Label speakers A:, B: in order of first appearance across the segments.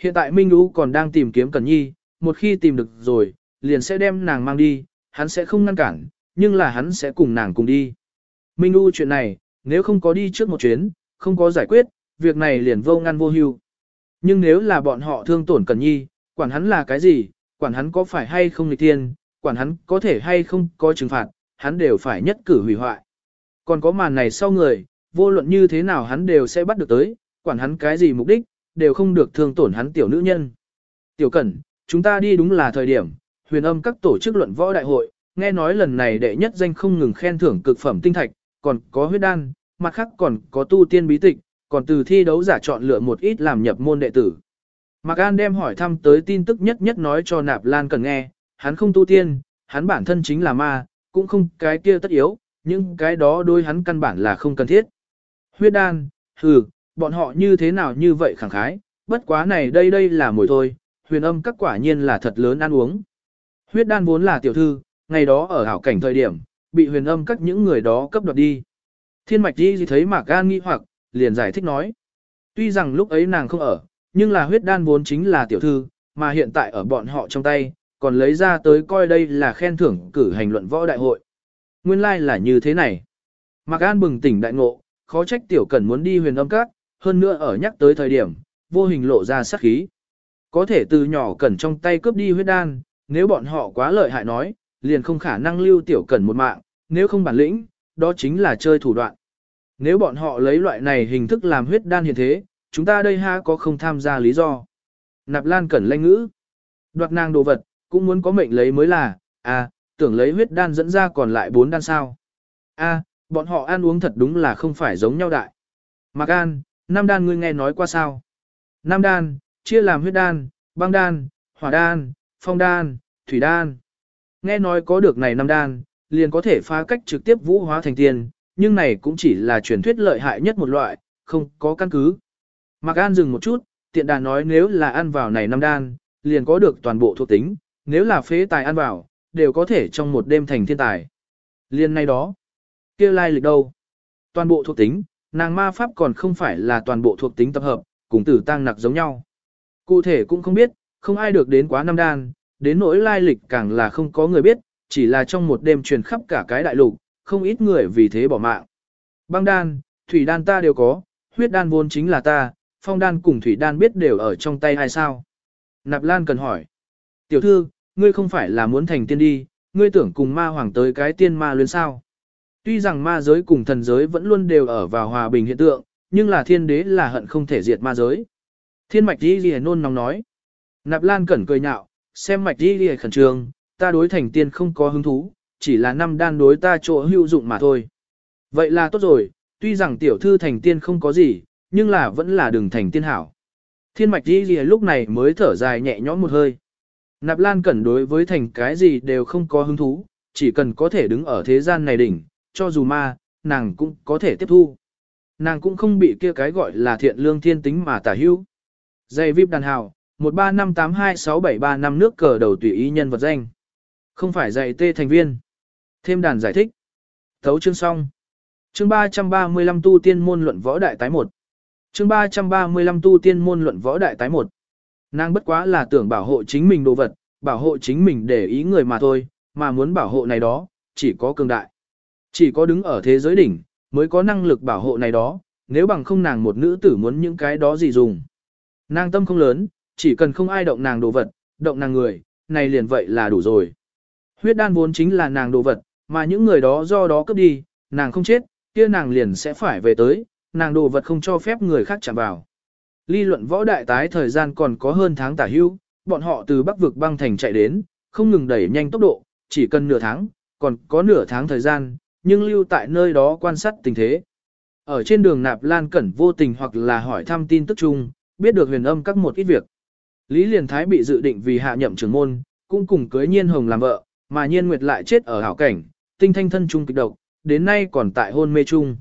A: Hiện tại Minh Ú còn đang tìm kiếm Cẩn Nhi, một khi tìm được rồi, liền sẽ đem nàng mang đi, hắn sẽ không ngăn cản, nhưng là hắn sẽ cùng nàng cùng đi. Minh U chuyện này, nếu không có đi trước một chuyến, không có giải quyết, việc này liền vô ngăn vô hưu. Nhưng nếu là bọn họ thương tổn Cẩn Nhi, quản hắn là cái gì, quản hắn có phải hay không nghịch tiên, quản hắn có thể hay không có trừng phạt, hắn đều phải nhất cử hủy hoại. Còn có màn này sau người, vô luận như thế nào hắn đều sẽ bắt được tới, quản hắn cái gì mục đích, đều không được thương tổn hắn tiểu nữ nhân. Tiểu Cẩn, chúng ta đi đúng là thời điểm, huyền âm các tổ chức luận võ đại hội, nghe nói lần này đệ nhất danh không ngừng khen thưởng cực phẩm tinh thạch, còn có huyết đan, mặt khác còn có tu tiên bí tịch, còn từ thi đấu giả chọn lựa một ít làm nhập môn đệ tử. Mạc An đem hỏi thăm tới tin tức nhất nhất nói cho Nạp Lan cần nghe, hắn không tu tiên, hắn bản thân chính là ma, cũng không cái kia tất yếu, nhưng cái đó đôi hắn căn bản là không cần thiết. Huyết đan, hừ, bọn họ như thế nào như vậy khẳng khái, bất quá này đây đây là mùi thôi, huyền âm các quả nhiên là thật lớn ăn uống. Huyết đan vốn là tiểu thư, ngày đó ở hảo cảnh thời điểm, bị huyền âm các những người đó cấp đoạt đi. Thiên mạch đi thấy Mạc gan nghi hoặc, liền giải thích nói. Tuy rằng lúc ấy nàng không ở, nhưng là huyết đan vốn chính là tiểu thư, mà hiện tại ở bọn họ trong tay, còn lấy ra tới coi đây là khen thưởng cử hành luận võ đại hội. Nguyên lai like là như thế này. Mạc An bừng tỉnh đại ngộ, khó trách tiểu cẩn muốn đi huyền âm các, hơn nữa ở nhắc tới thời điểm, vô hình lộ ra sát khí. Có thể từ nhỏ cẩn trong tay cướp đi huyết đan, nếu bọn họ quá lợi hại nói, liền không khả năng lưu tiểu cẩn một mạng, nếu không bản lĩnh, đó chính là chơi thủ đoạn. Nếu bọn họ lấy loại này hình thức làm huyết đan hiện thế, chúng ta đây ha có không tham gia lý do. Nạp Lan cẩn lanh ngữ. Đoạt nàng đồ vật, cũng muốn có mệnh lấy mới là, à, tưởng lấy huyết đan dẫn ra còn lại bốn đan sao. À, bọn họ ăn uống thật đúng là không phải giống nhau đại. Mạc An, Nam đan ngươi nghe nói qua sao? Nam đan, chia làm huyết đan, băng đan, hỏa đan, phong đan, thủy đan. Nghe nói có được này Nam đan, liền có thể phá cách trực tiếp vũ hóa thành tiền, nhưng này cũng chỉ là truyền thuyết lợi hại nhất một loại, không có căn cứ. Mạc An dừng một chút, tiện đà nói nếu là ăn vào này Nam đan, liền có được toàn bộ thuộc tính, nếu là phế tài ăn vào, đều có thể trong một đêm thành thiên tài. Liên này đó, kia lai lịch đâu? Toàn bộ thuộc tính, nàng ma pháp còn không phải là toàn bộ thuộc tính tập hợp, cùng tử tăng nặc giống nhau. Cụ thể cũng không biết, không ai được đến quá năm đan, đến nỗi lai lịch càng là không có người biết, chỉ là trong một đêm truyền khắp cả cái đại lục, không ít người vì thế bỏ mạng. Băng đan, thủy đan ta đều có, huyết đan vốn chính là ta, phong đan cùng thủy đan biết đều ở trong tay hay sao? Nạp Lan cần hỏi. Tiểu thư, ngươi không phải là muốn thành tiên đi, ngươi tưởng cùng ma hoàng tới cái tiên ma luyến sao? Tuy rằng ma giới cùng thần giới vẫn luôn đều ở vào hòa bình hiện tượng, nhưng là thiên đế là hận không thể diệt ma giới. Thiên mạch đi ghi nôn nóng nói. Nạp Lan cẩn cười nhạo, xem mạch đi ghi khẩn trương, ta đối thành tiên không có hứng thú, chỉ là năm đan đối ta chỗ hữu dụng mà thôi. Vậy là tốt rồi, tuy rằng tiểu thư thành tiên không có gì, nhưng là vẫn là đường thành tiên hảo. Thiên mạch đi ghi lúc này mới thở dài nhẹ nhõm một hơi. Nạp Lan cẩn đối với thành cái gì đều không có hứng thú, chỉ cần có thể đứng ở thế gian này đỉnh, cho dù ma, nàng cũng có thể tiếp thu. Nàng cũng không bị kia cái gọi là thiện lương thiên tính mà tả hữu. Dây vip đàn hào, 135826735 năm nước cờ đầu tùy ý nhân vật danh. Không phải dạy tê thành viên. Thêm đàn giải thích. Thấu chương xong. Chương 335 tu tiên môn luận võ đại tái 1. Chương 335 tu tiên môn luận võ đại tái 1. Nàng bất quá là tưởng bảo hộ chính mình đồ vật, bảo hộ chính mình để ý người mà thôi, mà muốn bảo hộ này đó, chỉ có cường đại. Chỉ có đứng ở thế giới đỉnh, mới có năng lực bảo hộ này đó, nếu bằng không nàng một nữ tử muốn những cái đó gì dùng. Nàng tâm không lớn, chỉ cần không ai động nàng đồ vật, động nàng người, này liền vậy là đủ rồi. Huyết đan vốn chính là nàng đồ vật, mà những người đó do đó cướp đi, nàng không chết, kia nàng liền sẽ phải về tới, nàng đồ vật không cho phép người khác chạm vào. Ly luận võ đại tái thời gian còn có hơn tháng tả hưu, bọn họ từ bắc vực băng thành chạy đến, không ngừng đẩy nhanh tốc độ, chỉ cần nửa tháng, còn có nửa tháng thời gian, nhưng lưu tại nơi đó quan sát tình thế. Ở trên đường nạp lan cẩn vô tình hoặc là hỏi thăm tin tức chung, biết được huyền âm các một ít việc. Lý Liên Thái bị dự định vì hạ nhậm trưởng môn, cũng cùng cưới nhiên hồng làm vợ, mà nhiên nguyệt lại chết ở hảo cảnh, tinh thanh thân trung kịch độc, đến nay còn tại hôn mê chung.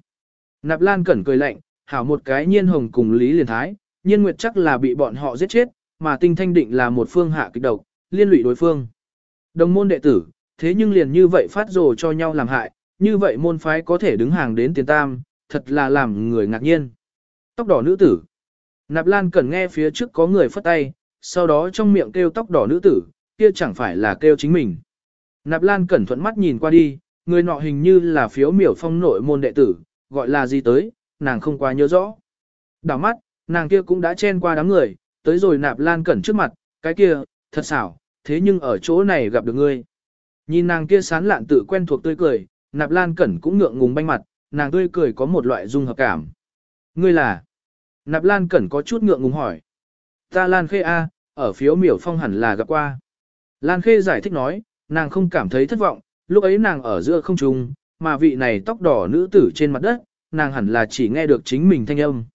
A: Nạp Lan cẩn cười lạnh, hảo một cái nhiên hồng cùng Lý Liên Thái, nhiên nguyệt chắc là bị bọn họ giết chết, mà tinh thanh định là một phương hạ kịch độc, liên lụy đối phương. Đồng môn đệ tử, thế nhưng liền như vậy phát rồ cho nhau làm hại, như vậy môn phái có thể đứng hàng đến tiền tam, thật là làm người ngạc nhiên. Tóc đỏ nữ tử. Nạp Lan Cần nghe phía trước có người phất tay, sau đó trong miệng kêu tóc đỏ nữ tử, kia chẳng phải là kêu chính mình. Nạp Lan Cẩn thuận mắt nhìn qua đi, người nọ hình như là phiếu miểu phong nội môn đệ tử, gọi là gì tới, nàng không quá nhớ rõ. Đảo mắt, nàng kia cũng đã chen qua đám người, tới rồi Nạp Lan Cẩn trước mặt, cái kia, thật xảo, thế nhưng ở chỗ này gặp được ngươi. Nhìn nàng kia sán lạn tự quen thuộc tươi cười, Nạp Lan Cẩn cũng ngượng ngùng banh mặt, nàng tươi cười có một loại dung hợp cảm. Ngươi là? Nạp Lan Cẩn có chút ngượng ngùng hỏi. Ta Lan Khê A, ở phiếu miểu phong hẳn là gặp qua. Lan Khê giải thích nói, nàng không cảm thấy thất vọng, lúc ấy nàng ở giữa không trung, mà vị này tóc đỏ nữ tử trên mặt đất, nàng hẳn là chỉ nghe được chính mình thanh âm.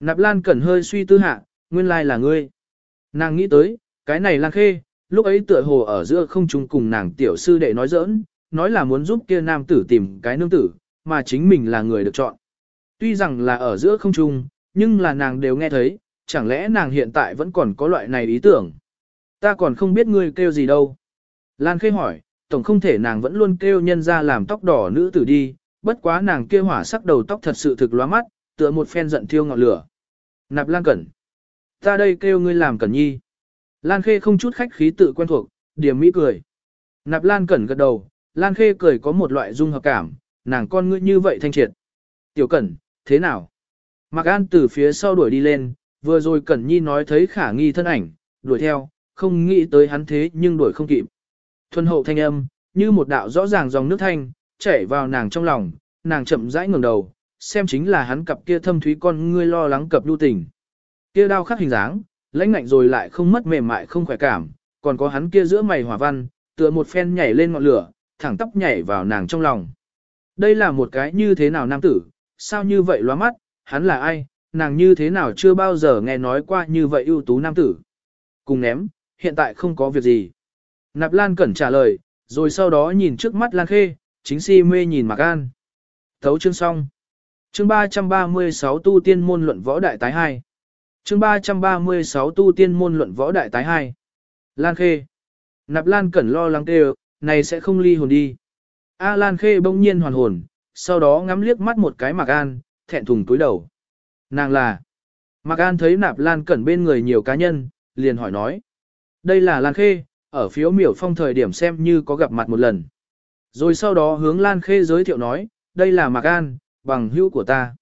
A: Nạp Lan Cẩn hơi suy tư hạ, nguyên lai là ngươi. Nàng nghĩ tới, cái này Lan Khê, lúc ấy tựa hồ ở giữa không trung cùng nàng tiểu sư đệ nói giỡn, nói là muốn giúp kia nam tử tìm cái nương tử, mà chính mình là người được chọn. Tuy rằng là ở giữa không trung, nhưng là nàng đều nghe thấy, chẳng lẽ nàng hiện tại vẫn còn có loại này ý tưởng. Ta còn không biết ngươi kêu gì đâu. Lan Khê hỏi, tổng không thể nàng vẫn luôn kêu nhân ra làm tóc đỏ nữ tử đi, bất quá nàng kêu hỏa sắc đầu tóc thật sự thực lóa mắt, tựa một phen giận thiêu ngọn lửa. Nạp Lan Cẩn. Ta đây kêu ngươi làm Cẩn Nhi. Lan Khê không chút khách khí tự quen thuộc, điểm mỹ cười. Nạp Lan Cẩn gật đầu, Lan Khê cười có một loại dung hợp cảm, nàng con ngươi như vậy thanh triệt. Tiểu Cẩn, thế nào? Mạc An từ phía sau đuổi đi lên, vừa rồi Cẩn Nhi nói thấy khả nghi thân ảnh, đuổi theo, không nghĩ tới hắn thế nhưng đuổi không kịp. Thuần hậu thanh âm, như một đạo rõ ràng dòng nước thanh, chảy vào nàng trong lòng, nàng chậm rãi ngẩng đầu, xem chính là hắn cặp kia thâm thúy con ngươi lo lắng cập lưu tình. Kia đao khắc hình dáng, lãnh ngạnh rồi lại không mất mềm mại không khỏe cảm, còn có hắn kia giữa mày hỏa văn, tựa một phen nhảy lên ngọn lửa, thẳng tóc nhảy vào nàng trong lòng. Đây là một cái như thế nào nam tử, sao như vậy loa mắt, hắn là ai, nàng như thế nào chưa bao giờ nghe nói qua như vậy ưu tú nam tử. Cùng ném, hiện tại không có việc gì. Nạp Lan Cẩn trả lời, rồi sau đó nhìn trước mắt Lan Khê, chính si mê nhìn Mạc An. Thấu chương xong. Chương 336 tu tiên môn luận võ đại tái 2. Chương 336 tu tiên môn luận võ đại tái 2. Lan Khê. Nạp Lan Cẩn lo lắng kêu, này sẽ không ly hồn đi. A Lan Khê bỗng nhiên hoàn hồn, sau đó ngắm liếc mắt một cái Mạc An, thẹn thùng túi đầu. Nàng là. Mạc An thấy Nạp Lan Cẩn bên người nhiều cá nhân, liền hỏi nói. Đây là Lan Khê, ở phiếu miểu phong thời điểm xem như có gặp mặt một lần. Rồi sau đó hướng Lan Khê giới thiệu nói, đây là Mạc An, bằng hữu của ta.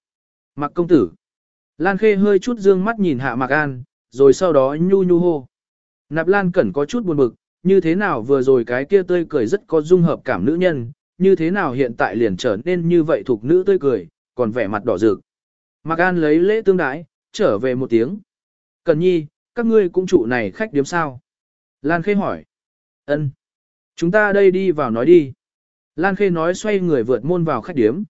A: Mạc công tử. Lan Khê hơi chút dương mắt nhìn hạ Mạc An, rồi sau đó nhu nhu hô. Nạp Lan Cẩn có chút buồn bực, như thế nào vừa rồi cái kia tươi cười rất có dung hợp cảm nữ nhân, như thế nào hiện tại liền trở nên như vậy thuộc nữ tươi cười, còn vẻ mặt đỏ rực. Mạc An lấy lễ tương đái, trở về một tiếng. Cần nhi, các ngươi cũng trụ này khách điếm sao? Lan Khê hỏi. ân Chúng ta đây đi vào nói đi. Lan Khê nói xoay người vượt môn vào khách điếm.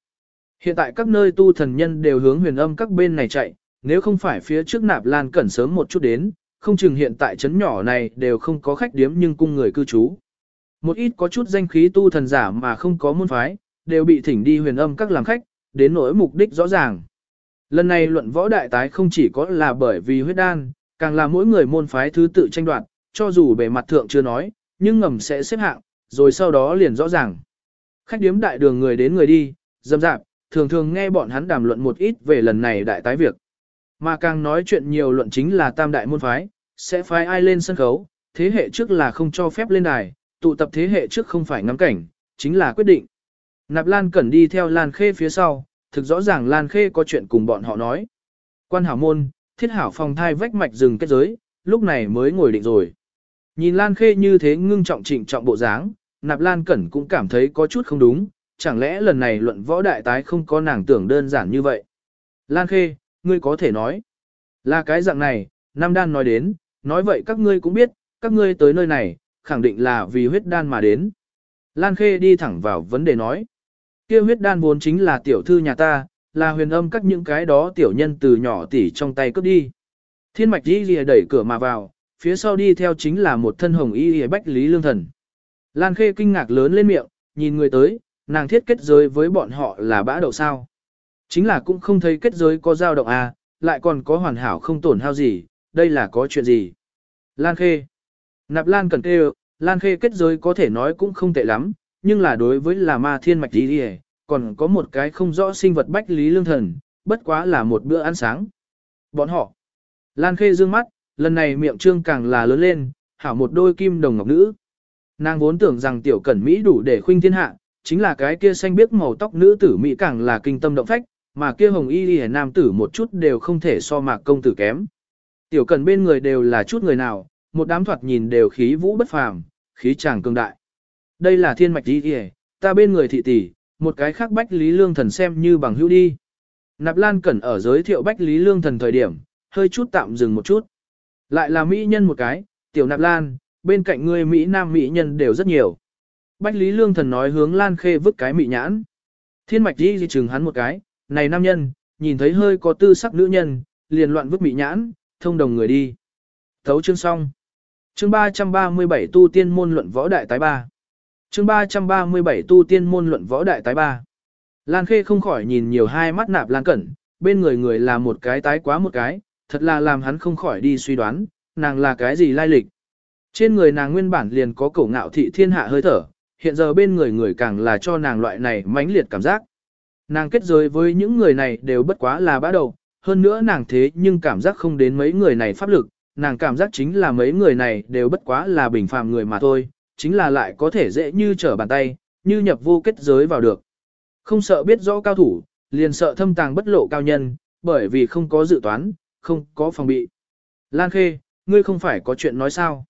A: Hiện tại các nơi tu thần nhân đều hướng huyền âm các bên này chạy, nếu không phải phía trước nạp Lan Cẩn sớm một chút đến, không chừng hiện tại trấn nhỏ này đều không có khách điếm nhưng cung người cư trú. Một ít có chút danh khí tu thần giả mà không có môn phái, đều bị thỉnh đi huyền âm các làm khách, đến nỗi mục đích rõ ràng. Lần này luận võ đại tái không chỉ có là bởi vì huyết đan, càng là mỗi người môn phái thứ tự tranh đoạt, cho dù bề mặt thượng chưa nói, nhưng ngầm sẽ xếp hạng, rồi sau đó liền rõ ràng. Khách điếm đại đường người đến người đi, dâm dạp, thường thường nghe bọn hắn đàm luận một ít về lần này đại tái việc. Mà càng nói chuyện nhiều luận chính là tam đại môn phái, sẽ phái ai lên sân khấu, thế hệ trước là không cho phép lên đài, tụ tập thế hệ trước không phải ngắm cảnh, chính là quyết định. Nạp Lan Cẩn đi theo Lan Khê phía sau, thực rõ ràng Lan Khê có chuyện cùng bọn họ nói. Quan hảo môn, thiết hảo phòng thai vách mạch rừng kết giới, lúc này mới ngồi định rồi. Nhìn Lan Khê như thế ngưng trọng trịnh trọng bộ dáng, Nạp Lan Cẩn cũng cảm thấy có chút không đúng, chẳng lẽ lần này luận võ đại tái không có nàng tưởng đơn giản như vậy. Lan Khê, ngươi có thể nói. Là cái dạng này, Nam Đan nói đến, nói vậy các ngươi cũng biết, các ngươi tới nơi này, khẳng định là vì huyết đan mà đến. Lan Khê đi thẳng vào vấn đề nói. kia huyết đan vốn chính là tiểu thư nhà ta, là huyền âm các những cái đó tiểu nhân từ nhỏ tỉ trong tay cướp đi. Thiên mạch đi lìa đẩy cửa mà vào, phía sau đi theo chính là một thân hồng y lìa bách lý lương thần. Lan Khê kinh ngạc lớn lên miệng, nhìn người tới, nàng thiết kết giới với bọn họ là bã đậu sao. Chính là cũng không thấy kết giới có dao động à, lại còn có hoàn hảo không tổn hao gì, đây là có chuyện gì. Lan Khê. Nạp Lan cần kêu, Lan Khê kết giới có thể nói cũng không tệ lắm, nhưng là đối với là ma thiên mạch đi đi còn có một cái không rõ sinh vật bách lý lương thần, bất quá là một bữa ăn sáng. Bọn họ. Lan Khê dương mắt, lần này miệng trương càng là lớn lên, hảo một đôi kim đồng ngọc nữ. Nàng vốn tưởng rằng tiểu cẩn Mỹ đủ để khuynh thiên hạ, chính là cái kia xanh biếc màu tóc nữ tử Mỹ càng là kinh tâm động phách, mà kia hồng y đi nam tử một chút đều không thể so mạc công tử kém. Tiểu Cần bên người đều là chút người nào, một đám thoạt nhìn đều khí vũ bất phàm, khí chàng cường đại. Đây là thiên mạch đi kìa, ta bên người thị tỷ, một cái khác bách lý lương thần xem như bằng hữu đi. Nạp Lan Cẩn ở giới thiệu bách lý lương thần thời điểm, hơi chút tạm dừng một chút. Lại là mỹ nhân một cái, tiểu Nạp Lan, bên cạnh ngươi Mỹ Nam Mỹ nhân đều rất nhiều. Bách Lý Lương Thần nói hướng Lan Khê vứt cái mị nhãn. Thiên mạch đi chừng hắn một cái, này nam nhân, nhìn thấy hơi có tư sắc nữ nhân, liền loạn vứt mị nhãn, thông đồng người đi. Thấu chương xong. Chương 337 tu tiên môn luận võ đại tái ba. Chương 337 tu tiên môn luận võ đại tái ba. Lan Khê không khỏi nhìn nhiều hai mắt nạp Lan Cẩn, bên người người là một cái tái quá một cái, thật là làm hắn không khỏi đi suy đoán, nàng là cái gì lai lịch. Trên người nàng nguyên bản liền có cổ ngạo thị thiên hạ hơi thở, hiện giờ bên người người càng là cho nàng loại này mãnh liệt cảm giác. Nàng kết giới với những người này đều bất quá là bã đầu, hơn nữa nàng thế nhưng cảm giác không đến mấy người này pháp lực, nàng cảm giác chính là mấy người này đều bất quá là bình phàm người mà thôi, chính là lại có thể dễ như trở bàn tay, như nhập vô kết giới vào được. Không sợ biết rõ cao thủ, liền sợ thâm tàng bất lộ cao nhân, bởi vì không có dự toán, không có phòng bị. Lan Khê, ngươi không phải có chuyện nói sao?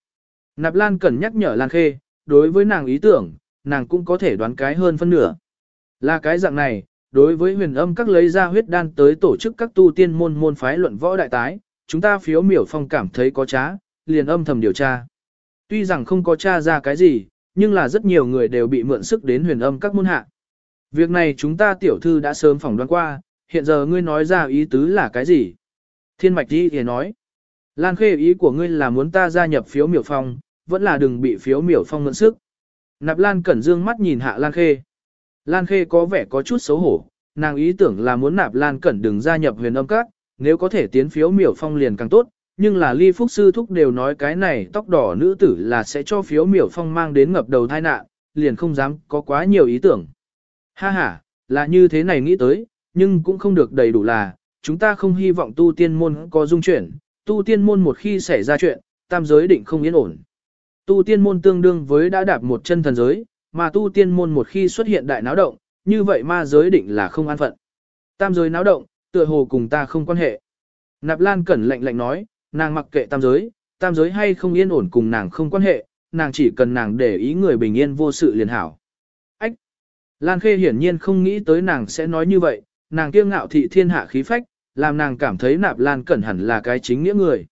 A: Nạp Lan cần nhắc nhở Lan Khê, đối với nàng ý tưởng, nàng cũng có thể đoán cái hơn phân nửa. Là cái dạng này, đối với huyền âm các lấy ra huyết đan tới tổ chức các tu tiên môn môn phái luận võ đại tái, chúng ta phiếu miểu phong cảm thấy có trá, liền âm thầm điều tra. Tuy rằng không có tra ra cái gì, nhưng là rất nhiều người đều bị mượn sức đến huyền âm các môn hạ. Việc này chúng ta tiểu thư đã sớm phỏng đoán qua, hiện giờ ngươi nói ra ý tứ là cái gì? Thiên mạch đi thì nói. Lan khê ý của ngươi là muốn ta gia nhập phiếu miểu phong, vẫn là đừng bị phiếu miểu phong mượn sức. Nạp Lan Cẩn dương mắt nhìn hạ Lan Khê. Lan Khê có vẻ có chút xấu hổ, nàng ý tưởng là muốn Nạp Lan Cẩn đừng gia nhập huyền âm các, nếu có thể tiến phiếu miểu phong liền càng tốt, nhưng là ly phúc sư thúc đều nói cái này tóc đỏ nữ tử là sẽ cho phiếu miểu phong mang đến ngập đầu tai nạn, liền không dám có quá nhiều ý tưởng. Ha ha, là như thế này nghĩ tới, nhưng cũng không được đầy đủ là, chúng ta không hy vọng tu tiên môn có dung chuyển, tu tiên môn một khi xảy ra chuyện, tam giới định không yên ổn. Tu tiên môn tương đương với đã đạp một chân thần giới, mà tu tiên môn một khi xuất hiện đại náo động, như vậy ma giới định là không an phận. Tam giới náo động, tựa hồ cùng ta không quan hệ. Nạp Lan Cẩn lạnh lạnh nói, nàng mặc kệ tam giới, tam giới hay không yên ổn cùng nàng không quan hệ, nàng chỉ cần nàng để ý người bình yên vô sự liền hảo. Ách! Lan Khê hiển nhiên không nghĩ tới nàng sẽ nói như vậy, nàng kiêu ngạo thị thiên hạ khí phách, làm nàng cảm thấy Nạp Lan Cẩn hẳn là cái chính nghĩa người.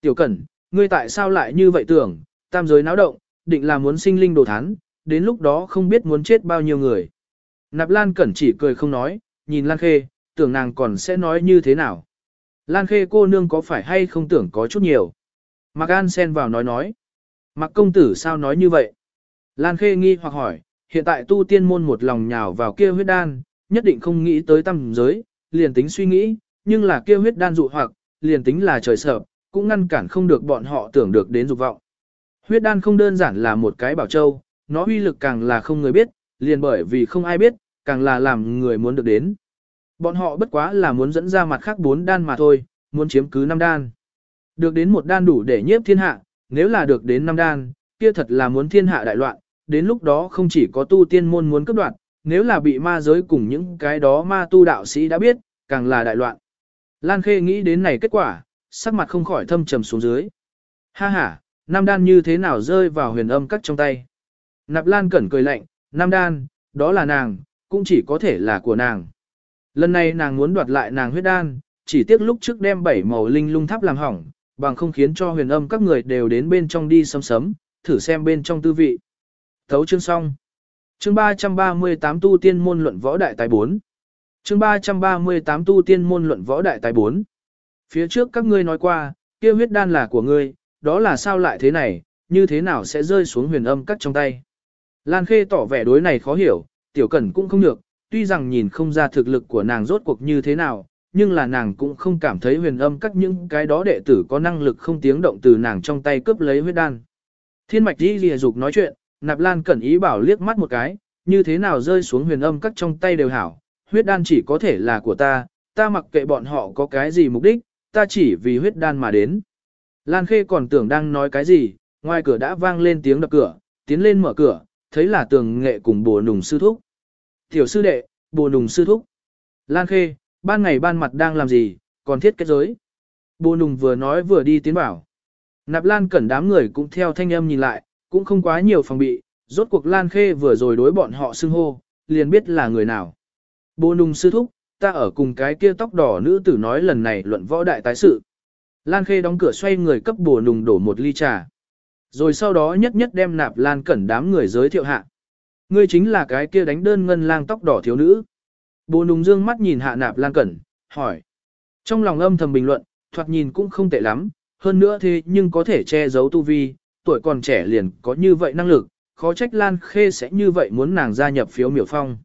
A: Tiểu Cẩn, ngươi tại sao lại như vậy tưởng, tam giới náo động, định là muốn sinh linh đồ thán, đến lúc đó không biết muốn chết bao nhiêu người. Nạp Lan Cẩn chỉ cười không nói, nhìn Lan Khê, tưởng nàng còn sẽ nói như thế nào. Lan Khê cô nương có phải hay không tưởng có chút nhiều. Mạc An Sen vào nói nói. Mạc công tử sao nói như vậy? Lan Khê nghi hoặc hỏi, hiện tại tu tiên môn một lòng nhào vào kia huyết đan, nhất định không nghĩ tới tâm giới, liền tính suy nghĩ, nhưng là kia huyết đan dụ hoặc, liền tính là trời sợ, cũng ngăn cản không được bọn họ tưởng được đến dục vọng. Huyết đan không đơn giản là một cái bảo châu, nó uy lực càng là không người biết, liền bởi vì không ai biết, càng là làm người muốn được đến. Bọn họ bất quá là muốn dẫn ra mặt khác bốn đan mà thôi, muốn chiếm cứ năm đan. Được đến một đan đủ để nhiếp thiên hạ, nếu là được đến năm đan, kia thật là muốn thiên hạ đại loạn, đến lúc đó không chỉ có tu tiên môn muốn cướp đoạt, nếu là bị ma giới cùng những cái đó ma tu đạo sĩ đã biết, càng là đại loạn. Lan Khê nghĩ đến này kết quả, sắc mặt không khỏi thâm trầm xuống dưới. Ha ha, Nam Đan như thế nào rơi vào huyền âm cắt trong tay. Nạp Lan Cẩn cười lạnh, Nam Đan, đó là nàng, cũng chỉ có thể là của nàng. Lần này nàng muốn đoạt lại nàng huyết đan, chỉ tiếc lúc trước đem bảy màu linh lung tháp làm hỏng, bằng không khiến cho huyền âm các người đều đến bên trong đi sấm sấm, thử xem bên trong tư vị. Thấu chương xong. Chương 338 tu tiên môn luận võ đại tài 4. Chương 338 tu tiên môn luận võ đại tài 4. Phía trước các ngươi nói qua, kia huyết đan là của ngươi, đó là sao lại thế này, như thế nào sẽ rơi xuống huyền âm cắt trong tay. Lan Khê tỏ vẻ đối này khó hiểu, tiểu cẩn cũng không được, tuy rằng nhìn không ra thực lực của nàng rốt cuộc như thế nào, nhưng là nàng cũng không cảm thấy huyền âm các những cái đó đệ tử có năng lực không tiếng động từ nàng trong tay cướp lấy huyết đan. Thiên mạch đi lìa dục nói chuyện, nạp lan cẩn ý bảo liếc mắt một cái, như thế nào rơi xuống huyền âm cắt trong tay đều hảo, huyết đan chỉ có thể là của ta, ta mặc kệ bọn họ có cái gì mục đích, ta chỉ vì huyết đan mà đến. Lan Khê còn tưởng đang nói cái gì, ngoài cửa đã vang lên tiếng đập cửa, tiến lên mở cửa, thấy là tường nghệ cùng bùa nùng sư thúc. Tiểu sư đệ, bùa nùng sư thúc. Lan Khê, ban ngày ban mặt đang làm gì, còn thiết kết giới. bùa nùng vừa nói vừa đi tiến bảo. Nạp Lan cẩn đám người cũng theo thanh âm nhìn lại, cũng không quá nhiều phòng bị, rốt cuộc Lan Khê vừa rồi đối bọn họ xưng hô, liền biết là người nào. bùa nùng sư thúc, ta ở cùng cái kia tóc đỏ nữ tử nói lần này luận võ đại tái sự. Lan Khê đóng cửa xoay người cấp bùa nùng đổ một ly trà. Rồi sau đó nhất nhất đem nạp Lan cẩn đám người giới thiệu hạ. Ngươi chính là cái kia đánh đơn ngân lang tóc đỏ thiếu nữ. Bồ nùng dương mắt nhìn hạ nạp Lan cẩn, hỏi. Trong lòng âm thầm bình luận, thoạt nhìn cũng không tệ lắm, hơn nữa thế nhưng có thể che giấu tu vi, tuổi còn trẻ liền có như vậy năng lực, khó trách Lan Khê sẽ như vậy muốn nàng gia nhập phiếu miểu phong.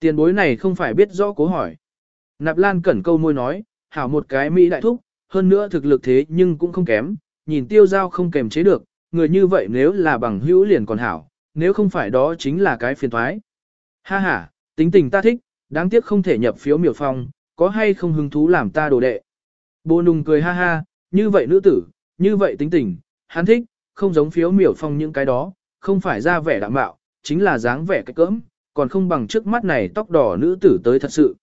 A: Tiền bối này không phải biết rõ cố hỏi. Nạp Lan cẩn câu môi nói, hảo một cái Mỹ đại thúc, hơn nữa thực lực thế nhưng cũng không kém, nhìn tiêu giao không kềm chế được, người như vậy nếu là bằng hữu liền còn hảo, nếu không phải đó chính là cái phiền thoái. Ha ha, tính tình ta thích, đáng tiếc không thể nhập phiếu miểu phong, có hay không hứng thú làm ta đồ đệ. Bồ nùng cười ha ha, như vậy nữ tử, như vậy tính tình, hắn thích, không giống phiếu miểu phong những cái đó, không phải ra vẻ đạm bạo, chính là dáng vẻ cái cỡm, còn không bằng trước mắt này tóc đỏ nữ tử tới thật sự.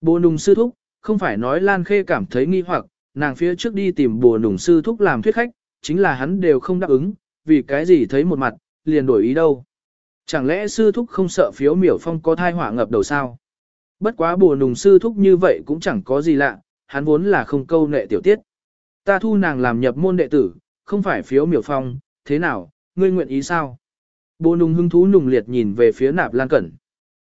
A: Bồ nùng sư thúc, không phải nói Lan Khê cảm thấy nghi hoặc, nàng phía trước đi tìm bồ nùng sư thúc làm thuyết khách, chính là hắn đều không đáp ứng, vì cái gì thấy một mặt, liền đổi ý đâu. Chẳng lẽ sư thúc không sợ phiếu miểu phong có thai hỏa ngập đầu sao? Bất quá bùa nùng sư thúc như vậy cũng chẳng có gì lạ, hắn vốn là không câu nệ tiểu tiết. Ta thu nàng làm nhập môn đệ tử, không phải phiếu miểu phong, thế nào, ngươi nguyện ý sao? Bồ nùng hưng thú nùng liệt nhìn về phía nạp lan cẩn.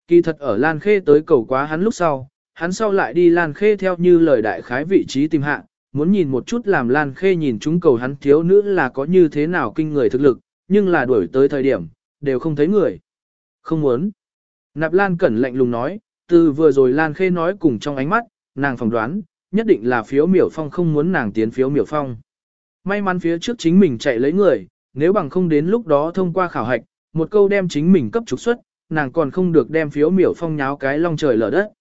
A: Kỳ thật ở Lan Khê tới cầu quá hắn lúc sau, hắn sau lại đi Lan Khê theo như lời đại khái vị trí tìm hạ, muốn nhìn một chút làm Lan Khê nhìn chúng cầu hắn thiếu nữ là có như thế nào kinh người thực lực, nhưng là đuổi tới thời điểm, đều không thấy người. Không muốn. Nạp Lan Cẩn lạnh lùng nói, từ vừa rồi Lan Khê nói cùng trong ánh mắt, nàng phỏng đoán, nhất định là phiếu miểu phong không muốn nàng tiến phiếu miểu phong. May mắn phía trước chính mình chạy lấy người, nếu bằng không đến lúc đó thông qua khảo hạch, một câu đem chính mình cấp trục xuất, nàng còn không được đem phiếu miểu phong nháo cái long trời lở đất.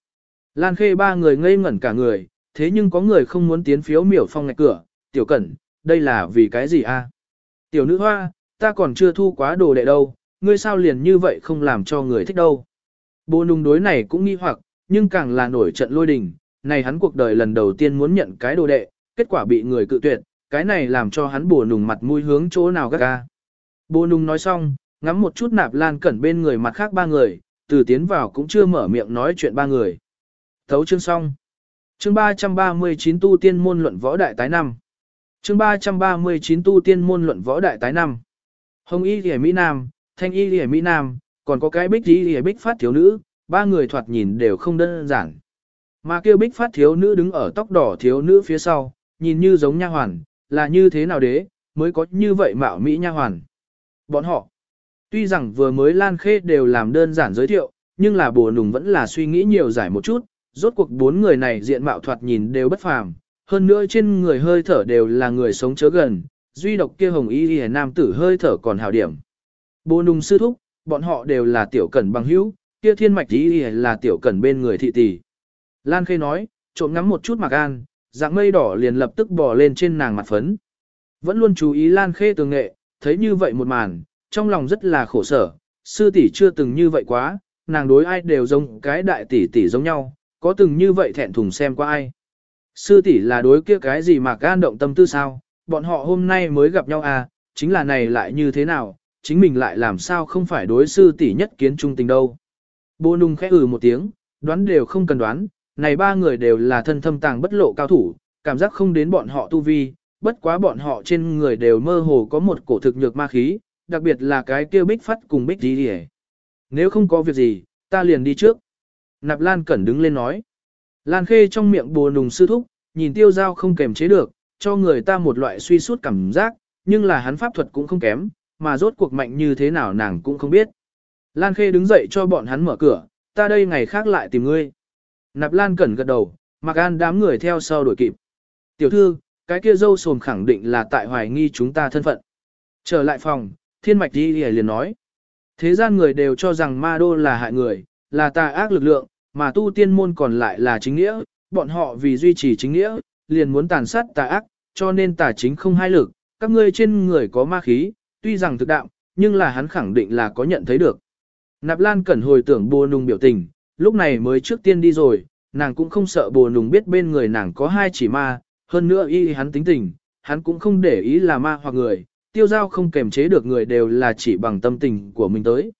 A: Lan Khê ba người ngây ngẩn cả người, thế nhưng có người không muốn tiến phiếu miểu phong ngạch cửa, tiểu cẩn, đây là vì cái gì a? Tiểu nữ hoa, ta còn chưa thu quá đồ đệ đâu, ngươi sao liền như vậy không làm cho người thích đâu. Bồ nung đối này cũng nghi hoặc, nhưng càng là nổi trận lôi đình, này hắn cuộc đời lần đầu tiên muốn nhận cái đồ đệ, kết quả bị người cự tuyệt, cái này làm cho hắn bồ nùng mặt mũi hướng chỗ nào gắt ga. Bồ nung nói xong, ngắm một chút nạp lan cẩn bên người mặt khác ba người, từ tiến vào cũng chưa mở miệng nói chuyện ba người. Thấu chương xong. Chương 339 tu tiên môn luận võ đại tái năm. Chương 339 tu tiên môn luận võ đại tái năm. Hồng Y Liễu Mỹ Nam, Thanh Y Liễu Mỹ Nam, còn có cái Bích Y Liễu Bích Phát thiếu nữ, ba người thoạt nhìn đều không đơn giản. Mà kêu Bích Phát thiếu nữ đứng ở tóc đỏ thiếu nữ phía sau, nhìn như giống nha hoàn, là như thế nào đế, mới có như vậy mạo mỹ nha hoàn. Bọn họ, tuy rằng vừa mới Lan Khê đều làm đơn giản giới thiệu, nhưng là bồ nùng vẫn là suy nghĩ nhiều giải một chút, rốt cuộc bốn người này diện mạo thoạt nhìn đều bất phàm, hơn nữa trên người hơi thở đều là người sống chớ gần, duy độc kia hồng y y nam tử hơi thở còn hào điểm. Bồ nung sư thúc, bọn họ đều là tiểu cẩn bằng hữu, kia thiên mạch y y là tiểu cẩn bên người thị tỷ. Lan Khê nói, trộm ngắm một chút mặc an, dạng mây đỏ liền lập tức bò lên trên nàng mặt phấn. Vẫn luôn chú ý Lan Khê tường nghệ, thấy như vậy một màn, trong lòng rất là khổ sở, sư tỷ chưa từng như vậy quá, nàng đối ai đều giống cái đại tỷ tỷ giống nhau, có từng như vậy thẹn thùng xem qua ai. Sư tỷ là đối kia cái gì mà gan động tâm tư sao, bọn họ hôm nay mới gặp nhau à, chính là này lại như thế nào, chính mình lại làm sao không phải đối sư tỷ nhất kiến trung tình đâu. Bô nung khẽ ừ một tiếng, đoán đều không cần đoán, này ba người đều là thân thâm tàng bất lộ cao thủ, cảm giác không đến bọn họ tu vi, bất quá bọn họ trên người đều mơ hồ có một cổ thực nhược ma khí, đặc biệt là cái kia bích phát cùng bích gì hề. Nếu không có việc gì, ta liền đi trước. Nạp Lan Cẩn đứng lên nói. Lan Khê trong miệng bùa nùng sư thúc, nhìn tiêu giao không kềm chế được, cho người ta một loại suy suốt cảm giác, nhưng là hắn pháp thuật cũng không kém, mà rốt cuộc mạnh như thế nào nàng cũng không biết. Lan Khê đứng dậy cho bọn hắn mở cửa, ta đây ngày khác lại tìm ngươi. Nạp Lan Cẩn gật đầu, mặc an đám người theo sau đuổi kịp. Tiểu thư, cái kia dâu sồm khẳng định là tại hoài nghi chúng ta thân phận. Trở lại phòng, thiên mạch đi liền nói. Thế gian người đều cho rằng ma đô là hại người, là tà ác lực lượng, mà tu tiên môn còn lại là chính nghĩa, bọn họ vì duy trì chính nghĩa, liền muốn tàn sát tà ác, cho nên tà chính không hai lực, các ngươi trên người có ma khí, tuy rằng thực đạo, nhưng là hắn khẳng định là có nhận thấy được. Nạp Lan Cẩn hồi tưởng bồ nùng biểu tình, lúc này mới trước tiên đi rồi, nàng cũng không sợ bồ nùng biết bên người nàng có hai chỉ ma, hơn nữa y hắn tính tình, hắn cũng không để ý là ma hoặc người, tiêu giao không kềm chế được người đều là chỉ bằng tâm tình của mình tới.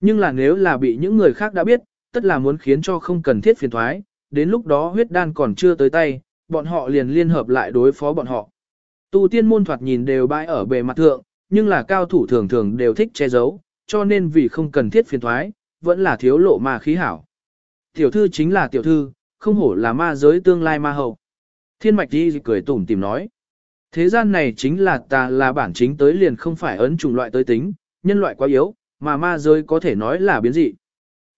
A: Nhưng là nếu là bị những người khác đã biết, tất là muốn khiến cho không cần thiết phiền thoái, đến lúc đó huyết đan còn chưa tới tay, bọn họ liền liên hợp lại đối phó bọn họ. Tu tiên môn thoạt nhìn đều bãi ở bề mặt thượng, nhưng là cao thủ thường thường đều thích che giấu, cho nên vì không cần thiết phiền thoái, vẫn là thiếu lộ ma khí hảo. Tiểu thư chính là tiểu thư, không hổ là ma giới tương lai ma hậu. Thiên mạch đi cười tủm tìm nói. Thế gian này chính là ta là bản chính tới liền không phải ấn trùng loại tới tính, nhân loại quá yếu, mà ma giới có thể nói là biến dị.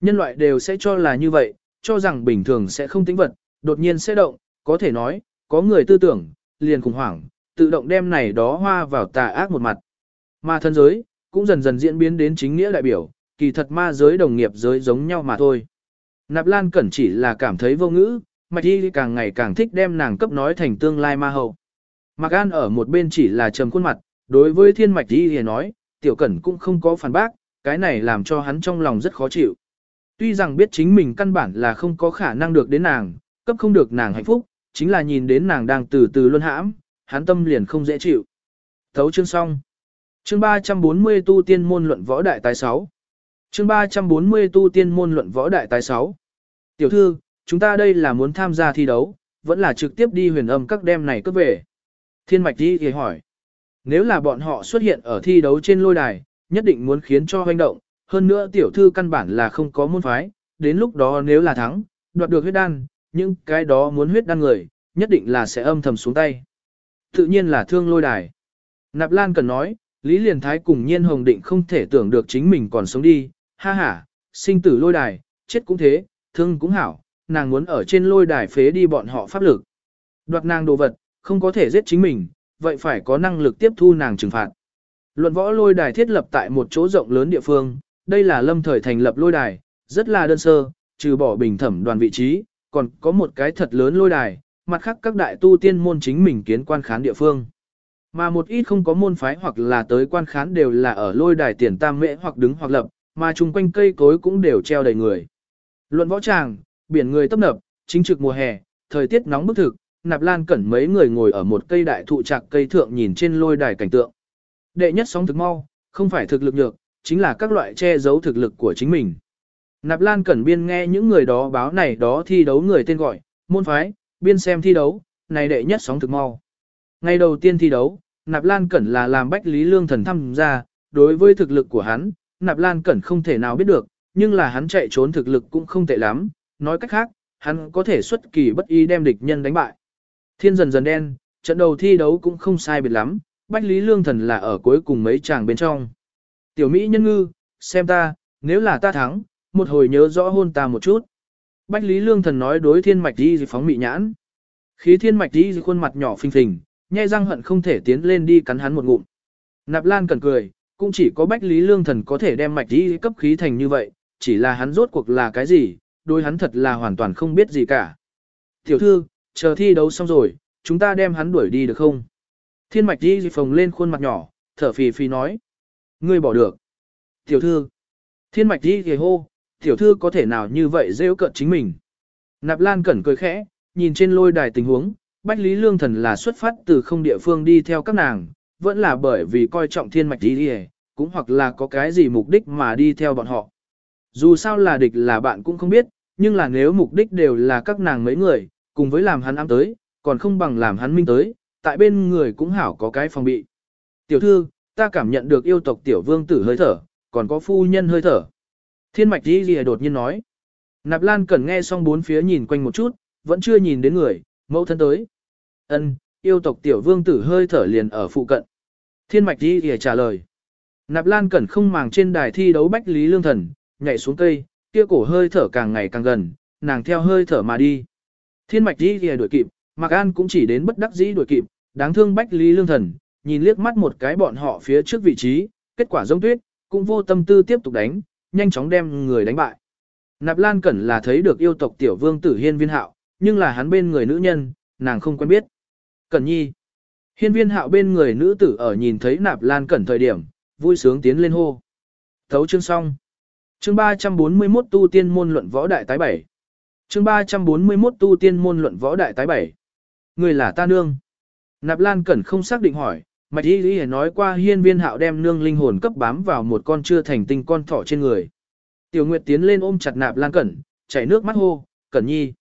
A: Nhân loại đều sẽ cho là như vậy, cho rằng bình thường sẽ không tính vật, đột nhiên sẽ động, có thể nói, có người tư tưởng, liền khủng hoảng, tự động đem này đó hoa vào tà ác một mặt. Ma thân giới, cũng dần dần diễn biến đến chính nghĩa đại biểu, kỳ thật ma giới đồng nghiệp giới giống nhau mà thôi. Nạp Lan Cẩn chỉ là cảm thấy vô ngữ, Mạch Y càng ngày càng thích đem nàng cấp nói thành tương lai ma hậu. Mạc An ở một bên chỉ là trầm khuôn mặt, đối với thiên Mạch Y thì nói, Tiểu Cẩn cũng không có phản bác, cái này làm cho hắn trong lòng rất khó chịu. Tuy rằng biết chính mình căn bản là không có khả năng được đến nàng, cấp không được nàng hạnh phúc, chính là nhìn đến nàng đang từ từ luân hãm, hắn tâm liền không dễ chịu. Thấu chương xong. Chương 340 tu tiên môn luận võ đại tái 6. Chương 340 tu tiên môn luận võ đại tái 6. Tiểu thư, chúng ta đây là muốn tham gia thi đấu, vẫn là trực tiếp đi huyền âm các đêm này cướp về. Thiên mạch đi thì hỏi. Nếu là bọn họ xuất hiện ở thi đấu trên lôi đài, nhất định muốn khiến cho hoành động, hơn nữa tiểu thư căn bản là không có môn phái, đến lúc đó nếu là thắng, đoạt được huyết đan, nhưng cái đó muốn huyết đan người, nhất định là sẽ âm thầm xuống tay. Tự nhiên là thương lôi đài. Nạp Lan cần nói, Lý Liền Thái cùng Nhiên Hồng Định không thể tưởng được chính mình còn sống đi, ha ha, sinh tử lôi đài, chết cũng thế, thương cũng hảo, nàng muốn ở trên lôi đài phế đi bọn họ pháp lực. Đoạt nàng đồ vật, không có thể giết chính mình, vậy phải có năng lực tiếp thu nàng trừng phạt. Luận võ lôi đài thiết lập tại một chỗ rộng lớn địa phương, đây là lâm thời thành lập lôi đài, rất là đơn sơ, trừ bỏ bình thẩm đoàn vị trí, còn có một cái thật lớn lôi đài, mặt khác các đại tu tiên môn chính mình kiến quan khán địa phương. Mà một ít không có môn phái hoặc là tới quan khán đều là ở lôi đài tiền tam mễ hoặc đứng hoặc lập, mà chung quanh cây cối cũng đều treo đầy người. Luận võ tràng, biển người tấp nập, chính trực mùa hè, thời tiết nóng bức thực, nạp lan cẩn mấy người ngồi ở một cây đại thụ trạc cây thượng nhìn trên lôi đài cảnh tượng. Đệ nhất sóng thực mau, không phải thực lực nhược, chính là các loại che giấu thực lực của chính mình. Nạp Lan Cẩn biên nghe những người đó báo này đó thi đấu người tên gọi, môn phái, biên xem thi đấu, này đệ nhất sóng thực mau. Ngày đầu tiên thi đấu, Nạp Lan Cẩn là làm Bách Lý Lương Thần tham gia, đối với thực lực của hắn, Nạp Lan Cẩn không thể nào biết được, nhưng là hắn chạy trốn thực lực cũng không tệ lắm, nói cách khác, hắn có thể xuất kỳ bất ý đem địch nhân đánh bại. Thiên dần dần đen, trận đầu thi đấu cũng không sai biệt lắm, Bách Lý Lương Thần là ở cuối cùng mấy chàng bên trong. Tiểu Mỹ nhân ngư, xem ta, nếu là ta thắng, một hồi nhớ rõ hôn ta một chút. Bách Lý Lương Thần nói đối thiên mạch đi phóng mị nhãn. Khí thiên mạch đi khuôn mặt nhỏ phình phình, nhai răng hận không thể tiến lên đi cắn hắn một ngụm. Nạp Lan cần cười, cũng chỉ có Bách Lý Lương Thần có thể đem mạch đi cấp khí thành như vậy, chỉ là hắn rốt cuộc là cái gì, đối hắn thật là hoàn toàn không biết gì cả. Tiểu thư, chờ thi đấu xong rồi, chúng ta đem hắn đuổi đi được không? Thiên mạch đi phồng lên khuôn mặt nhỏ, thở phì phì nói. Ngươi bỏ được. Tiểu thư. Thiên mạch đi thì hô, tiểu thư có thể nào như vậy rêu cận chính mình. Nạp Lan cẩn cười khẽ, nhìn trên lôi đài tình huống, Bách Lý Lương Thần là xuất phát từ không địa phương đi theo các nàng, vẫn là bởi vì coi trọng thiên mạch đi đi cũng hoặc là có cái gì mục đích mà đi theo bọn họ. Dù sao là địch là bạn cũng không biết, nhưng là nếu mục đích đều là các nàng mấy người, cùng với làm hắn ám tới, còn không bằng làm hắn minh tới, tại bên người cũng hảo có cái phòng bị. Tiểu thư, ta cảm nhận được yêu tộc tiểu vương tử hơi thở, còn có phu nhân hơi thở. Thiên mạch đi gì đột nhiên nói. Nạp Lan cần nghe xong bốn phía nhìn quanh một chút, vẫn chưa nhìn đến người, mẫu thân tới. Ân, yêu tộc tiểu vương tử hơi thở liền ở phụ cận. Thiên mạch đi gì trả lời. Nạp Lan Cẩn không màng trên đài thi đấu bách lý lương thần, nhảy xuống cây, kia cổ hơi thở càng ngày càng gần, nàng theo hơi thở mà đi. Thiên mạch đi lìa đuổi kịp, Mạc An cũng chỉ đến bất đắc dĩ đuổi kịp, đáng thương bách lý lương thần, nhìn liếc mắt một cái bọn họ phía trước vị trí, kết quả giống tuyết, cũng vô tâm tư tiếp tục đánh, nhanh chóng đem người đánh bại. Nạp Lan Cẩn là thấy được yêu tộc tiểu vương tử hiên viên hạo, nhưng là hắn bên người nữ nhân, nàng không quen biết. Cẩn nhi. Hiên viên hạo bên người nữ tử ở nhìn thấy nạp lan cẩn thời điểm, vui sướng tiến lên hô. Thấu chương xong. Chương 341 tu tiên môn luận võ đại tái bảy. Chương 341 tu tiên môn luận võ đại tái bảy. Người là ta nương. Nạp Lan Cẩn không xác định hỏi, Mạch Y Lý nói qua hiên viên hạo đem nương linh hồn cấp bám vào một con chưa thành tinh con thỏ trên người. Tiểu Nguyệt tiến lên ôm chặt Nạp Lan Cẩn, chảy nước mắt hô, Cẩn Nhi.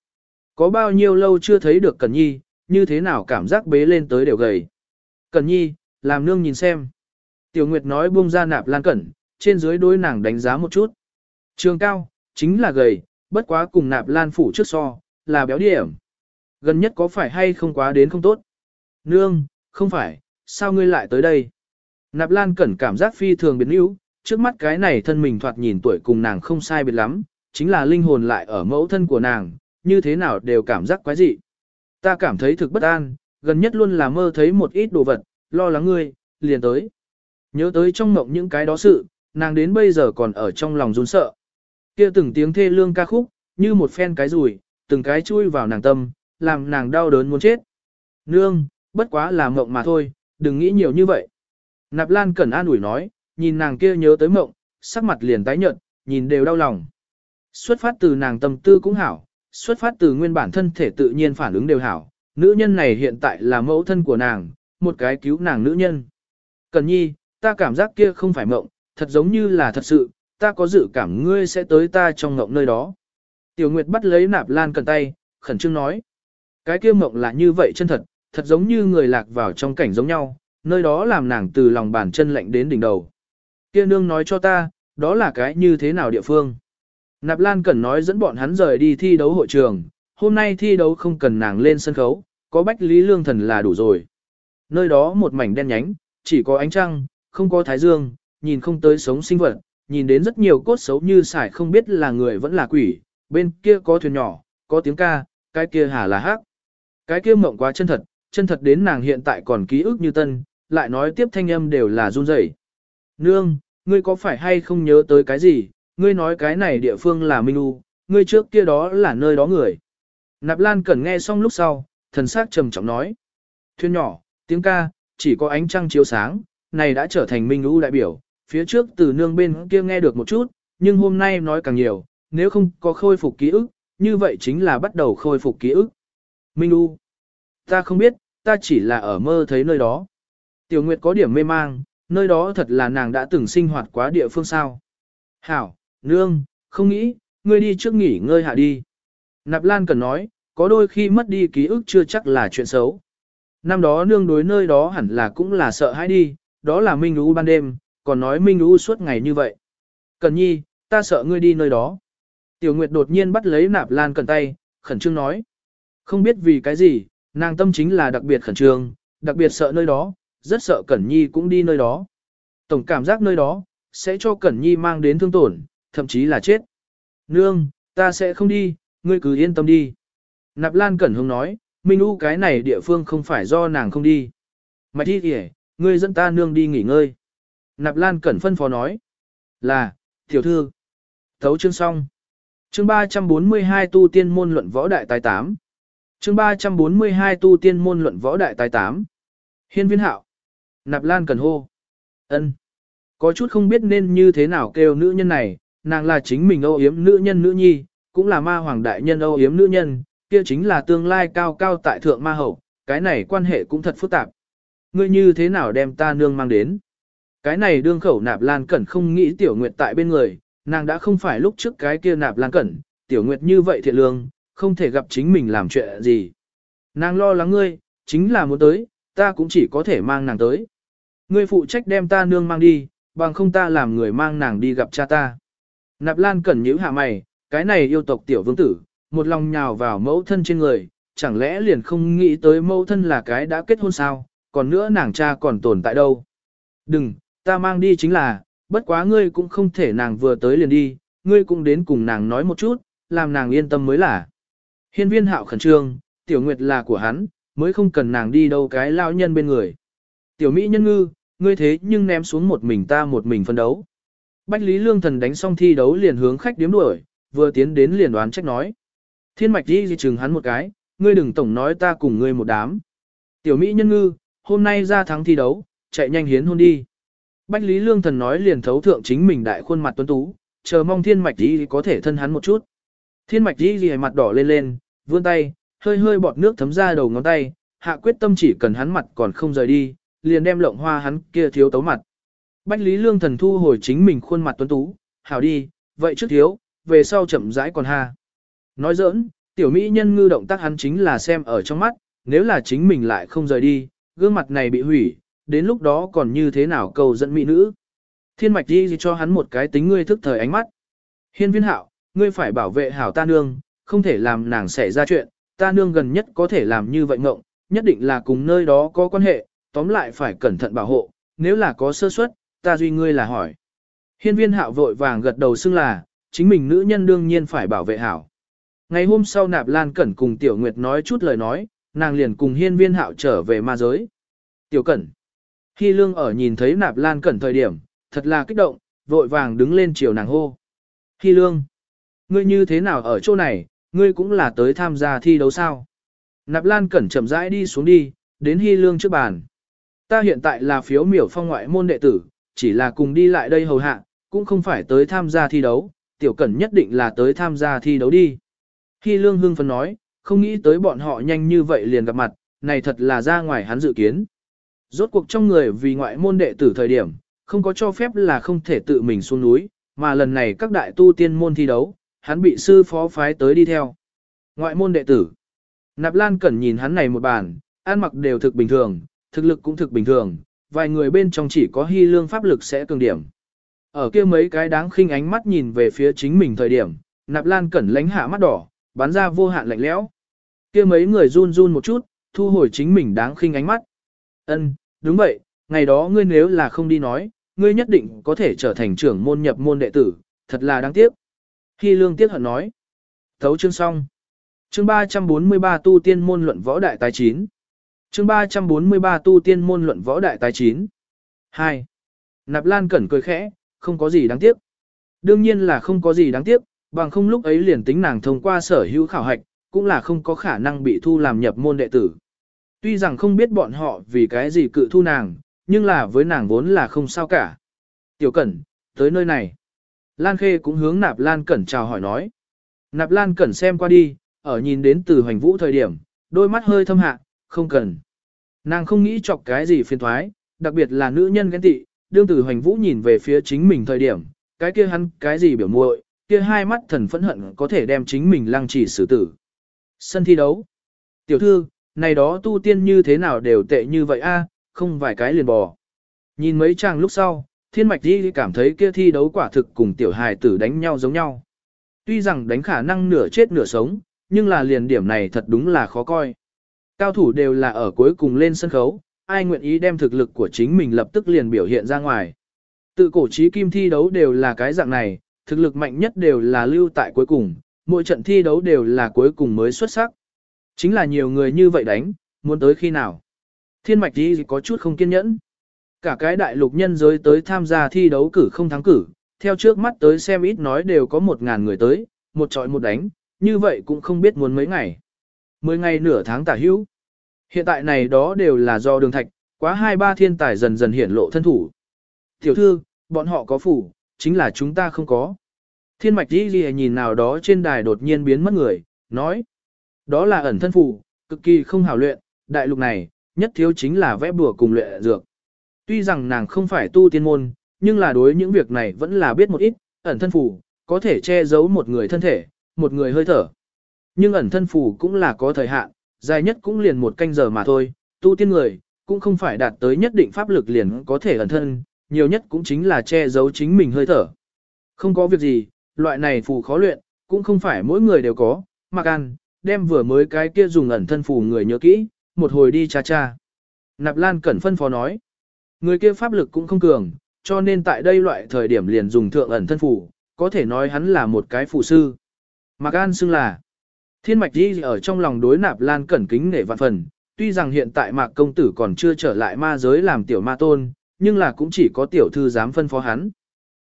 A: Có bao nhiêu lâu chưa thấy được Cẩn Nhi, như thế nào cảm giác bế lên tới đều gầy. Cẩn Nhi, làm nương nhìn xem. Tiểu Nguyệt nói buông ra Nạp Lan Cẩn, trên dưới đôi nàng đánh giá một chút. Trường cao, chính là gầy, bất quá cùng Nạp Lan phủ trước so, là béo điểm. Gần nhất có phải hay không quá đến không tốt? Nương, không phải, sao ngươi lại tới đây? Nạp Lan Cẩn cảm giác phi thường biến yếu, trước mắt cái này thân mình thoạt nhìn tuổi cùng nàng không sai biệt lắm, chính là linh hồn lại ở mẫu thân của nàng, như thế nào đều cảm giác quái dị. Ta cảm thấy thực bất an, gần nhất luôn là mơ thấy một ít đồ vật, lo lắng ngươi, liền tới. Nhớ tới trong mộng những cái đó sự, nàng đến bây giờ còn ở trong lòng run sợ. Kia từng tiếng thê lương ca khúc, như một phen cái rùi, từng cái chui vào nàng tâm, làm nàng đau đớn muốn chết. Nương, bất quá là mộng mà thôi, đừng nghĩ nhiều như vậy. Nạp Lan Cẩn an ủi nói, nhìn nàng kia nhớ tới mộng, sắc mặt liền tái nhợt, nhìn đều đau lòng. Xuất phát từ nàng tâm tư cũng hảo, xuất phát từ nguyên bản thân thể tự nhiên phản ứng đều hảo, nữ nhân này hiện tại là mẫu thân của nàng, một cái cứu nàng nữ nhân. Cần nhi, ta cảm giác kia không phải mộng, thật giống như là thật sự, ta có dự cảm ngươi sẽ tới ta trong mộng nơi đó. Tiểu Nguyệt bắt lấy nạp lan cần tay, khẩn trương nói. Cái kia mộng là như vậy chân thật, thật giống như người lạc vào trong cảnh giống nhau, nơi đó làm nàng từ lòng bàn chân lạnh đến đỉnh đầu. Kia nương nói cho ta, đó là cái như thế nào địa phương. Nạp Lan Cẩn nói dẫn bọn hắn rời đi thi đấu hội trường, hôm nay thi đấu không cần nàng lên sân khấu, có Bách Lý Lương Thần là đủ rồi. Nơi đó một mảnh đen nhánh, chỉ có ánh trăng, không có thái dương, nhìn không tới sống sinh vật, nhìn đến rất nhiều cốt xấu như sải không biết là người vẫn là quỷ, bên kia có thuyền nhỏ, có tiếng ca, cái kia hả là hát. Cái kia mộng quá chân thật, chân thật đến nàng hiện tại còn ký ức như tân, lại nói tiếp thanh âm đều là run rẩy. Nương, ngươi có phải hay không nhớ tới cái gì, ngươi nói cái này địa phương là Minh U, ngươi trước kia đó là nơi đó người. Nạp Lan Cẩn nghe xong lúc sau, thần sắc trầm trọng nói. Thuyền nhỏ, tiếng ca, chỉ có ánh trăng chiếu sáng, này đã trở thành Minh U đại biểu, phía trước từ nương bên kia nghe được một chút, nhưng hôm nay nói càng nhiều, nếu không có khôi phục ký ức, như vậy chính là bắt đầu khôi phục ký ức. Minh U. Ta không biết, ta chỉ là ở mơ thấy nơi đó. Tiểu Nguyệt có điểm mê mang, nơi đó thật là nàng đã từng sinh hoạt quá địa phương sao. Hảo, nương, không nghĩ, ngươi đi trước nghỉ ngơi hạ đi. Nạp Lan cần nói, có đôi khi mất đi ký ức chưa chắc là chuyện xấu. Năm đó nương đối nơi đó hẳn là cũng là sợ hãi đi, đó là Minh Lũ ban đêm, còn nói Minh Lũ suốt ngày như vậy. Cần nhi, ta sợ ngươi đi nơi đó. Tiểu Nguyệt đột nhiên bắt lấy Nạp Lan cần tay, khẩn trương nói. Không biết vì cái gì, nàng tâm chính là đặc biệt khẩn trương, đặc biệt sợ nơi đó, rất sợ Cẩn Nhi cũng đi nơi đó. Tổng cảm giác nơi đó, sẽ cho Cẩn Nhi mang đến thương tổn, thậm chí là chết. Nương, ta sẽ không đi, ngươi cứ yên tâm đi. Nạp Lan Cẩn Hùng nói, Minh U cái này địa phương không phải do nàng không đi. Mạch đi kìa, ngươi dẫn ta nương đi nghỉ ngơi. Nạp Lan Cẩn phân phó nói, là, tiểu thư. Thấu chương xong. Chương 342 tu tiên môn luận võ đại tài 8. Chương 342 tu tiên môn luận võ đại tài 8. Hiên viên hạo. Nạp Lan cần hô. ân Có chút không biết nên như thế nào kêu nữ nhân này, nàng là chính mình âu yếm nữ nhân nữ nhi, cũng là ma hoàng đại nhân âu yếm nữ nhân, kia chính là tương lai cao cao tại thượng ma hậu, cái này quan hệ cũng thật phức tạp. Ngươi như thế nào đem ta nương mang đến? Cái này đương khẩu nạp lan cẩn không nghĩ tiểu nguyệt tại bên người, nàng đã không phải lúc trước cái kia nạp lan cẩn, tiểu nguyệt như vậy thiện lương, không thể gặp chính mình làm chuyện gì. Nàng lo lắng ngươi, chính là muốn tới, ta cũng chỉ có thể mang nàng tới. Ngươi phụ trách đem ta nương mang đi, bằng không ta làm người mang nàng đi gặp cha ta. Nạp Lan cẩn nhíu hạ mày, cái này yêu tộc tiểu vương tử, một lòng nhào vào mẫu thân trên người, chẳng lẽ liền không nghĩ tới mẫu thân là cái đã kết hôn sao, còn nữa nàng cha còn tồn tại đâu. Đừng, ta mang đi chính là, bất quá ngươi cũng không thể nàng vừa tới liền đi, ngươi cũng đến cùng nàng nói một chút, làm nàng yên tâm mới là. Hiên viên hạo khẩn trương, tiểu nguyệt là của hắn, mới không cần nàng đi đâu cái lao nhân bên người. Tiểu Mỹ nhân ngư, ngươi thế nhưng ném xuống một mình ta một mình phân đấu. Bách Lý Lương Thần đánh xong thi đấu liền hướng khách điếm đuổi, vừa tiến đến liền đoán trách nói. Thiên mạch đi di chừng hắn một cái, ngươi đừng tổng nói ta cùng ngươi một đám. Tiểu Mỹ nhân ngư, hôm nay ra thắng thi đấu, chạy nhanh hiến hôn đi. Bách Lý Lương Thần nói liền thấu thượng chính mình đại khuôn mặt tuấn tú, chờ mong thiên mạch đi có thể thân hắn một chút. Thiên mạch đi gì mặt đỏ lên lên, vươn tay, hơi hơi bọt nước thấm ra đầu ngón tay, hạ quyết tâm chỉ cần hắn mặt còn không rời đi, liền đem lộng hoa hắn kia thiếu tấu mặt. Bách Lý Lương Thần thu hồi chính mình khuôn mặt tuấn tú, hảo đi, vậy trước thiếu, về sau chậm rãi còn ha. Nói giỡn, tiểu mỹ nhân ngư động tác hắn chính là xem ở trong mắt, nếu là chính mình lại không rời đi, gương mặt này bị hủy, đến lúc đó còn như thế nào cầu dẫn mỹ nữ. Thiên mạch đi cho hắn một cái tính ngươi thức thời ánh mắt. Hiên viên hạo, ngươi phải bảo vệ hảo ta nương, không thể làm nàng xảy ra chuyện, ta nương gần nhất có thể làm như vậy ngộng, nhất định là cùng nơi đó có quan hệ, tóm lại phải cẩn thận bảo hộ, nếu là có sơ suất, ta duy ngươi là hỏi. Hiên viên hạo vội vàng gật đầu xưng là, chính mình nữ nhân đương nhiên phải bảo vệ hảo. Ngày hôm sau nạp lan cẩn cùng tiểu nguyệt nói chút lời nói, nàng liền cùng hiên viên hạo trở về ma giới. Tiểu cẩn. Khi lương ở nhìn thấy nạp lan cẩn thời điểm, thật là kích động, vội vàng đứng lên chiều nàng hô. Khi lương. Ngươi như thế nào ở chỗ này, ngươi cũng là tới tham gia thi đấu sao. Nạp lan cẩn chậm rãi đi xuống đi, đến hy lương trước bàn. Ta hiện tại là phiếu miểu phong ngoại môn đệ tử, chỉ là cùng đi lại đây hầu hạ, cũng không phải tới tham gia thi đấu, tiểu cẩn nhất định là tới tham gia thi đấu đi. Hy lương hưng phấn nói, không nghĩ tới bọn họ nhanh như vậy liền gặp mặt, này thật là ra ngoài hắn dự kiến. Rốt cuộc trong người vì ngoại môn đệ tử thời điểm, không có cho phép là không thể tự mình xuống núi, mà lần này các đại tu tiên môn thi đấu, hắn bị sư phó phái tới đi theo. Ngoại môn đệ tử. Nạp Lan Cẩn nhìn hắn này một bàn, ăn mặc đều thực bình thường, thực lực cũng thực bình thường, vài người bên trong chỉ có hy lương pháp lực sẽ cường điểm. Ở kia mấy cái đáng khinh ánh mắt nhìn về phía chính mình thời điểm, Nạp Lan Cẩn lánh hạ mắt đỏ, bắn ra vô hạn lạnh lẽo. Kia mấy người run run một chút, thu hồi chính mình đáng khinh ánh mắt. Ân, đúng vậy, ngày đó ngươi nếu là không đi nói, ngươi nhất định có thể trở thành trưởng môn nhập môn đệ tử, thật là đáng tiếc. Hy lương tiếc hận nói. Thấu chương xong. Chương 343 tu tiên môn luận võ đại tài 9. Chương 343 tu tiên môn luận võ đại tài 9. 2. Nạp Lan Cẩn cười khẽ, không có gì đáng tiếc. Đương nhiên là không có gì đáng tiếc, bằng không lúc ấy liền tính nàng thông qua sở hữu khảo hạch, cũng là không có khả năng bị thu làm nhập môn đệ tử. Tuy rằng không biết bọn họ vì cái gì cự thu nàng, nhưng là với nàng vốn là không sao cả. Tiểu Cẩn, tới nơi này. Lan Khê cũng hướng Nạp Lan Cẩn chào hỏi nói. Nạp Lan Cẩn xem qua đi, ở nhìn đến từ hoành vũ thời điểm, đôi mắt hơi thâm hạ, không cần. Nàng không nghĩ chọc cái gì phiền thoái, đặc biệt là nữ nhân ghen tị, đương từ hoành vũ nhìn về phía chính mình thời điểm, cái kia hắn cái gì biểu muội, kia hai mắt thần phẫn hận có thể đem chính mình lăng trì xử tử. Sân thi đấu. Tiểu thư, này đó tu tiên như thế nào đều tệ như vậy a, không vài cái liền bò. Nhìn mấy chàng lúc sau, thiên mạch đi cảm thấy kia thi đấu quả thực cùng tiểu hài tử đánh nhau giống nhau. Tuy rằng đánh khả năng nửa chết nửa sống, nhưng là liền điểm này thật đúng là khó coi. Cao thủ đều là ở cuối cùng lên sân khấu, ai nguyện ý đem thực lực của chính mình lập tức liền biểu hiện ra ngoài. Tự cổ trí kim thi đấu đều là cái dạng này, thực lực mạnh nhất đều là lưu tại cuối cùng, mỗi trận thi đấu đều là cuối cùng mới xuất sắc. Chính là nhiều người như vậy đánh, muốn tới khi nào. Thiên mạch đi có chút không kiên nhẫn. Cả cái đại lục nhân giới tới tham gia thi đấu cử không thắng cử, theo trước mắt tới xem ít nói đều có một ngàn người tới, một trọi một đánh, như vậy cũng không biết muốn mấy ngày. Mười ngày nửa tháng tả hữu. Hiện tại này đó đều là do đường thạch, quá hai ba thiên tài dần dần hiển lộ thân thủ. Tiểu thư, bọn họ có phủ, chính là chúng ta không có. Thiên mạch đi ghi nhìn nào đó trên đài đột nhiên biến mất người, nói. Đó là ẩn thân phủ, cực kỳ không hảo luyện, đại lục này, nhất thiếu chính là vẽ bùa cùng luyện dược. Tuy rằng nàng không phải tu tiên môn, nhưng là đối những việc này vẫn là biết một ít, ẩn thân phủ, có thể che giấu một người thân thể, một người hơi thở. Nhưng ẩn thân phủ cũng là có thời hạn, dài nhất cũng liền một canh giờ mà thôi, tu tiên người, cũng không phải đạt tới nhất định pháp lực liền có thể ẩn thân, nhiều nhất cũng chính là che giấu chính mình hơi thở. Không có việc gì, loại này phù khó luyện, cũng không phải mỗi người đều có, mặc ăn, đem vừa mới cái kia dùng ẩn thân phù người nhớ kỹ, một hồi đi cha cha. Nạp Lan Cẩn phân phó nói, người kia pháp lực cũng không cường, cho nên tại đây loại thời điểm liền dùng thượng ẩn thân phủ, có thể nói hắn là một cái phụ sư. Mạc An xưng là, thiên mạch đi ở trong lòng đối Nạp Lan Cẩn kính nể vạn phần, tuy rằng hiện tại Mạc Công Tử còn chưa trở lại ma giới làm tiểu ma tôn, nhưng là cũng chỉ có tiểu thư dám phân phó hắn.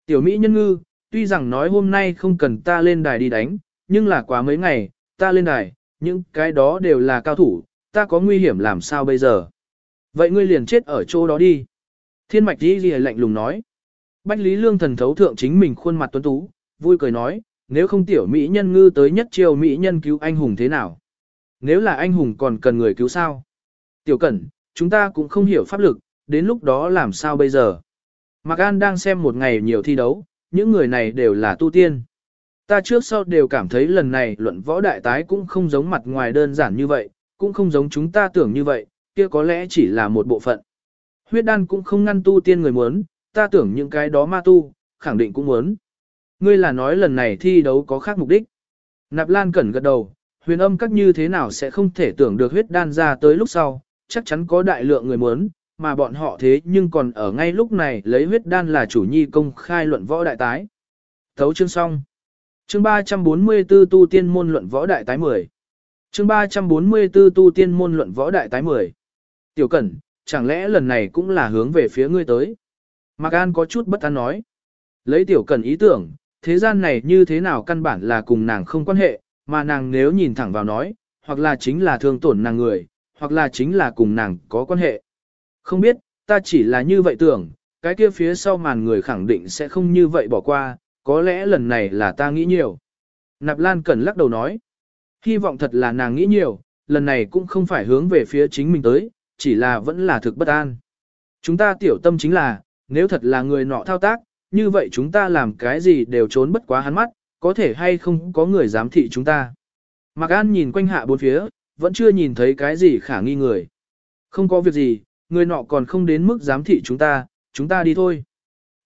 A: Tiểu Mỹ nhân ngư, tuy rằng nói hôm nay không cần ta lên đài đi đánh, nhưng là quá mấy ngày, ta lên đài, Những cái đó đều là cao thủ, ta có nguy hiểm làm sao bây giờ? Vậy ngươi liền chết ở chỗ đó đi. Thiên mạch đi gì lạnh lùng nói. Bách Lý Lương thần thấu thượng chính mình khuôn mặt tuấn tú, vui cười nói, nếu không tiểu mỹ nhân ngư tới nhất chiều mỹ nhân cứu anh hùng thế nào? Nếu là anh hùng còn cần người cứu sao? Tiểu Cẩn, chúng ta cũng không hiểu pháp lực, đến lúc đó làm sao bây giờ? Mạc An đang xem một ngày nhiều thi đấu, những người này đều là tu tiên. Ta trước sau đều cảm thấy lần này luận võ đại tái cũng không giống mặt ngoài đơn giản như vậy, cũng không giống chúng ta tưởng như vậy, kia có lẽ chỉ là một bộ phận. Huyết đan cũng không ngăn tu tiên người muốn, ta tưởng những cái đó ma tu, khẳng định cũng muốn. Ngươi là nói lần này thi đấu có khác mục đích. Nạp Lan Cẩn gật đầu, huyền âm các như thế nào sẽ không thể tưởng được huyết đan ra tới lúc sau, chắc chắn có đại lượng người muốn, mà bọn họ thế nhưng còn ở ngay lúc này lấy huyết đan là chủ nhi công khai luận võ đại tái. Thấu chương xong. Chương 344 tu tiên môn luận võ đại tái 10. Chương 344 tu tiên môn luận võ đại tái 10. Tiểu Cẩn, chẳng lẽ lần này cũng là hướng về phía ngươi tới? Mạc An có chút bất an nói. Lấy Tiểu Cần ý tưởng, thế gian này như thế nào căn bản là cùng nàng không quan hệ, mà nàng nếu nhìn thẳng vào nói, hoặc là chính là thương tổn nàng người, hoặc là chính là cùng nàng có quan hệ. Không biết, ta chỉ là như vậy tưởng, cái kia phía sau màn người khẳng định sẽ không như vậy bỏ qua, có lẽ lần này là ta nghĩ nhiều. Nạp Lan Cẩn lắc đầu nói, hy vọng thật là nàng nghĩ nhiều, lần này cũng không phải hướng về phía chính mình tới, chỉ là vẫn là thực bất an. Chúng ta tiểu tâm chính là, nếu thật là người nọ thao tác, như vậy chúng ta làm cái gì đều trốn bất quá hắn mắt, có thể hay không có người giám thị chúng ta. Mạc An nhìn quanh hạ bốn phía, vẫn chưa nhìn thấy cái gì khả nghi người. Không có việc gì, người nọ còn không đến mức giám thị chúng ta, chúng ta đi thôi.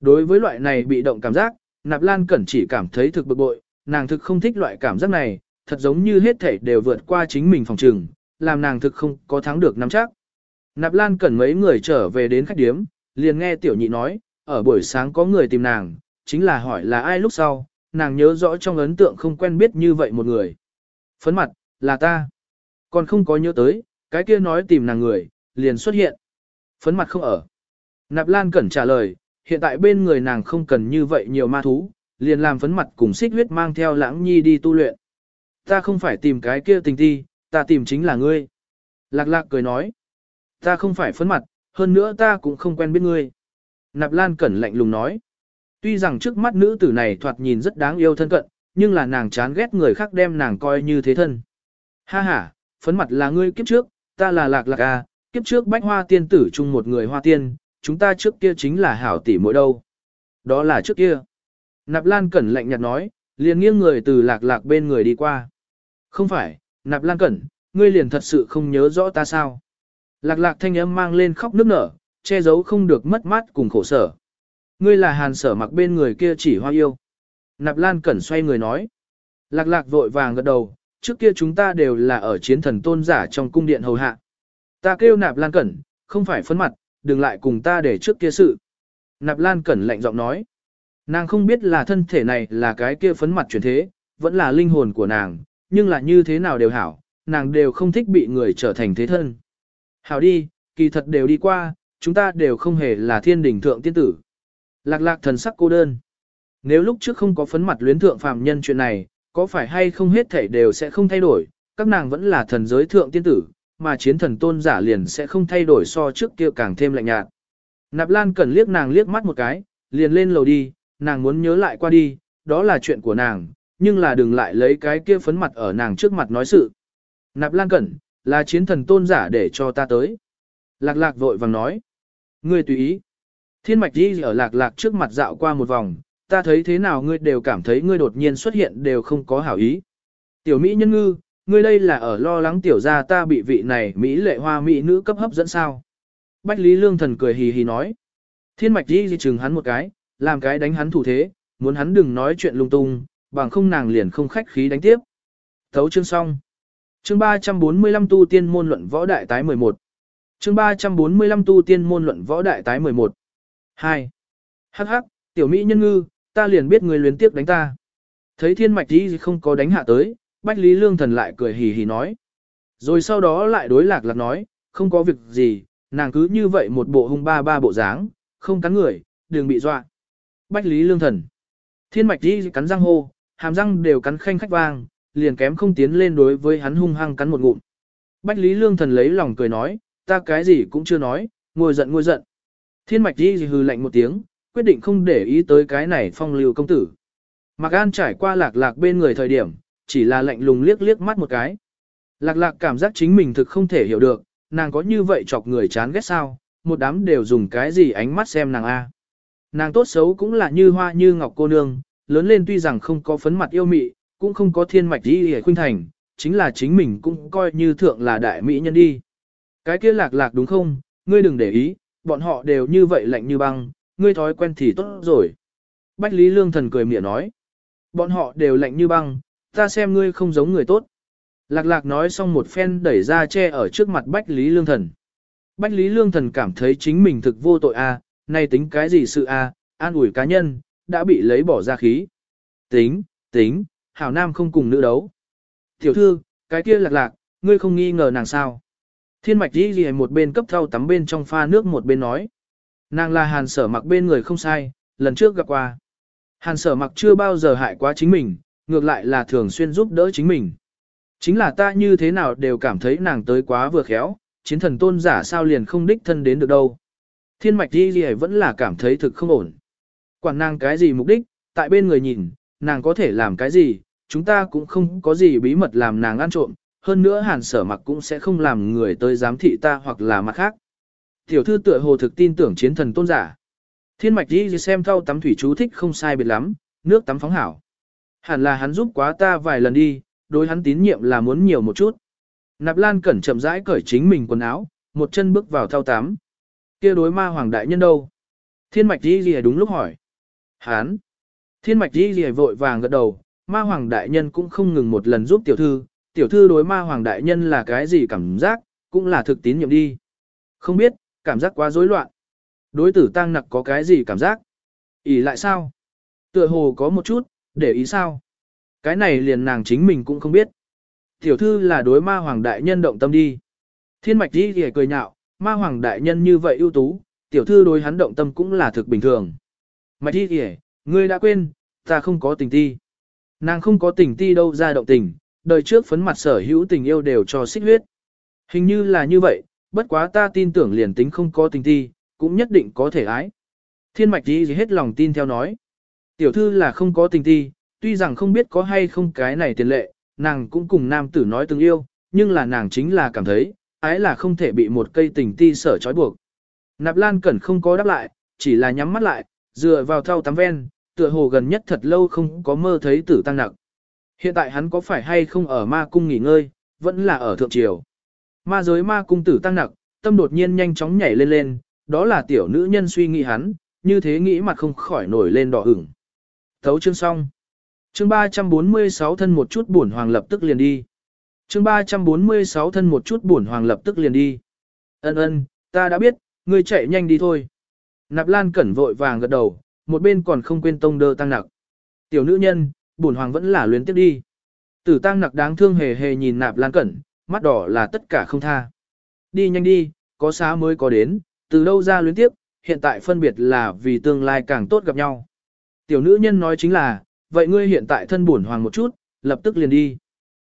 A: Đối với loại này bị động cảm giác, Nạp Lan Cẩn chỉ cảm thấy thực bực bội, nàng thực không thích loại cảm giác này, thật giống như hết thể đều vượt qua chính mình phòng trường, làm nàng thực không có thắng được nắm chắc. Nạp Lan Cẩn mấy người trở về đến khách điếm, liền nghe tiểu nhị nói, ở buổi sáng có người tìm nàng, chính là hỏi là ai lúc sau, nàng nhớ rõ trong ấn tượng không quen biết như vậy một người. Phấn mặt, là ta. Còn không có nhớ tới, cái kia nói tìm nàng người, liền xuất hiện. Phấn mặt không ở. Nạp Lan Cẩn trả lời, hiện tại bên người nàng không cần như vậy nhiều ma thú, liền làm phấn mặt cùng xích huyết mang theo lãng nhi đi tu luyện. Ta không phải tìm cái kia tình ti, ta tìm chính là ngươi. Lạc lạc cười nói. Ta không phải phấn mặt, hơn nữa ta cũng không quen biết ngươi. Nạp Lan Cẩn lạnh lùng nói. Tuy rằng trước mắt nữ tử này thoạt nhìn rất đáng yêu thân cận, nhưng là nàng chán ghét người khác đem nàng coi như thế thân. Ha ha, phấn mặt là ngươi kiếp trước, ta là lạc lạc à, kiếp trước bách hoa tiên tử chung một người hoa tiên, chúng ta trước kia chính là hảo tỷ mỗi đâu. Đó là trước kia. Nạp Lan Cẩn lạnh nhạt nói, liền nghiêng người từ lạc lạc bên người đi qua. Không phải, Nạp Lan Cẩn, ngươi liền thật sự không nhớ rõ ta sao. Lạc lạc thanh âm mang lên khóc nức nở, che giấu không được mất mát cùng khổ sở. Ngươi là hàn sở mặc bên người kia chỉ hoa yêu. Nạp Lan Cẩn xoay người nói. Lạc lạc vội vàng gật đầu, trước kia chúng ta đều là ở chiến thần tôn giả trong cung điện hầu hạ. Ta kêu Nạp Lan Cẩn, không phải phấn mặt, đừng lại cùng ta để trước kia sự. Nạp Lan Cẩn lạnh giọng nói. Nàng không biết là thân thể này là cái kia phấn mặt chuyển thế, vẫn là linh hồn của nàng, nhưng là như thế nào đều hảo, nàng đều không thích bị người trở thành thế thân. Hảo đi, kỳ thật đều đi qua, chúng ta đều không hề là thiên đỉnh thượng tiên tử. Lạc lạc thần sắc cô đơn. Nếu lúc trước không có phấn mặt luyến thượng phàm nhân chuyện này, có phải hay không hết thảy đều sẽ không thay đổi, các nàng vẫn là thần giới thượng tiên tử, mà chiến thần tôn giả liền sẽ không thay đổi so trước kia càng thêm lạnh nhạt. Nạp Lan cần liếc nàng liếc mắt một cái, liền lên lầu đi, nàng muốn nhớ lại qua đi, đó là chuyện của nàng, nhưng là đừng lại lấy cái kia phấn mặt ở nàng trước mặt nói sự. Nạp Lan Cẩn, là chiến thần tôn giả để cho ta tới. Lạc lạc vội vàng nói. Ngươi tùy ý. Thiên mạch đi ở lạc lạc trước mặt dạo qua một vòng, ta thấy thế nào ngươi đều cảm thấy ngươi đột nhiên xuất hiện đều không có hảo ý. Tiểu Mỹ nhân ngư, ngươi đây là ở lo lắng tiểu gia ta bị vị này Mỹ lệ hoa Mỹ nữ cấp hấp dẫn sao. Bách Lý Lương Thần cười hì hì nói. Thiên mạch đi di chừng hắn một cái, làm cái đánh hắn thủ thế, muốn hắn đừng nói chuyện lung tung, bằng không nàng liền không khách khí đánh tiếp. Thấu chương xong. Chương 345 tu tiên môn luận võ đại tái 11. Chương 345 tu tiên môn luận võ đại tái 11. 2. Hắc hắc, tiểu mỹ nhân ngư, ta liền biết người luyến tiếp đánh ta. Thấy thiên mạch tí không có đánh hạ tới, Bách Lý Lương Thần lại cười hì hì nói. Rồi sau đó lại đối lạc lạc nói, không có việc gì, nàng cứ như vậy một bộ hung ba ba bộ dáng, không cắn người, đừng bị dọa. Bách Lý Lương Thần. Thiên mạch tí cắn răng hô, hàm răng đều cắn khanh khách vang, liền kém không tiến lên đối với hắn hung hăng cắn một ngụm. Bách Lý Lương Thần lấy lòng cười nói, ta cái gì cũng chưa nói, ngồi giận ngồi giận. Thiên mạch di hừ lạnh một tiếng, quyết định không để ý tới cái này phong lưu công tử. Mạc An trải qua lạc lạc bên người thời điểm, chỉ là lạnh lùng liếc liếc mắt một cái. Lạc lạc cảm giác chính mình thực không thể hiểu được, nàng có như vậy chọc người chán ghét sao, một đám đều dùng cái gì ánh mắt xem nàng a. Nàng tốt xấu cũng là như hoa như ngọc cô nương, lớn lên tuy rằng không có phấn mặt yêu mị, cũng không có thiên mạch đi hề khuynh thành, chính là chính mình cũng coi như thượng là đại mỹ nhân đi. Cái kia lạc lạc đúng không, ngươi đừng để ý, bọn họ đều như vậy lạnh như băng, ngươi thói quen thì tốt rồi. Bách Lý Lương Thần cười mỉa nói, bọn họ đều lạnh như băng, ta xem ngươi không giống người tốt. Lạc lạc nói xong một phen đẩy ra che ở trước mặt Bách Lý Lương Thần. Bách Lý Lương Thần cảm thấy chính mình thực vô tội a, à, nay tính cái gì sự a, à, an ủi cá nhân, đã bị lấy bỏ ra khí. Tính, tính, hảo nam không cùng nữ đấu. Tiểu thư, cái kia lạc lạc, ngươi không nghi ngờ nàng sao. Thiên mạch đi gì một bên cấp thau tắm bên trong pha nước một bên nói. Nàng là hàn sở mặc bên người không sai, lần trước gặp qua. Hàn sở mặc chưa bao giờ hại quá chính mình, ngược lại là thường xuyên giúp đỡ chính mình. Chính là ta như thế nào đều cảm thấy nàng tới quá vừa khéo, chiến thần tôn giả sao liền không đích thân đến được đâu. Thiên mạch đi gì vẫn là cảm thấy thực không ổn. Quản nàng cái gì mục đích, tại bên người nhìn, nàng có thể làm cái gì, chúng ta cũng không có gì bí mật làm nàng ăn trộm, hơn nữa hàn sở mặc cũng sẽ không làm người tới giám thị ta hoặc là mặt khác. Tiểu thư tựa hồ thực tin tưởng chiến thần tôn giả. Thiên mạch đi xem thau tắm thủy chú thích không sai biệt lắm, nước tắm phóng hảo. Hẳn là hắn giúp quá ta vài lần đi, đối hắn tín nhiệm là muốn nhiều một chút. Nạp Lan cẩn chậm rãi cởi chính mình quần áo, một chân bước vào thao tắm. Kia đối ma hoàng đại nhân đâu? Thiên mạch đi gì đúng lúc hỏi. Hán. Thiên mạch đi gì vội vàng gật đầu, ma hoàng đại nhân cũng không ngừng một lần giúp tiểu thư, tiểu thư đối ma hoàng đại nhân là cái gì cảm giác, cũng là thực tín nhiệm đi. Không biết, cảm giác quá rối loạn. Đối tử tăng nặc có cái gì cảm giác? ỉ lại sao? Tựa hồ có một chút, để ý sao? Cái này liền nàng chính mình cũng không biết. Tiểu thư là đối ma hoàng đại nhân động tâm đi. Thiên mạch đi thì cười nhạo, ma hoàng đại nhân như vậy ưu tú, tiểu thư đối hắn động tâm cũng là thực bình thường. Mạch đi thì ngươi đã quên, ta không có tình ti. Nàng không có tình ti đâu ra động tình, đời trước phấn mặt sở hữu tình yêu đều cho xích huyết. Hình như là như vậy, bất quá ta tin tưởng liền tính không có tình ti, cũng nhất định có thể ái. Thiên mạch đi hết lòng tin theo nói. Tiểu thư là không có tình ti, tuy rằng không biết có hay không cái này tiền lệ, nàng cũng cùng nam tử nói từng yêu, nhưng là nàng chính là cảm thấy, ái là không thể bị một cây tình ti sở trói buộc. Nạp Lan Cẩn không có đáp lại, chỉ là nhắm mắt lại, dựa vào thau tắm ven, tựa hồ gần nhất thật lâu không có mơ thấy tử tăng nặc. Hiện tại hắn có phải hay không ở ma cung nghỉ ngơi, vẫn là ở thượng triều. Ma giới ma cung tử tăng nặc, tâm đột nhiên nhanh chóng nhảy lên lên, đó là tiểu nữ nhân suy nghĩ hắn, như thế nghĩ mặt không khỏi nổi lên đỏ ửng. Thấu chương xong. Chương 346 thân một chút buồn hoàng lập tức liền đi. Chương 346 thân một chút buồn hoàng lập tức liền đi. Ân ân, ta đã biết, ngươi chạy nhanh đi thôi. Nạp Lan cẩn vội vàng gật đầu, một bên còn không quên tông đơ tăng nặc. Tiểu nữ nhân, buồn hoàng vẫn là luyến tiếp đi. Tử tăng nặc đáng thương hề hề nhìn Nạp Lan cẩn, mắt đỏ là tất cả không tha. Đi nhanh đi, có xá mới có đến, từ đâu ra luyến tiếp, hiện tại phân biệt là vì tương lai càng tốt gặp nhau. Tiểu nữ nhân nói chính là, vậy ngươi hiện tại thân buồn hoàng một chút, lập tức liền đi.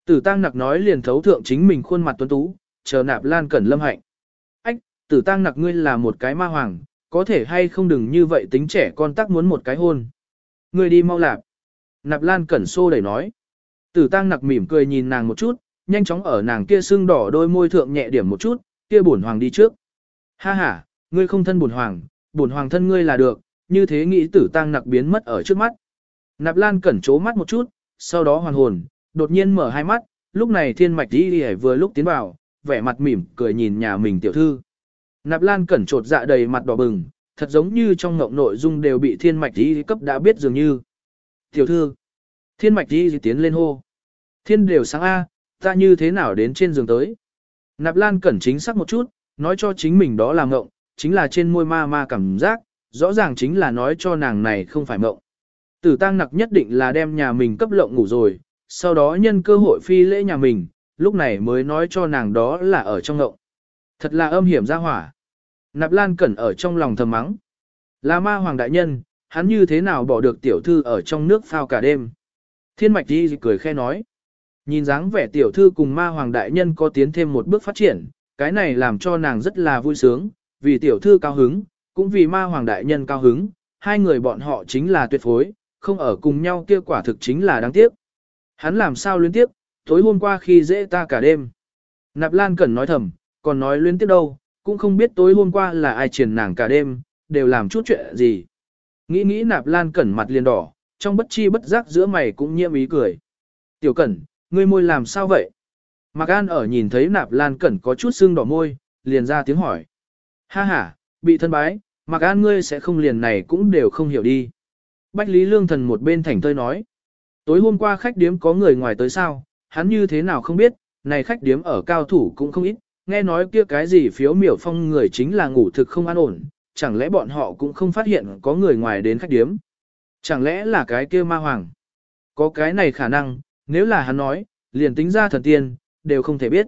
A: Tử tăng nặc nói liền thấu thượng chính mình khuôn mặt tuấn tú, chờ nạp lan cẩn lâm hạnh. Ách, tử tăng nặc ngươi là một cái ma hoàng, có thể hay không đừng như vậy tính trẻ con tắc muốn một cái hôn. người đi mau lạp. Nạp lan cẩn xô đẩy nói. Tử tăng nặc mỉm cười nhìn nàng một chút, nhanh chóng ở nàng kia sưng đỏ đôi môi thượng nhẹ điểm một chút, kia bổn hoàng đi trước. Ha ha, ngươi không thân bổn hoàng, bổn hoàng thân ngươi là được, như thế nghĩ tử tăng nặc biến mất ở trước mắt. Nạp Lan cẩn chố mắt một chút, sau đó hoàn hồn, đột nhiên mở hai mắt, lúc này thiên mạch đi vừa lúc tiến vào, vẻ mặt mỉm cười nhìn nhà mình tiểu thư. Nạp Lan cẩn trột dạ đầy mặt đỏ bừng, thật giống như trong ngộng nội dung đều bị thiên mạch đi cấp đã biết dường như. Tiểu thư, thiên mạch đi tiến lên hô. Thiên đều sáng A, ta như thế nào đến trên giường tới. Nạp Lan cẩn chính xác một chút, nói cho chính mình đó là ngộng, chính là trên môi ma ma cảm giác, rõ ràng chính là nói cho nàng này không phải ngộng. Tử tăng nặc nhất định là đem nhà mình cấp lộng ngủ rồi, sau đó nhân cơ hội phi lễ nhà mình, lúc này mới nói cho nàng đó là ở trong ngộng. Thật là âm hiểm ra hỏa. Nạp Lan Cẩn ở trong lòng thầm mắng. Là ma hoàng đại nhân, hắn như thế nào bỏ được tiểu thư ở trong nước phao cả đêm. Thiên mạch đi cười khe nói. Nhìn dáng vẻ tiểu thư cùng ma hoàng đại nhân có tiến thêm một bước phát triển, cái này làm cho nàng rất là vui sướng, vì tiểu thư cao hứng, cũng vì ma hoàng đại nhân cao hứng, hai người bọn họ chính là tuyệt phối, không ở cùng nhau kia quả thực chính là đáng tiếc. Hắn làm sao liên tiếp, tối hôm qua khi dễ ta cả đêm. Nạp Lan Cẩn nói thầm, còn nói luyến tiếp đâu, cũng không biết tối hôm qua là ai triển nàng cả đêm, đều làm chút chuyện gì. Nghĩ nghĩ Nạp Lan Cẩn mặt liền đỏ, trong bất chi bất giác giữa mày cũng nhiễm ý cười. Tiểu Cẩn, ngươi môi làm sao vậy? Mạc An ở nhìn thấy Nạp Lan Cẩn có chút sưng đỏ môi, liền ra tiếng hỏi. Ha ha, bị thân bái, Mạc An ngươi sẽ không liền này cũng đều không hiểu đi. Bách Lý Lương Thần một bên thành tơi nói. Tối hôm qua khách điếm có người ngoài tới sao, hắn như thế nào không biết, này khách điếm ở cao thủ cũng không ít, nghe nói kia cái gì phiếu miểu phong người chính là ngủ thực không an ổn, chẳng lẽ bọn họ cũng không phát hiện có người ngoài đến khách điếm. Chẳng lẽ là cái kia ma hoàng? Có cái này khả năng, nếu là hắn nói, liền tính ra thần tiên, đều không thể biết.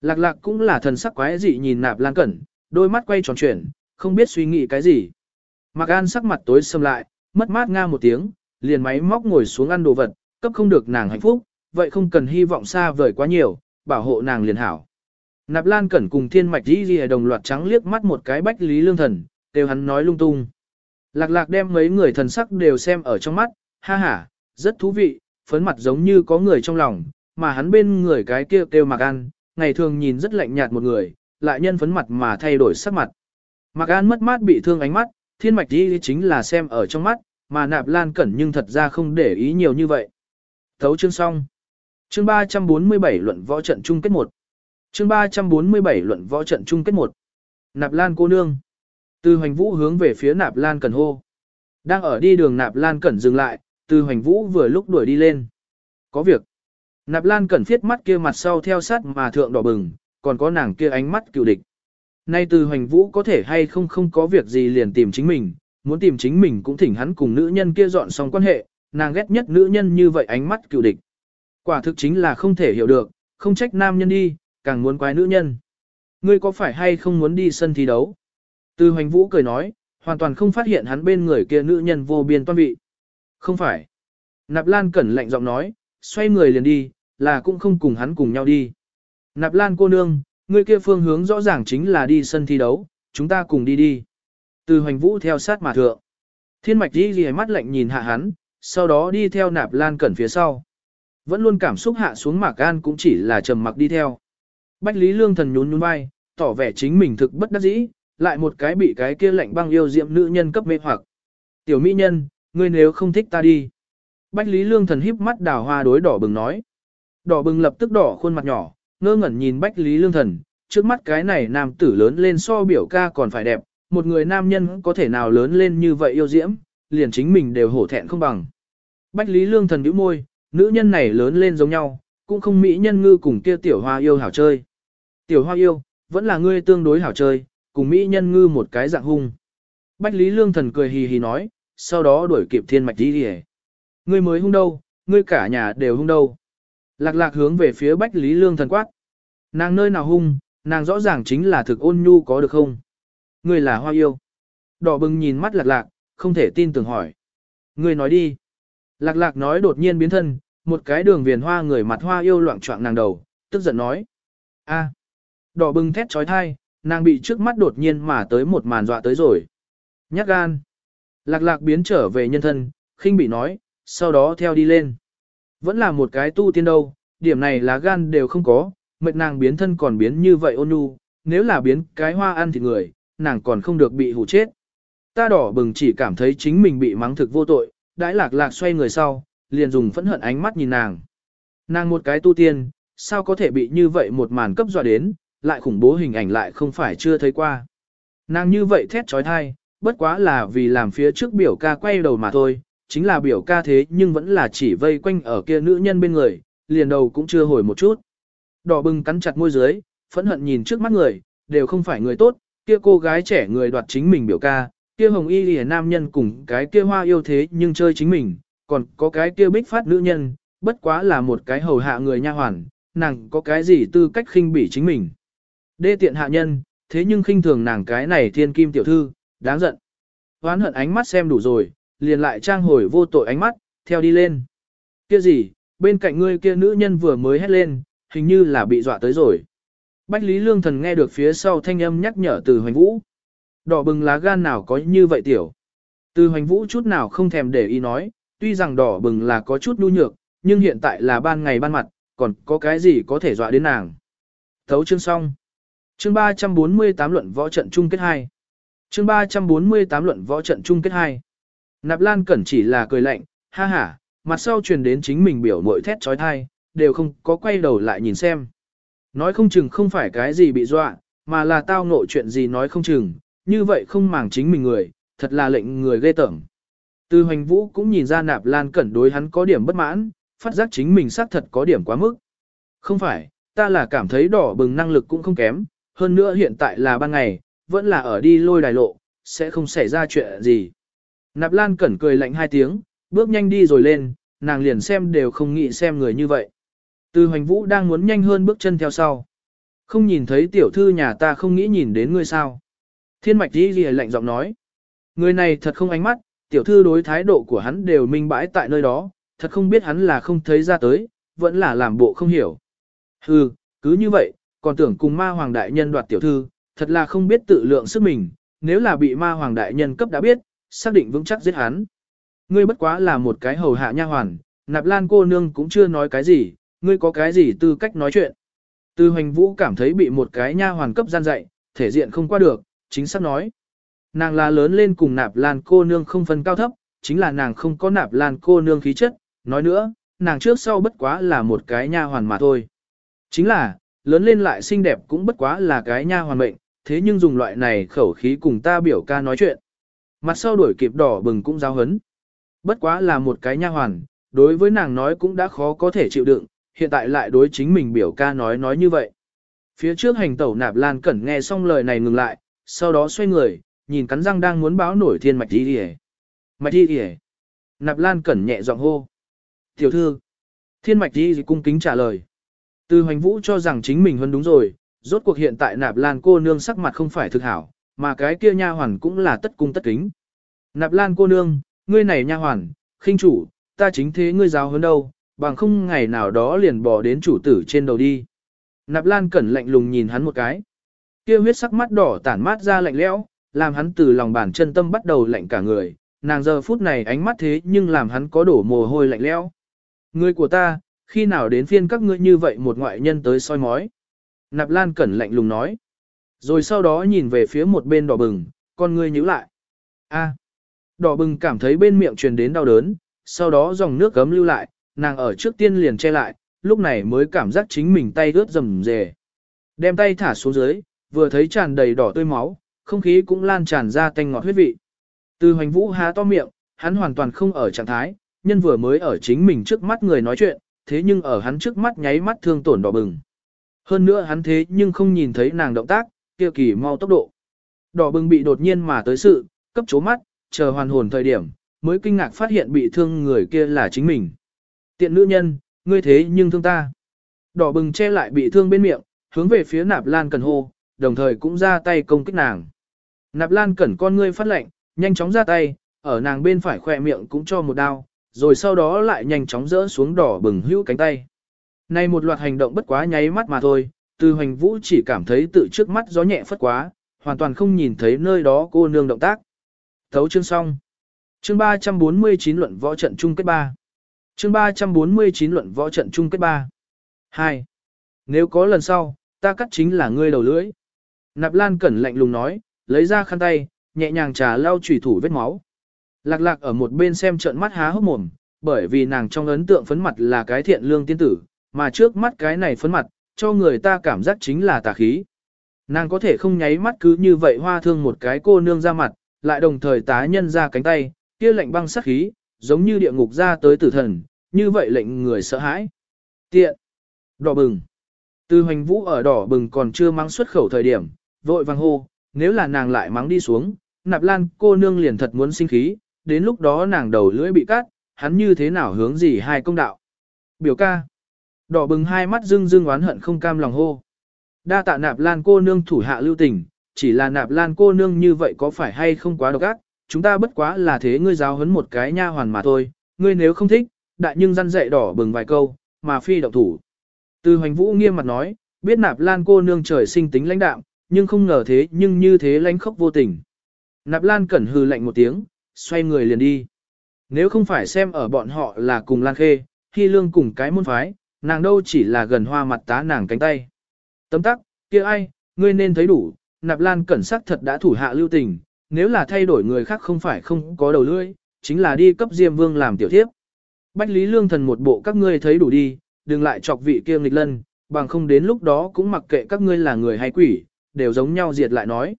A: Lạc lạc cũng là thần sắc quái dị nhìn nạp lan cẩn, đôi mắt quay tròn chuyển, không biết suy nghĩ cái gì. Mạc An sắc mặt tối sầm lại, mất mát nga một tiếng, liền máy móc ngồi xuống ăn đồ vật, cấp không được nàng hạnh phúc, vậy không cần hy vọng xa vời quá nhiều, bảo hộ nàng liền hảo. Nạp Lan Cẩn cùng Thiên Mạch Di Di đồng loạt trắng liếc mắt một cái bách lý lương thần, đều hắn nói lung tung. Lạc lạc đem mấy người thần sắc đều xem ở trong mắt, ha ha, rất thú vị, phấn mặt giống như có người trong lòng, mà hắn bên người cái kia kêu, kêu Mạc An, ngày thường nhìn rất lạnh nhạt một người, lại nhân phấn mặt mà thay đổi sắc mặt. Mạc An mất mát bị thương ánh mắt, Thiên Mạch Di chính là xem ở trong mắt, mà Nạp Lan Cẩn nhưng thật ra không để ý nhiều như vậy. Thấu chương xong. Chương 347 luận võ trận chung kết 1. Chương 347 luận võ trận chung kết 1. Nạp Lan cô nương. Từ Hoành Vũ hướng về phía Nạp Lan Cẩn hô. Đang ở đi đường Nạp Lan Cẩn dừng lại, Từ Hoành Vũ vừa lúc đuổi đi lên. Có việc. Nạp Lan Cẩn thiết mắt kia mặt sau theo sát mà thượng đỏ bừng, còn có nàng kia ánh mắt cựu địch. Nay Từ Hoành Vũ có thể hay không không có việc gì liền tìm chính mình, muốn tìm chính mình cũng thỉnh hắn cùng nữ nhân kia dọn xong quan hệ, nàng ghét nhất nữ nhân như vậy ánh mắt cựu địch. Quả thực chính là không thể hiểu được, không trách nam nhân đi, càng muốn quái nữ nhân. Ngươi có phải hay không muốn đi sân thi đấu? Từ hoành vũ cười nói, hoàn toàn không phát hiện hắn bên người kia nữ nhân vô biên toan vị. Không phải. Nạp Lan cẩn lạnh giọng nói, xoay người liền đi, là cũng không cùng hắn cùng nhau đi. Nạp Lan cô nương, ngươi kia phương hướng rõ ràng chính là đi sân thi đấu, chúng ta cùng đi đi. Từ hoành vũ theo sát mà thượng. Thiên mạch đi ghi mắt lạnh nhìn hạ hắn, sau đó đi theo nạp lan cẩn phía sau. Vẫn luôn cảm xúc hạ xuống mạc gan cũng chỉ là trầm mặc đi theo. Bách Lý Lương thần nhún nhún vai, tỏ vẻ chính mình thực bất đắc dĩ, lại một cái bị cái kia lạnh băng yêu diệm nữ nhân cấp mê hoặc. Tiểu mỹ nhân, ngươi nếu không thích ta đi. Bách Lý Lương thần híp mắt đào hoa đối đỏ bừng nói. Đỏ bừng lập tức đỏ khuôn mặt nhỏ, ngơ ngẩn nhìn Bách Lý Lương thần, trước mắt cái này nam tử lớn lên so biểu ca còn phải đẹp, một người nam nhân có thể nào lớn lên như vậy yêu diễm, liền chính mình đều hổ thẹn không bằng. Bách Lý Lương thần nhíu môi, nữ nhân này lớn lên giống nhau, cũng không mỹ nhân ngư cùng kia tiểu hoa yêu hảo chơi. Tiểu hoa yêu, vẫn là ngươi tương đối hảo chơi, cùng mỹ nhân ngư một cái dạng hung. Bách Lý Lương thần cười hì hì nói, sau đó đuổi kịp thiên mạch đi đi Ngươi mới hung đâu, ngươi cả nhà đều hung đâu. Lạc lạc hướng về phía Bách Lý Lương thần quát. Nàng nơi nào hung, nàng rõ ràng chính là thực ôn nhu có được không? Ngươi là hoa yêu. Đỏ bừng nhìn mắt lạc lạc, không thể tin tưởng hỏi. Ngươi nói đi. Lạc lạc nói đột nhiên biến thân, một cái đường viền hoa người mặt hoa yêu loạn trọng nàng đầu, tức giận nói. a Đỏ bừng thét trói thai, nàng bị trước mắt đột nhiên mà tới một màn dọa tới rồi. Nhắc gan. Lạc lạc biến trở về nhân thân, khinh bị nói, sau đó theo đi lên. Vẫn là một cái tu tiên đâu, điểm này là gan đều không có, mệt nàng biến thân còn biến như vậy ôn nhu, nếu là biến cái hoa ăn thì người, nàng còn không được bị hủ chết. Ta đỏ bừng chỉ cảm thấy chính mình bị mắng thực vô tội, đãi lạc lạc xoay người sau, liền dùng phẫn hận ánh mắt nhìn nàng. Nàng một cái tu tiên, sao có thể bị như vậy một màn cấp dọa đến, lại khủng bố hình ảnh lại không phải chưa thấy qua. Nàng như vậy thét trói thai, bất quá là vì làm phía trước biểu ca quay đầu mà thôi, chính là biểu ca thế nhưng vẫn là chỉ vây quanh ở kia nữ nhân bên người, liền đầu cũng chưa hồi một chút. Đỏ bừng cắn chặt môi dưới, phẫn hận nhìn trước mắt người, đều không phải người tốt, kia cô gái trẻ người đoạt chính mình biểu ca, kia hồng y lìa nam nhân cùng cái kia hoa yêu thế nhưng chơi chính mình, còn có cái kia bích phát nữ nhân, bất quá là một cái hầu hạ người nha hoàn, nàng có cái gì tư cách khinh bỉ chính mình. Đê tiện hạ nhân, thế nhưng khinh thường nàng cái này thiên kim tiểu thư, đáng giận. Hoán hận ánh mắt xem đủ rồi, liền lại trang hồi vô tội ánh mắt, theo đi lên. Kia gì, bên cạnh ngươi kia nữ nhân vừa mới hét lên, hình như là bị dọa tới rồi. Bách Lý Lương Thần nghe được phía sau thanh âm nhắc nhở từ hoành vũ. Đỏ bừng lá gan nào có như vậy tiểu. Từ hoành vũ chút nào không thèm để ý nói, tuy rằng đỏ bừng là có chút nhu nhược, nhưng hiện tại là ban ngày ban mặt, còn có cái gì có thể dọa đến nàng. Thấu chương xong. Chương 348 luận võ trận chung kết 2. Chương 348 luận võ trận chung kết 2. Nạp Lan Cẩn chỉ là cười lạnh, ha ha, mặt sau truyền đến chính mình biểu mội thét trói thai, đều không có quay đầu lại nhìn xem. Nói không chừng không phải cái gì bị dọa, mà là tao ngộ chuyện gì nói không chừng, như vậy không màng chính mình người, thật là lệnh người ghê tởm. Từ hoành vũ cũng nhìn ra nạp lan cẩn đối hắn có điểm bất mãn, phát giác chính mình xác thật có điểm quá mức. Không phải, ta là cảm thấy đỏ bừng năng lực cũng không kém, hơn nữa hiện tại là ban ngày, vẫn là ở đi lôi đài lộ, sẽ không xảy ra chuyện gì. Nạp lan cẩn cười lạnh hai tiếng, bước nhanh đi rồi lên, nàng liền xem đều không nghĩ xem người như vậy. Từ hoành vũ đang muốn nhanh hơn bước chân theo sau. Không nhìn thấy tiểu thư nhà ta không nghĩ nhìn đến ngươi sao. Thiên mạch đi ghi lạnh giọng nói. Người này thật không ánh mắt, tiểu thư đối thái độ của hắn đều minh bãi tại nơi đó, thật không biết hắn là không thấy ra tới, vẫn là làm bộ không hiểu. Hừ, cứ như vậy, còn tưởng cùng ma hoàng đại nhân đoạt tiểu thư, thật là không biết tự lượng sức mình, nếu là bị ma hoàng đại nhân cấp đã biết, xác định vững chắc giết hắn. Ngươi bất quá là một cái hầu hạ nha hoàn, nạp lan cô nương cũng chưa nói cái gì, ngươi có cái gì tư cách nói chuyện. tư hoành vũ cảm thấy bị một cái nha hoàn cấp gian dạy, thể diện không qua được, chính xác nói. Nàng là lớn lên cùng nạp lan cô nương không phân cao thấp, chính là nàng không có nạp lan cô nương khí chất, nói nữa, nàng trước sau bất quá là một cái nha hoàn mà thôi. Chính là, lớn lên lại xinh đẹp cũng bất quá là cái nha hoàn mệnh, thế nhưng dùng loại này khẩu khí cùng ta biểu ca nói chuyện. Mặt sau đuổi kịp đỏ bừng cũng giao hấn. Bất quá là một cái nha hoàn, đối với nàng nói cũng đã khó có thể chịu đựng, hiện tại lại đối chính mình biểu ca nói nói như vậy. Phía trước hành tẩu nạp lan cẩn nghe xong lời này ngừng lại, sau đó xoay người, nhìn cắn răng đang muốn báo nổi thiên mạch đi đi Mạch đi đi Nạp lan cẩn nhẹ giọng hô. Tiểu thư. Thiên mạch đi cung kính trả lời. Từ hoành vũ cho rằng chính mình hơn đúng rồi, rốt cuộc hiện tại nạp lan cô nương sắc mặt không phải thực hảo, mà cái kia nha hoàn cũng là tất cung tất kính. Nạp lan cô nương, ngươi này nha hoàn, khinh chủ, ta chính thế ngươi giáo hơn đâu, bằng không ngày nào đó liền bỏ đến chủ tử trên đầu đi. Nạp lan cẩn lạnh lùng nhìn hắn một cái. Kia huyết sắc mắt đỏ tản mát ra lạnh lẽo, làm hắn từ lòng bàn chân tâm bắt đầu lạnh cả người, nàng giờ phút này ánh mắt thế nhưng làm hắn có đổ mồ hôi lạnh lẽo. Người của ta, khi nào đến phiên các ngươi như vậy một ngoại nhân tới soi mói. Nạp Lan Cẩn lạnh lùng nói. Rồi sau đó nhìn về phía một bên đỏ bừng, con ngươi nhíu lại. A. Đỏ bừng cảm thấy bên miệng truyền đến đau đớn, sau đó dòng nước gấm lưu lại, nàng ở trước tiên liền che lại, lúc này mới cảm giác chính mình tay ướt rầm rề. Đem tay thả xuống dưới, vừa thấy tràn đầy đỏ tươi máu, không khí cũng lan tràn ra tanh ngọt huyết vị. Từ hoành vũ há to miệng, hắn hoàn toàn không ở trạng thái, nhân vừa mới ở chính mình trước mắt người nói chuyện, thế nhưng ở hắn trước mắt nháy mắt thương tổn đỏ bừng. Hơn nữa hắn thế nhưng không nhìn thấy nàng động tác, kia kỳ mau tốc độ. Đỏ bừng bị đột nhiên mà tới sự, cấp chố mắt, chờ hoàn hồn thời điểm, mới kinh ngạc phát hiện bị thương người kia là chính mình. Tiện nữ nhân, ngươi thế nhưng thương ta. Đỏ bừng che lại bị thương bên miệng, hướng về phía nạp lan cần hô, đồng thời cũng ra tay công kích nàng. Nạp lan cẩn con ngươi phát lệnh, nhanh chóng ra tay, ở nàng bên phải khỏe miệng cũng cho một đao, rồi sau đó lại nhanh chóng rỡ xuống đỏ bừng hữu cánh tay. Này một loạt hành động bất quá nháy mắt mà thôi, từ hoành vũ chỉ cảm thấy tự trước mắt gió nhẹ phất quá, hoàn toàn không nhìn thấy nơi đó cô nương động tác. Thấu chương xong. Chương 349 luận võ trận chung kết 3. Chương 349 luận võ trận chung kết 3. 2. Nếu có lần sau, ta cắt chính là ngươi đầu lưỡi. Nạp Lan Cẩn lạnh lùng nói, lấy ra khăn tay, nhẹ nhàng trà lau chủy thủ vết máu. Lạc lạc ở một bên xem trợn mắt há hốc mồm, bởi vì nàng trong ấn tượng phấn mặt là cái thiện lương tiên tử, mà trước mắt cái này phấn mặt, cho người ta cảm giác chính là tà khí. Nàng có thể không nháy mắt cứ như vậy hoa thương một cái cô nương ra mặt, lại đồng thời tá nhân ra cánh tay, kia lệnh băng sát khí, giống như địa ngục ra tới tử thần, như vậy lệnh người sợ hãi. Tiện. Đỏ bừng. Từ hoành vũ ở đỏ bừng còn chưa mang xuất khẩu thời điểm, vội vang hô, nếu là nàng lại mắng đi xuống, nạp lan cô nương liền thật muốn sinh khí, đến lúc đó nàng đầu lưỡi bị cắt, hắn như thế nào hướng gì hai công đạo. Biểu ca. Đỏ bừng hai mắt dưng dưng oán hận không cam lòng hô. Đa tạ nạp lan cô nương thủ hạ lưu tình, chỉ là nạp lan cô nương như vậy có phải hay không quá độc ác, chúng ta bất quá là thế ngươi giáo huấn một cái nha hoàn mà thôi, ngươi nếu không thích, đại nhưng răn dạy đỏ bừng vài câu, mà phi động thủ. Từ hoành vũ nghiêm mặt nói, biết nạp lan cô nương trời sinh tính lãnh đạm, nhưng không ngờ thế nhưng như thế lãnh khốc vô tình. Nạp lan cẩn hừ lạnh một tiếng, xoay người liền đi. Nếu không phải xem ở bọn họ là cùng lan khê, Hy lương cùng cái môn phái, nàng đâu chỉ là gần hoa mặt tá nàng cánh tay. Tấm tắc, kia ai, ngươi nên thấy đủ, nạp lan cẩn sắc thật đã thủ hạ lưu tình, nếu là thay đổi người khác không phải không có đầu lưỡi, chính là đi cấp Diêm Vương làm tiểu thiếp. Bách Lý Lương Thần một bộ các ngươi thấy đủ đi, đừng lại chọc vị kia nghịch lân, bằng không đến lúc đó cũng mặc kệ các ngươi là người hay quỷ, đều giống nhau diệt lại nói.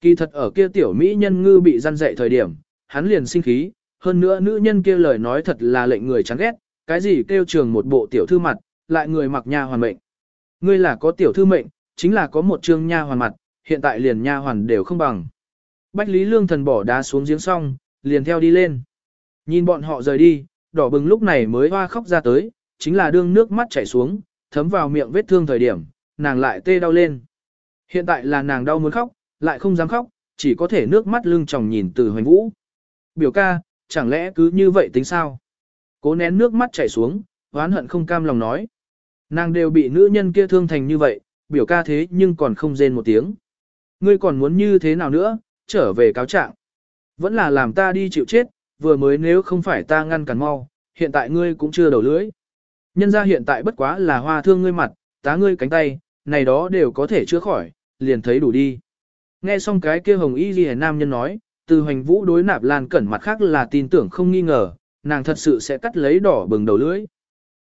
A: Kỳ thật ở kia tiểu mỹ nhân ngư bị gian dạy thời điểm, hắn liền sinh khí, hơn nữa nữ nhân kia lời nói thật là lệnh người chán ghét, cái gì kêu trường một bộ tiểu thư mặt, lại người mặc nha hoàn mệnh. Ngươi là có tiểu thư mệnh, chính là có một trương nha hoàn mặt, hiện tại liền nha hoàn đều không bằng. Bách Lý Lương Thần bỏ đá xuống giếng xong, liền theo đi lên. Nhìn bọn họ rời đi, đỏ bừng lúc này mới hoa khóc ra tới, chính là đương nước mắt chảy xuống, thấm vào miệng vết thương thời điểm, nàng lại tê đau lên. Hiện tại là nàng đau muốn khóc, lại không dám khóc, chỉ có thể nước mắt lưng tròng nhìn từ hoành vũ. Biểu ca, chẳng lẽ cứ như vậy tính sao? Cố nén nước mắt chảy xuống, oán hận không cam lòng nói. Nàng đều bị nữ nhân kia thương thành như vậy, biểu ca thế nhưng còn không rên một tiếng. Ngươi còn muốn như thế nào nữa, trở về cáo trạng. Vẫn là làm ta đi chịu chết, vừa mới nếu không phải ta ngăn cản mau, hiện tại ngươi cũng chưa đầu lưỡi. Nhân ra hiện tại bất quá là hoa thương ngươi mặt, tá ngươi cánh tay, này đó đều có thể chữa khỏi, liền thấy đủ đi. Nghe xong cái kia hồng y ghi nam nhân nói, từ hoành vũ đối nạp lan cẩn mặt khác là tin tưởng không nghi ngờ, nàng thật sự sẽ cắt lấy đỏ bừng đầu lưỡi.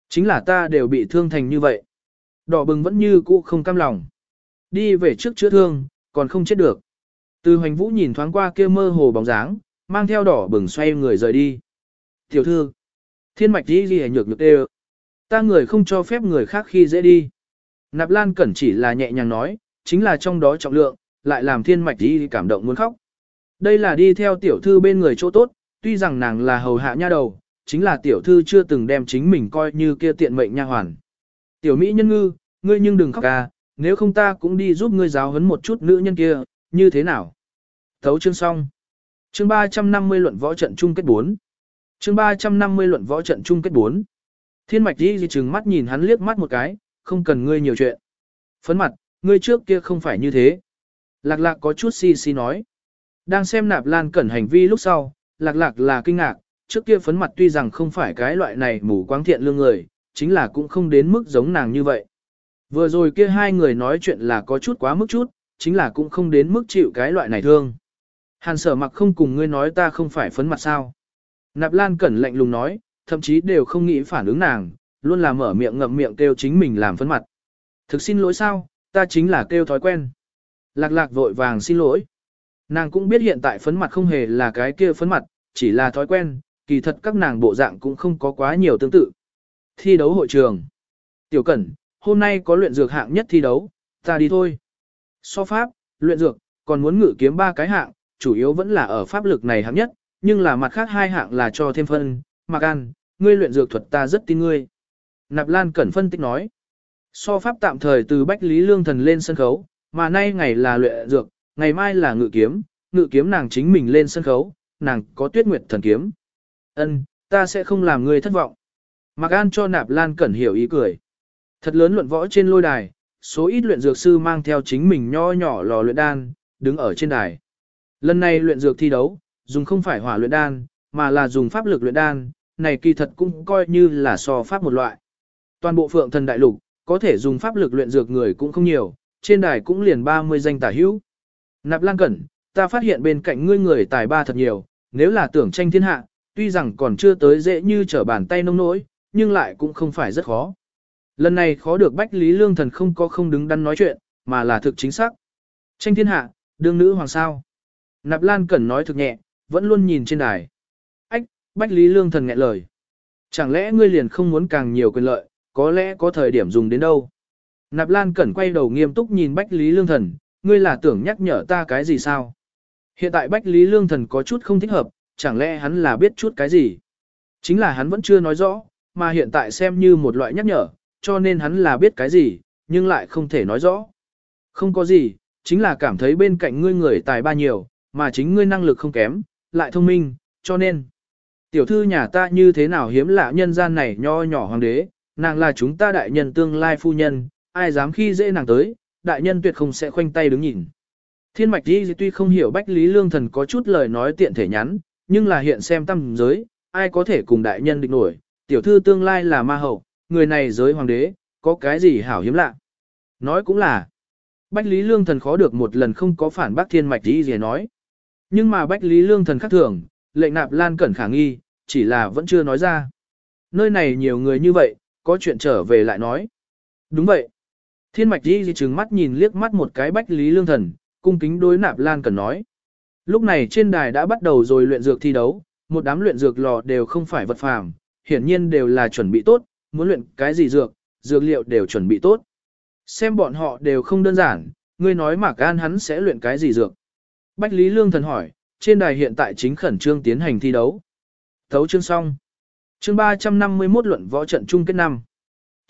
A: Chính là ta đều bị thương thành như vậy. Đỏ bừng vẫn như cũ không cam lòng. Đi về trước chữa thương, còn không chết được. Từ hoành vũ nhìn thoáng qua kia mơ hồ bóng dáng, mang theo đỏ bừng xoay người rời đi. Tiểu thư, thiên mạch đi ghi nhược nhược đê Ta người không cho phép người khác khi dễ đi. Nạp Lan Cẩn chỉ là nhẹ nhàng nói, chính là trong đó trọng lượng, lại làm thiên mạch đi cảm động muốn khóc. Đây là đi theo tiểu thư bên người chỗ tốt, tuy rằng nàng là hầu hạ nha đầu, chính là tiểu thư chưa từng đem chính mình coi như kia tiện mệnh nha hoàn. Tiểu Mỹ nhân ngư, ngươi nhưng đừng khóc ca, nếu không ta cũng đi giúp ngươi giáo huấn một chút nữ nhân kia, như thế nào? Thấu chương xong. Chương 350 luận võ trận chung kết 4. Chương 350 luận võ trận chung kết 4. Thiên mạch đi gì chừng mắt nhìn hắn liếc mắt một cái, không cần ngươi nhiều chuyện. Phấn mặt, ngươi trước kia không phải như thế. Lạc lạc có chút si si nói. Đang xem nạp lan cẩn hành vi lúc sau, lạc lạc là kinh ngạc, trước kia phấn mặt tuy rằng không phải cái loại này mù quáng thiện lương người, chính là cũng không đến mức giống nàng như vậy. Vừa rồi kia hai người nói chuyện là có chút quá mức chút, chính là cũng không đến mức chịu cái loại này thương. Hàn sở mặc không cùng ngươi nói ta không phải phấn mặt sao. Nạp Lan Cẩn lạnh lùng nói, thậm chí đều không nghĩ phản ứng nàng, luôn là mở miệng ngậm miệng kêu chính mình làm phấn mặt. Thực xin lỗi sao, ta chính là kêu thói quen. Lạc lạc vội vàng xin lỗi. Nàng cũng biết hiện tại phấn mặt không hề là cái kia phấn mặt, chỉ là thói quen, kỳ thật các nàng bộ dạng cũng không có quá nhiều tương tự. Thi đấu hội trường. Tiểu Cẩn, hôm nay có luyện dược hạng nhất thi đấu, ta đi thôi. So pháp, luyện dược, còn muốn ngự kiếm ba cái hạng, chủ yếu vẫn là ở pháp lực này hạng nhất, nhưng là mặt khác hai hạng là cho thêm phân. Mạc An, ngươi luyện dược thuật ta rất tin ngươi. Nạp Lan Cẩn phân tích nói. So pháp tạm thời từ Bách Lý Lương Thần lên sân khấu, mà nay ngày là luyện dược, ngày mai là ngự kiếm, ngự kiếm nàng chính mình lên sân khấu, nàng có tuyết nguyệt thần kiếm. Ân, ta sẽ không làm ngươi thất vọng. Mạc An cho Nạp Lan Cẩn hiểu ý cười. Thật lớn luận võ trên lôi đài, số ít luyện dược sư mang theo chính mình nho nhỏ lò luyện đan, đứng ở trên đài. Lần này luyện dược thi đấu, dùng không phải hỏa luyện đan, mà là dùng pháp lực luyện đan, này kỳ thật cũng coi như là so pháp một loại. Toàn bộ phượng thần đại lục, có thể dùng pháp lực luyện dược người cũng không nhiều, trên đài cũng liền 30 danh tả hữu. Nạp Lan Cẩn, ta phát hiện bên cạnh ngươi người tài ba thật nhiều, nếu là tưởng tranh thiên hạ, tuy rằng còn chưa tới dễ như trở bàn tay nông nỗi, nhưng lại cũng không phải rất khó. Lần này khó được Bách Lý Lương Thần không có không đứng đắn nói chuyện, mà là thực chính xác. Tranh thiên hạ, đương nữ hoàng sao. Nạp Lan Cẩn nói thực nhẹ, vẫn luôn nhìn trên đài. Ách, Bách Lý Lương Thần nghẹn lời. Chẳng lẽ ngươi liền không muốn càng nhiều quyền lợi, có lẽ có thời điểm dùng đến đâu. Nạp Lan Cẩn quay đầu nghiêm túc nhìn Bách Lý Lương Thần, ngươi là tưởng nhắc nhở ta cái gì sao? Hiện tại Bách Lý Lương Thần có chút không thích hợp, chẳng lẽ hắn là biết chút cái gì? Chính là hắn vẫn chưa nói rõ, mà hiện tại xem như một loại nhắc nhở, cho nên hắn là biết cái gì, nhưng lại không thể nói rõ. Không có gì, chính là cảm thấy bên cạnh ngươi người tài ba nhiều, mà chính ngươi năng lực không kém, lại thông minh, cho nên. Tiểu thư nhà ta như thế nào hiếm lạ nhân gian này nho nhỏ hoàng đế, nàng là chúng ta đại nhân tương lai phu nhân, ai dám khi dễ nàng tới, đại nhân tuyệt không sẽ khoanh tay đứng nhìn. Thiên mạch đi tuy không hiểu Bách Lý Lương Thần có chút lời nói tiện thể nhắn, nhưng là hiện xem tâm giới, ai có thể cùng đại nhân địch nổi, tiểu thư tương lai là ma hậu, người này giới hoàng đế, có cái gì hảo hiếm lạ. Nói cũng là, Bách Lý Lương Thần khó được một lần không có phản bác thiên mạch đi gì nói. Nhưng mà Bách Lý Lương Thần khác thường, lệnh nạp lan cẩn khả nghi, chỉ là vẫn chưa nói ra. Nơi này nhiều người như vậy, có chuyện trở về lại nói. Đúng vậy. Thiên mạch đi trừng mắt nhìn liếc mắt một cái Bách Lý Lương Thần, cung kính đối nạp lan cần nói. Lúc này trên đài đã bắt đầu rồi luyện dược thi đấu, một đám luyện dược lò đều không phải vật phàm, hiển nhiên đều là chuẩn bị tốt, muốn luyện cái gì dược, dược liệu đều chuẩn bị tốt. Xem bọn họ đều không đơn giản, ngươi nói Mạc An hắn sẽ luyện cái gì dược. Bách Lý Lương thần hỏi, trên đài hiện tại chính khẩn trương tiến hành thi đấu. Thấu chương xong. Chương 351 luận võ trận chung kết năm.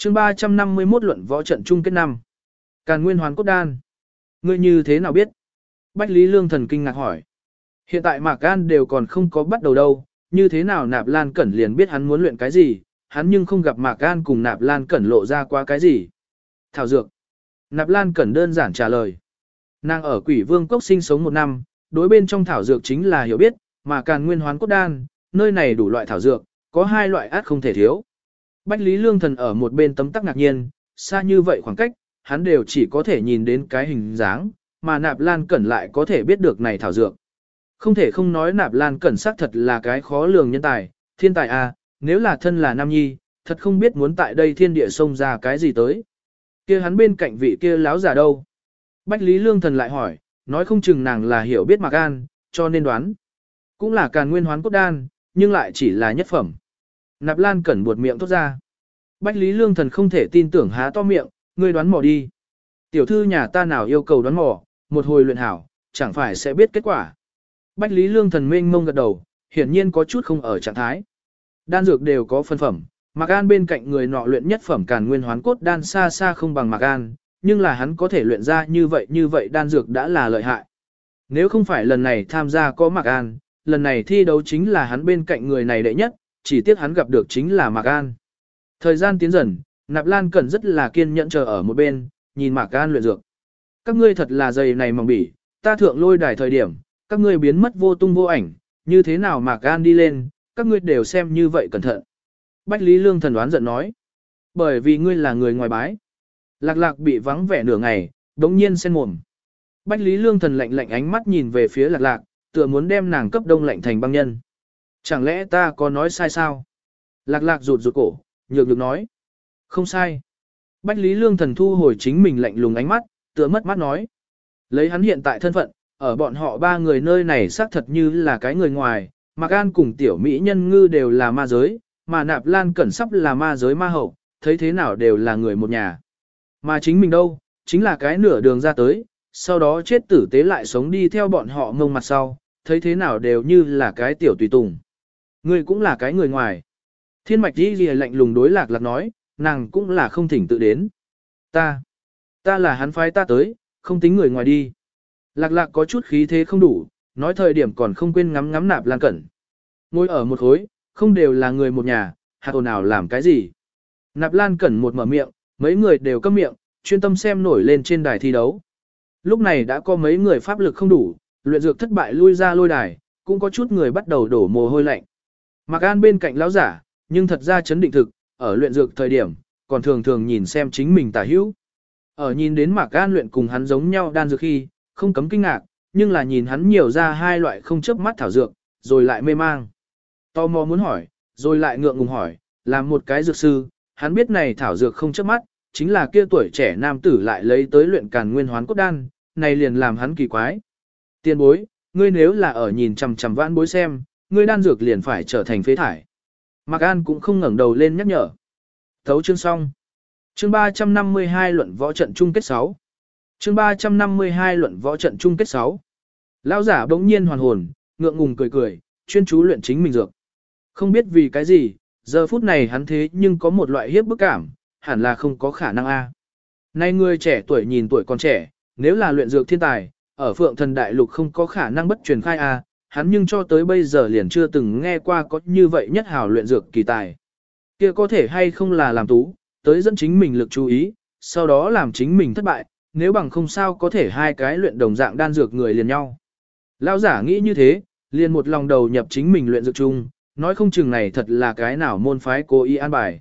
A: Chương 351 luận võ trận chung kết năm. Càn Nguyên Hoàn Cốt Đan. Ngươi như thế nào biết? Bách Lý Lương thần kinh ngạc hỏi. Hiện tại Mạc Gan đều còn không có bắt đầu đâu, như thế nào Nạp Lan Cẩn liền biết hắn muốn luyện cái gì, hắn nhưng không gặp Mạc Gan cùng Nạp Lan Cẩn lộ ra qua cái gì. Thảo dược. Nạp Lan Cẩn đơn giản trả lời. Nàng ở quỷ vương cốc sinh sống một năm, đối bên trong thảo dược chính là hiểu biết, mà càn nguyên hoán cốt đan, nơi này đủ loại thảo dược, có hai loại át không thể thiếu. Bách Lý Lương Thần ở một bên tấm tắc ngạc nhiên, xa như vậy khoảng cách, hắn đều chỉ có thể nhìn đến cái hình dáng, mà Nạp Lan Cẩn lại có thể biết được này thảo dược. Không thể không nói Nạp Lan Cẩn xác thật là cái khó lường nhân tài, thiên tài à, nếu là thân là Nam Nhi, thật không biết muốn tại đây thiên địa xông ra cái gì tới kia hắn bên cạnh vị kia láo giả đâu? Bách Lý Lương Thần lại hỏi, nói không chừng nàng là hiểu biết Mạc An, cho nên đoán. Cũng là càn nguyên hoán cốt đan, nhưng lại chỉ là nhất phẩm. Nạp Lan cẩn buột miệng thốt ra. Bách Lý Lương Thần không thể tin tưởng há to miệng, ngươi đoán mò đi. Tiểu thư nhà ta nào yêu cầu đoán mò, một hồi luyện hảo, chẳng phải sẽ biết kết quả. Bách Lý Lương Thần mênh mông gật đầu, hiển nhiên có chút không ở trạng thái. Đan dược đều có phân phẩm, Mạc An bên cạnh người nọ luyện nhất phẩm càn nguyên hoán cốt đan xa xa không bằng Mạc An, nhưng là hắn có thể luyện ra như vậy như vậy đan dược đã là lợi hại. Nếu không phải lần này tham gia có Mạc An, lần này thi đấu chính là hắn bên cạnh người này đệ nhất, chỉ tiếc hắn gặp được chính là Mạc An. Thời gian tiến dần, Nạp Lan Cẩn rất là kiên nhẫn chờ ở một bên, nhìn Mạc An luyện dược. Các ngươi thật là dày này mỏng bỉ, ta thượng lôi đài thời điểm, các ngươi biến mất vô tung vô ảnh, như thế nào Mạc An đi lên, các ngươi đều xem như vậy cẩn thận. Bách Lý Lương thần đoán giận nói. Bởi vì ngươi là người ngoài bái. Lạc lạc bị vắng vẻ nửa ngày, đống nhiên sen mồm. Bách Lý Lương thần lạnh lạnh ánh mắt nhìn về phía lạc lạc, tựa muốn đem nàng cấp đông lạnh thành băng nhân. Chẳng lẽ ta có nói sai sao? Lạc lạc rụt rụt cổ, nhược được nói. Không sai. Bách Lý Lương thần thu hồi chính mình lạnh lùng ánh mắt, tựa mất mắt nói. Lấy hắn hiện tại thân phận, ở bọn họ ba người nơi này xác thật như là cái người ngoài, Mạc An cùng tiểu mỹ nhân ngư đều là ma giới, mà nạp lan cẩn sắp là ma giới ma hậu, thấy thế nào đều là người một nhà. Mà chính mình đâu, chính là cái nửa đường ra tới, sau đó chết tử tế lại sống đi theo bọn họ ngông mặt sau, thấy thế nào đều như là cái tiểu tùy tùng. Ngươi cũng là cái người ngoài. Thiên mạch đi gì lạnh lùng đối lạc lạc nói, nàng cũng là không thỉnh tự đến. Ta, ta là hắn phái ta tới, không tính người ngoài đi. Lạc lạc có chút khí thế không đủ, nói thời điểm còn không quên ngắm ngắm nạp lan cẩn. Ngồi ở một khối, không đều là người một nhà, hạt ồn nào làm cái gì. Nạp Lan Cẩn một mở miệng, mấy người đều câm miệng, chuyên tâm xem nổi lên trên đài thi đấu. Lúc này đã có mấy người pháp lực không đủ, luyện dược thất bại lui ra lôi đài, cũng có chút người bắt đầu đổ mồ hôi lạnh. Mạc An bên cạnh lão giả, nhưng thật ra chấn định thực, ở luyện dược thời điểm, còn thường thường nhìn xem chính mình tả hữu. Ở nhìn đến Mạc An luyện cùng hắn giống nhau đan dược khi, không cấm kinh ngạc, nhưng là nhìn hắn nhiều ra hai loại không chớp mắt thảo dược, rồi lại mê mang. Tò mò muốn hỏi, rồi lại ngượng ngùng hỏi, làm một cái dược sư, hắn biết này thảo dược không chớp mắt, chính là kia tuổi trẻ nam tử lại lấy tới luyện càn nguyên hoán cốt đan, này liền làm hắn kỳ quái. Tiên bối, ngươi nếu là ở nhìn chằm chằm vãn bối xem, ngươi đan dược liền phải trở thành phế thải. Mạc An cũng không ngẩng đầu lên nhắc nhở. Thấu chương xong. Chương 352 luận võ trận chung kết 6. Chương 352 luận võ trận chung kết 6. Lão giả bỗng nhiên hoàn hồn, ngượng ngùng cười cười, chuyên chú luyện chính mình dược. Không biết vì cái gì, giờ phút này hắn thế nhưng có một loại hiếp bức cảm, hẳn là không có khả năng a. Nay người trẻ tuổi nhìn tuổi còn trẻ, nếu là luyện dược thiên tài, ở phượng thần đại lục không có khả năng bất truyền khai a, hắn nhưng cho tới bây giờ liền chưa từng nghe qua có như vậy nhất hào luyện dược kỳ tài. Kia có thể hay không là làm tú, tới dẫn chính mình lực chú ý, sau đó làm chính mình thất bại, nếu bằng không sao có thể hai cái luyện đồng dạng đan dược người liền nhau. Lão giả nghĩ như thế, liền một lòng đầu nhập chính mình luyện dược chung, nói không chừng này thật là cái nào môn phái cố ý an bài.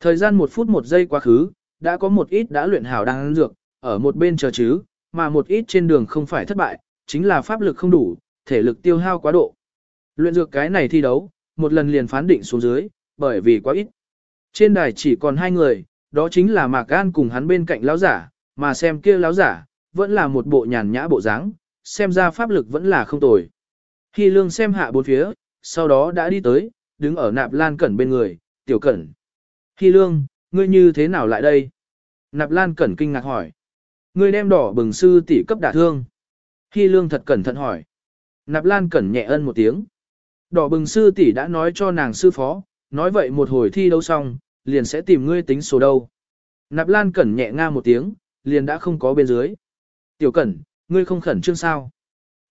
A: Thời gian một phút một giây quá khứ, đã có một ít đã luyện hảo đan dược, ở một bên chờ chứ, mà một ít trên đường không phải thất bại, chính là pháp lực không đủ, thể lực tiêu hao quá độ. Luyện dược cái này thi đấu, một lần liền phán định xuống dưới, bởi vì quá ít. Trên đài chỉ còn hai người, đó chính là Mạc Gan cùng hắn bên cạnh lão giả, mà xem kia lão giả, vẫn là một bộ nhàn nhã bộ dáng, xem ra pháp lực vẫn là không tồi. Khi lương xem hạ bốn phía, sau đó đã đi tới, đứng ở nạp lan cẩn bên người, tiểu cẩn. Khi lương, ngươi như thế nào lại đây? Nạp lan cẩn kinh ngạc hỏi. Ngươi đem đỏ bừng sư tỷ cấp đả thương. Khi lương thật cẩn thận hỏi. Nạp lan cẩn nhẹ ân một tiếng. Đỏ bừng sư tỷ đã nói cho nàng sư phó, nói vậy một hồi thi đấu xong, liền sẽ tìm ngươi tính số đâu. Nạp lan cẩn nhẹ nga một tiếng, liền đã không có bên dưới. Tiểu cẩn, ngươi không khẩn trương sao?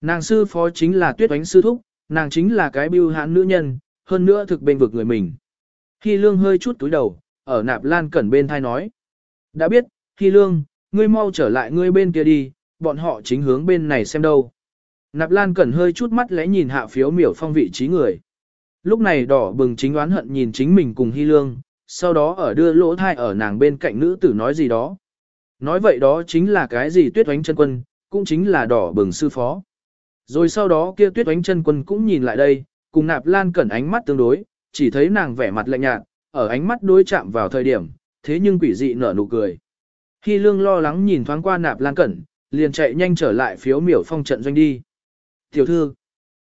A: Nàng sư phó chính là tuyết oánh sư thúc, nàng chính là cái bưu hãn nữ nhân, hơn nữa thực bên vực người mình. Khi lương hơi chút túi đầu, ở nạp lan cẩn bên thai nói. Đã biết, khi lương, ngươi mau trở lại ngươi bên kia đi, bọn họ chính hướng bên này xem đâu. Nạp lan cẩn hơi chút mắt lẽ nhìn hạ phiếu miểu phong vị trí người. Lúc này đỏ bừng chính oán hận nhìn chính mình cùng Hy lương, sau đó ở đưa lỗ thai ở nàng bên cạnh nữ tử nói gì đó. Nói vậy đó chính là cái gì tuyết oánh chân quân, cũng chính là đỏ bừng sư phó. Rồi sau đó kia tuyết oánh chân quân cũng nhìn lại đây, cùng nạp lan cẩn ánh mắt tương đối, chỉ thấy nàng vẻ mặt lạnh nhạt, ở ánh mắt đối chạm vào thời điểm, thế nhưng quỷ dị nở nụ cười. Hy lương lo lắng nhìn thoáng qua nạp lan cẩn, liền chạy nhanh trở lại phiếu miểu phong trận doanh đi. Tiểu thư,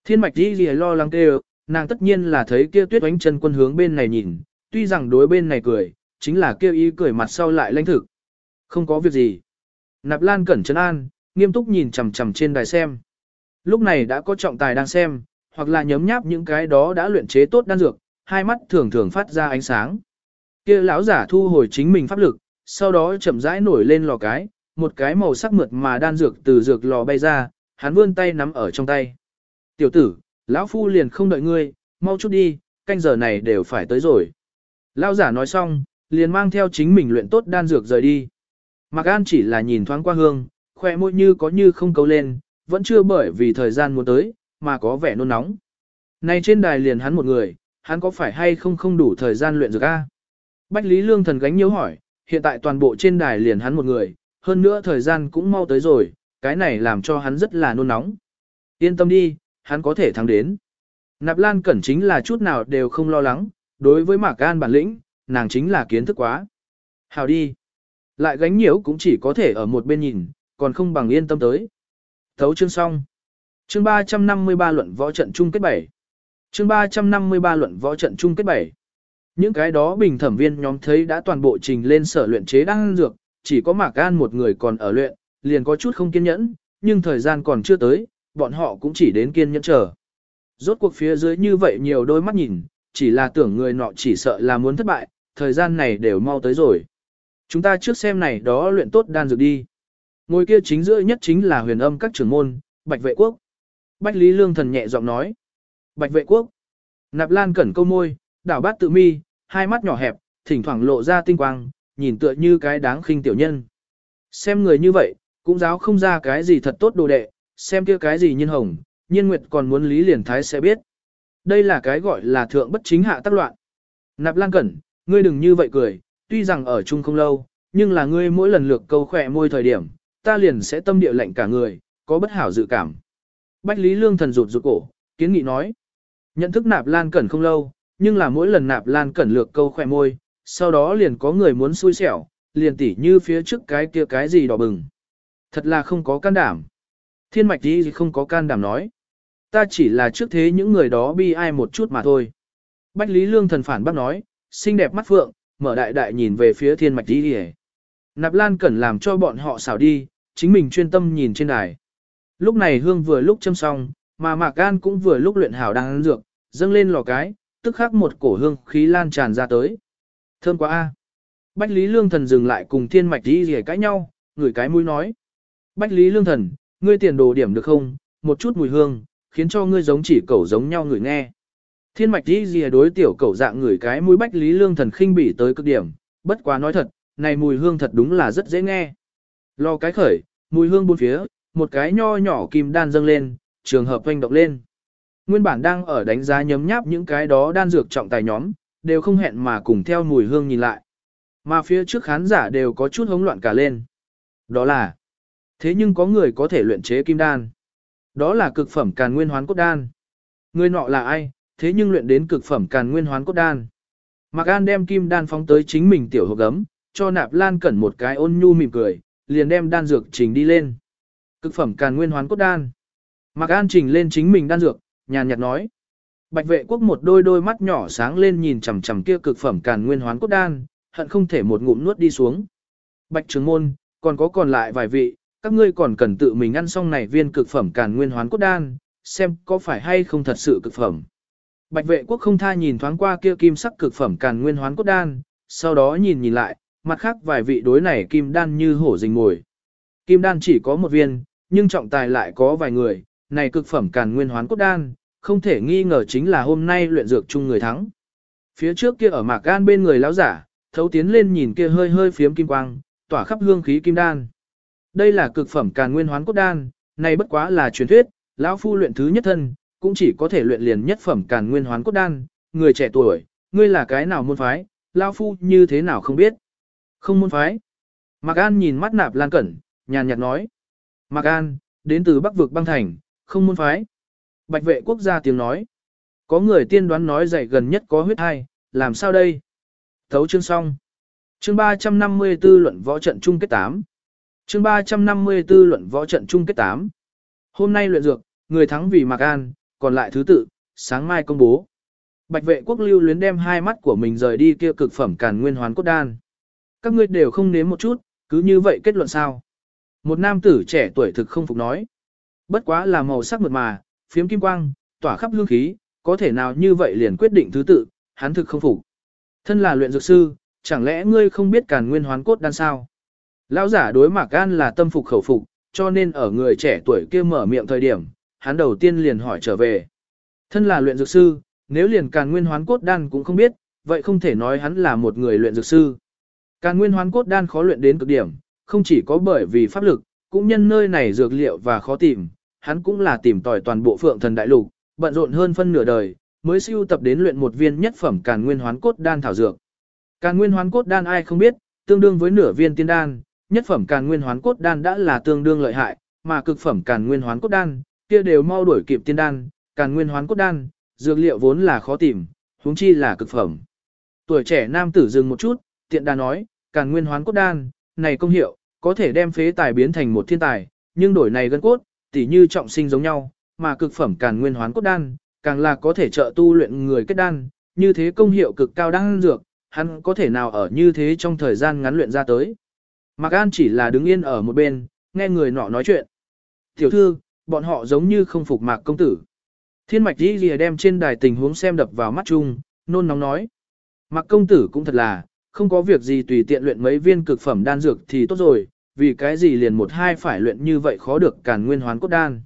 A: thiên mạch đi gì lo lắng kêu, nàng tất nhiên là thấy kia tuyết oánh chân quân hướng bên này nhìn, tuy rằng đối bên này cười, chính là kêu ý cười mặt sau lại lãnh thực. Không có việc gì. Nạp lan cẩn trấn an, nghiêm túc nhìn chằm chằm trên đài xem. Lúc này đã có trọng tài đang xem, hoặc là nhấm nháp những cái đó đã luyện chế tốt đan dược, hai mắt thường thường phát ra ánh sáng. Kia lão giả thu hồi chính mình pháp lực, sau đó chậm rãi nổi lên lò cái, một cái màu sắc mượt mà đan dược từ dược lò bay ra, hắn vươn tay nắm ở trong tay. Tiểu tử, lão phu liền không đợi ngươi, mau chút đi, canh giờ này đều phải tới rồi. Lão giả nói xong, liền mang theo chính mình luyện tốt đan dược rời đi. Mạc An chỉ là nhìn thoáng qua hương, khoe môi như có như không câu lên, vẫn chưa bởi vì thời gian muốn tới, mà có vẻ nôn nóng. Này trên đài liền hắn một người, hắn có phải hay không không đủ thời gian luyện dược a? Bách Lý Lương thần gánh nhớ hỏi, hiện tại toàn bộ trên đài liền hắn một người, hơn nữa thời gian cũng mau tới rồi, cái này làm cho hắn rất là nôn nóng. Yên tâm đi, hắn có thể thắng đến. Nạp Lan Cẩn chính là chút nào đều không lo lắng, đối với Mạc An bản lĩnh, nàng chính là kiến thức quá. Hào đi. Lại gánh nhiễu cũng chỉ có thể ở một bên nhìn, còn không bằng yên tâm tới. Thấu chương xong. Chương 353 luận võ trận chung kết 7. Chương 353 luận võ trận chung kết 7. Những cái đó bình thẩm viên nhóm thấy đã toàn bộ trình lên sở luyện chế đang dược, chỉ có Mạc An một người còn ở luyện, liền có chút không kiên nhẫn, nhưng thời gian còn chưa tới, bọn họ cũng chỉ đến kiên nhẫn chờ. Rốt cuộc phía dưới như vậy nhiều đôi mắt nhìn, chỉ là tưởng người nọ chỉ sợ là muốn thất bại, thời gian này đều mau tới rồi. Chúng ta trước xem này đó luyện tốt đan dược đi. Ngôi kia chính giữa nhất chính là huyền âm các trưởng môn, Bạch Vệ Quốc. Bách Lý Lương thần nhẹ giọng nói. Bạch Vệ Quốc. Nạp Lan cẩn câu môi, đảo bát tự mi, hai mắt nhỏ hẹp, thỉnh thoảng lộ ra tinh quang, nhìn tựa như cái đáng khinh tiểu nhân. Xem người như vậy, cũng giáo không ra cái gì thật tốt đồ đệ, xem kia cái gì nhân hồng, nhiên nguyệt còn muốn lý liền thái sẽ biết. Đây là cái gọi là thượng bất chính hạ tác loạn. Nạp Lan Cẩn, ngươi đừng như vậy cười, tuy rằng ở chung không lâu, nhưng là ngươi mỗi lần lược câu khỏe môi thời điểm, ta liền sẽ tâm địa lệnh cả người, có bất hảo dự cảm. Bách Lý Lương thần rụt rụt cổ, kiến nghị nói. Nhận thức nạp lan cẩn không lâu, nhưng là mỗi lần nạp lan cẩn lược câu khỏe môi, sau đó liền có người muốn xui xẻo, liền tỉ như phía trước cái kia cái gì đỏ bừng. Thật là không có can đảm. Thiên mạch gì không có can đảm nói. Ta chỉ là trước thế những người đó bi ai một chút mà thôi. Bách Lý Lương thần phản bác nói, xinh đẹp mắt phượng, mở đại đại nhìn về phía thiên mạch đi Nạp Lan Cẩn làm cho bọn họ xảo đi, chính mình chuyên tâm nhìn trên đài. Lúc này hương vừa lúc châm xong, mà Mạc Gan cũng vừa lúc luyện hảo đang ăn dược, dâng lên lò cái, tức khắc một cổ hương khí lan tràn ra tới. Thơm quá a. Bách Lý Lương Thần dừng lại cùng Thiên Mạch đi rỉa cãi nhau, người cái mũi nói. Bách Lý Lương Thần, ngươi tiền đồ điểm được không, một chút mùi hương, khiến cho ngươi giống chỉ cẩu giống nhau người nghe. Thiên mạch đi gì đối tiểu cẩu dạng người cái mũi bách lý lương thần khinh bỉ tới cực điểm, bất quá nói thật, này mùi hương thật đúng là rất dễ nghe. Lo cái khởi, mùi hương bốn phía, một cái nho nhỏ kim đan dâng lên, trường hợp hoành động lên. Nguyên bản đang ở đánh giá nhấm nháp những cái đó đan dược trọng tài nhóm, đều không hẹn mà cùng theo mùi hương nhìn lại. Mà phía trước khán giả đều có chút hống loạn cả lên. Đó là, thế nhưng có người có thể luyện chế kim đan. Đó là cực phẩm càn nguyên hoán cốt đan. Người nọ là ai, thế nhưng luyện đến cực phẩm càn nguyên hoán cốt đan. Mạc An đem kim đan phóng tới chính mình tiểu hộp gấm, cho nạp lan cẩn một cái ôn nhu mỉm cười, liền đem đan dược trình đi lên. Cực phẩm càn nguyên hoán cốt đan. Mạc An trình lên chính mình đan dược, nhàn nhạt nói. Bạch vệ quốc một đôi đôi mắt nhỏ sáng lên nhìn chằm chằm kia cực phẩm càn nguyên hoán cốt đan, hận không thể một ngụm nuốt đi xuống. Bạch trường môn, còn có còn lại vài vị, các ngươi còn cần tự mình ăn xong này viên cực phẩm càn nguyên hoán cốt đan, xem có phải hay không thật sự cực phẩm. Bạch vệ quốc không tha nhìn thoáng qua kia kim sắc cực phẩm càn nguyên hoán cốt đan, sau đó nhìn nhìn lại, mặt khác vài vị đối này kim đan như hổ rình mồi. Kim đan chỉ có một viên, nhưng trọng tài lại có vài người, này cực phẩm càn nguyên hoán cốt đan, không thể nghi ngờ chính là hôm nay luyện dược chung người thắng. Phía trước kia ở mạc gan bên người lão giả, thấu tiến lên nhìn kia hơi hơi phiếm kim quang, tỏa khắp hương khí kim đan. Đây là cực phẩm càn nguyên hoán cốt đan, này bất quá là truyền thuyết, lão phu luyện thứ nhất thân, cũng chỉ có thể luyện liền nhất phẩm càn nguyên hoán cốt đan, người trẻ tuổi, ngươi là cái nào môn phái, lão phu như thế nào không biết. Không môn phái. Mạc An nhìn mắt nạp lan cẩn, nhàn nhạt nói. Mạc An, đến từ Bắc vực băng thành, không môn phái. Bạch vệ quốc gia tiếng nói. Có người tiên đoán nói dạy gần nhất có huyết thai, làm sao đây? Thấu chương xong. Chương 354 luận võ trận chung kết 8. Chương 354 luận võ trận chung kết 8. Hôm nay luyện dược, người thắng vì Mạc An, còn lại thứ tự, sáng mai công bố. Bạch vệ quốc lưu luyến đem hai mắt của mình rời đi kia cực phẩm càn nguyên hoán cốt đan. Các ngươi đều không nếm một chút, cứ như vậy kết luận sao? Một nam tử trẻ tuổi thực không phục nói. Bất quá là màu sắc mượt mà, phiếm kim quang, tỏa khắp hương khí, có thể nào như vậy liền quyết định thứ tự, hắn thực không phục. Thân là luyện dược sư, chẳng lẽ ngươi không biết càn nguyên hoán cốt đan sao? Lão giả đối Mạc An là tâm phục khẩu phục, cho nên ở người trẻ tuổi kia mở miệng thời điểm, hắn đầu tiên liền hỏi trở về. Thân là luyện dược sư, nếu liền càn nguyên hoán cốt đan cũng không biết, vậy không thể nói hắn là một người luyện dược sư. Càn nguyên hoán cốt đan khó luyện đến cực điểm, không chỉ có bởi vì pháp lực, cũng nhân nơi này dược liệu và khó tìm, hắn cũng là tìm tòi toàn bộ phượng thần đại lục, bận rộn hơn phân nửa đời, mới siêu tập đến luyện một viên nhất phẩm càn nguyên hoán cốt đan thảo dược. Càn nguyên hoán cốt đan ai không biết, tương đương với nửa viên tiên đan, nhất phẩm càn nguyên hoán cốt đan đã là tương đương lợi hại, mà cực phẩm càn nguyên hoán cốt đan, kia đều mau đuổi kịp tiên đan, càn nguyên hoán cốt đan, dược liệu vốn là khó tìm, huống chi là cực phẩm. Tuổi trẻ nam tử dừng một chút, tiện đà nói, càn nguyên hoán cốt đan, này công hiệu, có thể đem phế tài biến thành một thiên tài, nhưng đổi này gân cốt, tỉ như trọng sinh giống nhau, mà cực phẩm càn nguyên hoán cốt đan, càng là có thể trợ tu luyện người kết đan, như thế công hiệu cực cao đan dược, hắn có thể nào ở như thế trong thời gian ngắn luyện ra tới. Mạc An chỉ là đứng yên ở một bên, nghe người nọ nói chuyện. Tiểu thư, bọn họ giống như không phục Mạc công tử. Thiên mạch đi lìa đem trên đài tình huống xem đập vào mắt chung, nôn nóng nói. Mạc công tử cũng thật là, không có việc gì tùy tiện luyện mấy viên cực phẩm đan dược thì tốt rồi, vì cái gì liền một hai phải luyện như vậy khó được càn nguyên hoán cốt đan.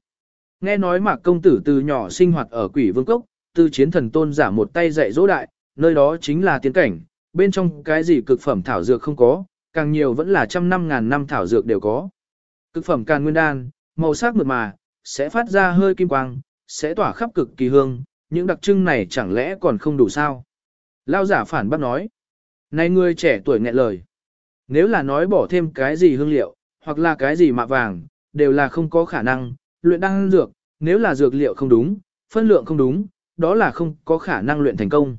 A: Nghe nói Mạc công tử từ nhỏ sinh hoạt ở quỷ vương cốc, từ chiến thần tôn giả một tay dạy dỗ đại, nơi đó chính là tiến cảnh, bên trong cái gì cực phẩm thảo dược không có, càng nhiều vẫn là trăm năm ngàn năm thảo dược đều có. Cực phẩm càn nguyên đan, màu sắc mượt mà, sẽ phát ra hơi kim quang, sẽ tỏa khắp cực kỳ hương, những đặc trưng này chẳng lẽ còn không đủ sao? Lao giả phản bác nói. Này người trẻ tuổi nghẹn lời. Nếu là nói bỏ thêm cái gì hương liệu, hoặc là cái gì mạ vàng, đều là không có khả năng, luyện đan dược, nếu là dược liệu không đúng, phân lượng không đúng, đó là không có khả năng luyện thành công.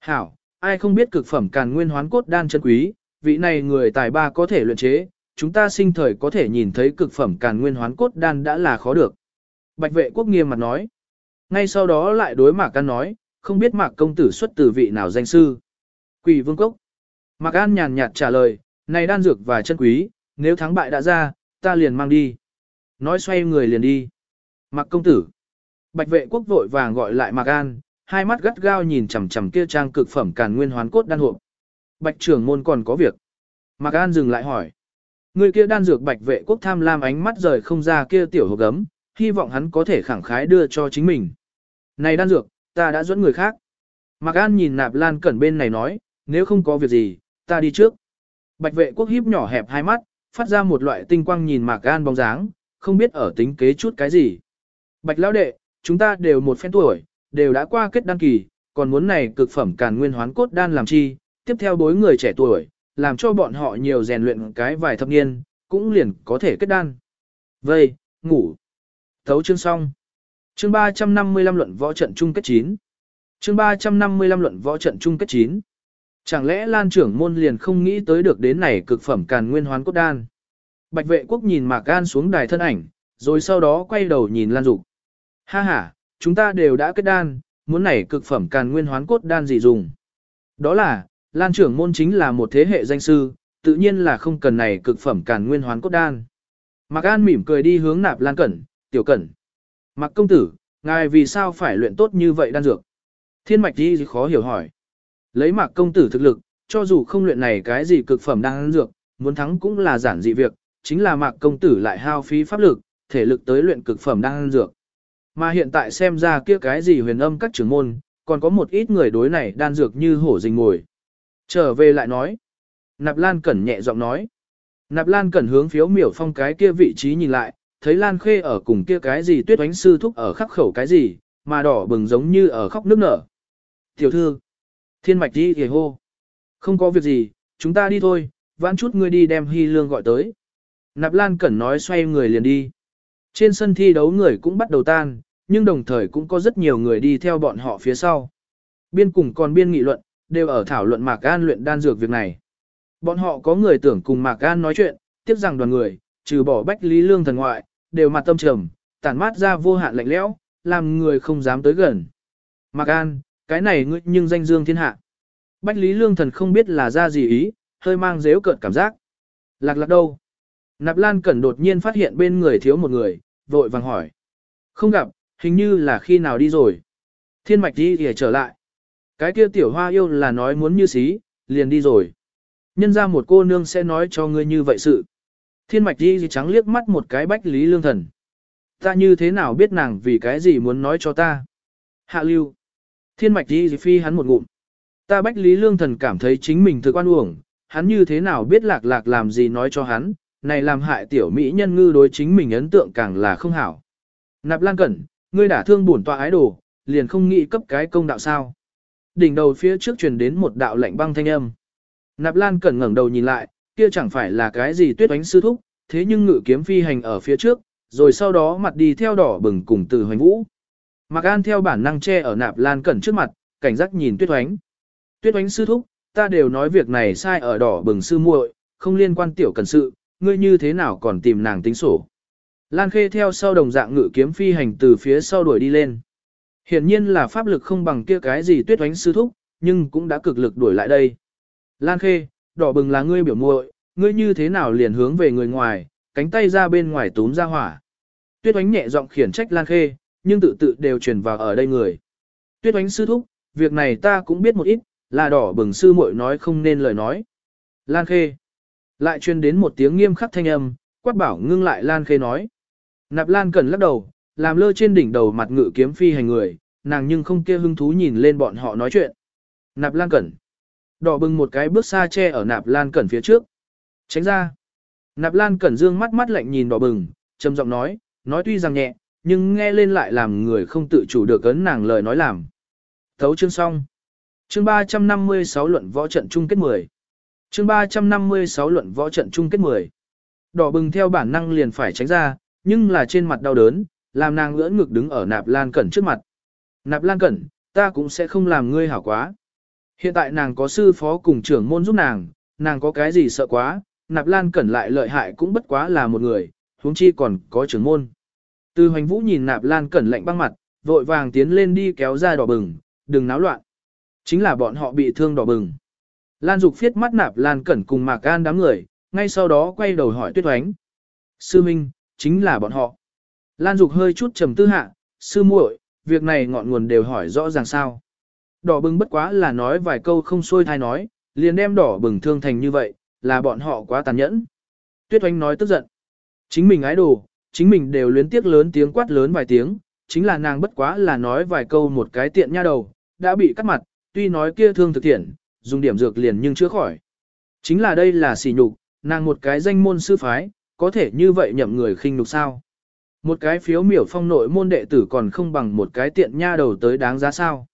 A: Hảo, ai không biết cực phẩm càn nguyên hoán cốt đan chân quý, vị này người tài ba có thể luyện chế, chúng ta sinh thời có thể nhìn thấy cực phẩm càn nguyên hoán cốt đan đã là khó được. Bạch vệ quốc nghiêm mặt nói. Ngay sau đó lại đối mạc an nói, không biết mạc công tử xuất từ vị nào danh sư. Quỷ vương cốc. Mạc an nhàn nhạt trả lời, này đan dược và chân quý, nếu thắng bại đã ra, ta liền mang đi. Nói xoay người liền đi. Mạc công tử. Bạch vệ quốc vội vàng gọi lại Mạc An, hai mắt gắt gao nhìn chằm chằm kia trang cực phẩm càn nguyên hoán cốt đan hộp. Bạch trưởng môn còn có việc. Mạc An dừng lại hỏi. Người kia đan dược bạch vệ quốc tham lam ánh mắt rời không ra kia tiểu hộp gấm, hy vọng hắn có thể khẳng khái đưa cho chính mình. Này đan dược, ta đã dẫn người khác. Mạc An nhìn nạp lan cẩn bên này nói, nếu không có việc gì, ta đi trước. Bạch vệ quốc híp nhỏ hẹp hai mắt, phát ra một loại tinh quang nhìn Mạc An bóng dáng, không biết ở tính kế chút cái gì. Bạch lão đệ, chúng ta đều một phen tuổi, đều đã qua kết đăng kỳ, còn muốn này cực phẩm càn nguyên hoán cốt đan làm chi, tiếp theo đối người trẻ tuổi, làm cho bọn họ nhiều rèn luyện cái vài thập niên, cũng liền có thể kết đan. Vây, ngủ. Thấu chương xong. Chương 355 luận võ trận chung kết 9. Chương 355 luận võ trận chung kết 9. Chẳng lẽ Lan trưởng môn liền không nghĩ tới được đến này cực phẩm càn nguyên hoán cốt đan. Bạch vệ quốc nhìn Mạc Gan xuống đài thân ảnh, rồi sau đó quay đầu nhìn Lan Dục. Ha ha, chúng ta đều đã kết đan, muốn này cực phẩm càn nguyên hoán cốt đan gì dùng. Đó là, Lan trưởng môn chính là một thế hệ danh sư, tự nhiên là không cần này cực phẩm càn nguyên hoán cốt đan. Mạc An mỉm cười đi hướng nạp Lan Cẩn, tiểu cẩn. Mạc công tử, ngài vì sao phải luyện tốt như vậy đan dược? Thiên mạch đi khó hiểu hỏi. Lấy Mạc công tử thực lực, cho dù không luyện này cái gì cực phẩm đan dược, muốn thắng cũng là giản dị việc, chính là Mạc công tử lại hao phí pháp lực, thể lực tới luyện cực phẩm đan dược. Mà hiện tại xem ra kia cái gì huyền âm các trưởng môn, còn có một ít người đối này đan dược như hổ rình ngồi. Trở về lại nói. Nạp Lan Cẩn nhẹ giọng nói. Nạp Lan Cẩn hướng phiếu miểu phong cái kia vị trí nhìn lại, thấy Lan Khê ở cùng kia cái gì tuyết oánh sư thúc ở khắc khẩu cái gì, mà đỏ bừng giống như ở khóc nước nở. Tiểu thư, thiên mạch đi hề hô. Không có việc gì, chúng ta đi thôi, vãn chút ngươi đi đem Hy Lương gọi tới. Nạp Lan Cẩn nói xoay người liền đi. Trên sân thi đấu người cũng bắt đầu tan, nhưng đồng thời cũng có rất nhiều người đi theo bọn họ phía sau. Biên cùng còn biên nghị luận, đều ở thảo luận Mạc An luyện đan dược việc này. Bọn họ có người tưởng cùng Mạc An nói chuyện, tiếp rằng đoàn người, trừ bỏ Bách Lý Lương thần ngoại, đều mặt tâm trầm, tản mát ra vô hạn lạnh lẽo, làm người không dám tới gần. Mạc An, cái này ngươi nhưng danh dương thiên hạ. Bách Lý Lương thần không biết là ra gì ý, hơi mang dếu cợt cảm giác. Lạc lạc đâu? Nạp Lan Cẩn đột nhiên phát hiện bên người thiếu một người, vội vàng hỏi. Không gặp, hình như là khi nào đi rồi. Thiên mạch đi thì trở lại. Cái kia tiểu hoa yêu là nói muốn như xí, liền đi rồi. Nhân ra một cô nương sẽ nói cho ngươi như vậy sự. Thiên mạch đi gì trắng liếc mắt một cái bách lý lương thần. Ta như thế nào biết nàng vì cái gì muốn nói cho ta. Hạ lưu. Thiên mạch đi gì phi hắn một ngụm. Ta bách lý lương thần cảm thấy chính mình thực oan uổng, hắn như thế nào biết lạc lạc làm gì nói cho hắn, này làm hại tiểu mỹ nhân ngư đối chính mình ấn tượng càng là không hảo. Nạp Lan Cẩn, ngươi đã thương bổn tọa ái đồ, liền không nghĩ cấp cái công đạo sao. Đỉnh đầu phía trước truyền đến một đạo lạnh băng thanh âm. Nạp Lan Cẩn ngẩng đầu nhìn lại, kia chẳng phải là cái gì tuyết oánh sư thúc, thế nhưng ngự kiếm phi hành ở phía trước, rồi sau đó mặt đi theo đỏ bừng cùng từ hoành vũ. Mạc An theo bản năng che ở Nạp Lan Cẩn trước mặt, cảnh giác nhìn tuyết oánh. Tuyết oánh sư thúc, ta đều nói việc này sai ở đỏ bừng sư muội, không liên quan tiểu cần sự, ngươi như thế nào còn tìm nàng tính sổ. Lan Khê theo sau đồng dạng ngự kiếm phi hành từ phía sau đuổi đi lên. Hiển nhiên là pháp lực không bằng kia cái gì tuyết oánh sư thúc, nhưng cũng đã cực lực đuổi lại đây. Lan Khê, đỏ bừng là ngươi biểu muội, ngươi như thế nào liền hướng về người ngoài, cánh tay ra bên ngoài túm ra hỏa. Tuyết oánh nhẹ giọng khiển trách Lan Khê, nhưng tự tự đều truyền vào ở đây người. Tuyết oánh sư thúc, việc này ta cũng biết một ít, là đỏ bừng sư muội nói không nên lời nói. Lan Khê. Lại truyền đến một tiếng nghiêm khắc thanh âm, quát bảo ngưng lại Lan Khê nói. Nạp Lan cần lắc đầu, làm lơ trên đỉnh đầu mặt ngự kiếm phi hành người, nàng nhưng không kia hứng thú nhìn lên bọn họ nói chuyện. Nạp Lan Cẩn. Đỏ bừng một cái bước xa che ở Nạp Lan Cẩn phía trước. Tránh ra. Nạp Lan Cẩn dương mắt mắt lạnh nhìn đỏ bừng, trầm giọng nói, nói tuy rằng nhẹ, nhưng nghe lên lại làm người không tự chủ được ấn nàng lời nói làm. Thấu chương xong. Chương 356 luận võ trận chung kết 10. Chương 356 luận võ trận chung kết 10. Đỏ bừng theo bản năng liền phải tránh ra, nhưng là trên mặt đau đớn, làm nàng ngỡ ngực đứng ở nạp lan cẩn trước mặt. Nạp lan cẩn, ta cũng sẽ không làm ngươi hảo quá. Hiện tại nàng có sư phó cùng trưởng môn giúp nàng, nàng có cái gì sợ quá, nạp lan cẩn lại lợi hại cũng bất quá là một người, huống chi còn có trưởng môn. Từ hoành vũ nhìn nạp lan cẩn lạnh băng mặt, vội vàng tiến lên đi kéo ra đỏ bừng, đừng náo loạn. Chính là bọn họ bị thương đỏ bừng. Lan Dục phiết mắt nạp Lan Cẩn cùng Mạc An đám người, ngay sau đó quay đầu hỏi Tuyết Oánh. Sư Minh, chính là bọn họ. Lan Dục hơi chút trầm tư hạ, sư muội, việc này ngọn nguồn đều hỏi rõ ràng sao. Đỏ bừng bất quá là nói vài câu không xuôi thai nói, liền đem đỏ bừng thương thành như vậy, là bọn họ quá tàn nhẫn. Tuyết oanh nói tức giận. Chính mình ái đồ, chính mình đều luyến tiếc lớn tiếng quát lớn vài tiếng, chính là nàng bất quá là nói vài câu một cái tiện nha đầu, đã bị cắt mặt, tuy nói kia thương thực thiện, dùng điểm dược liền nhưng chữa khỏi. Chính là đây là sỉ nhục, nàng một cái danh môn sư phái, có thể như vậy nhậm người khinh nhục sao? Một cái phiếu miểu phong nội môn đệ tử còn không bằng một cái tiện nha đầu tới đáng giá sao?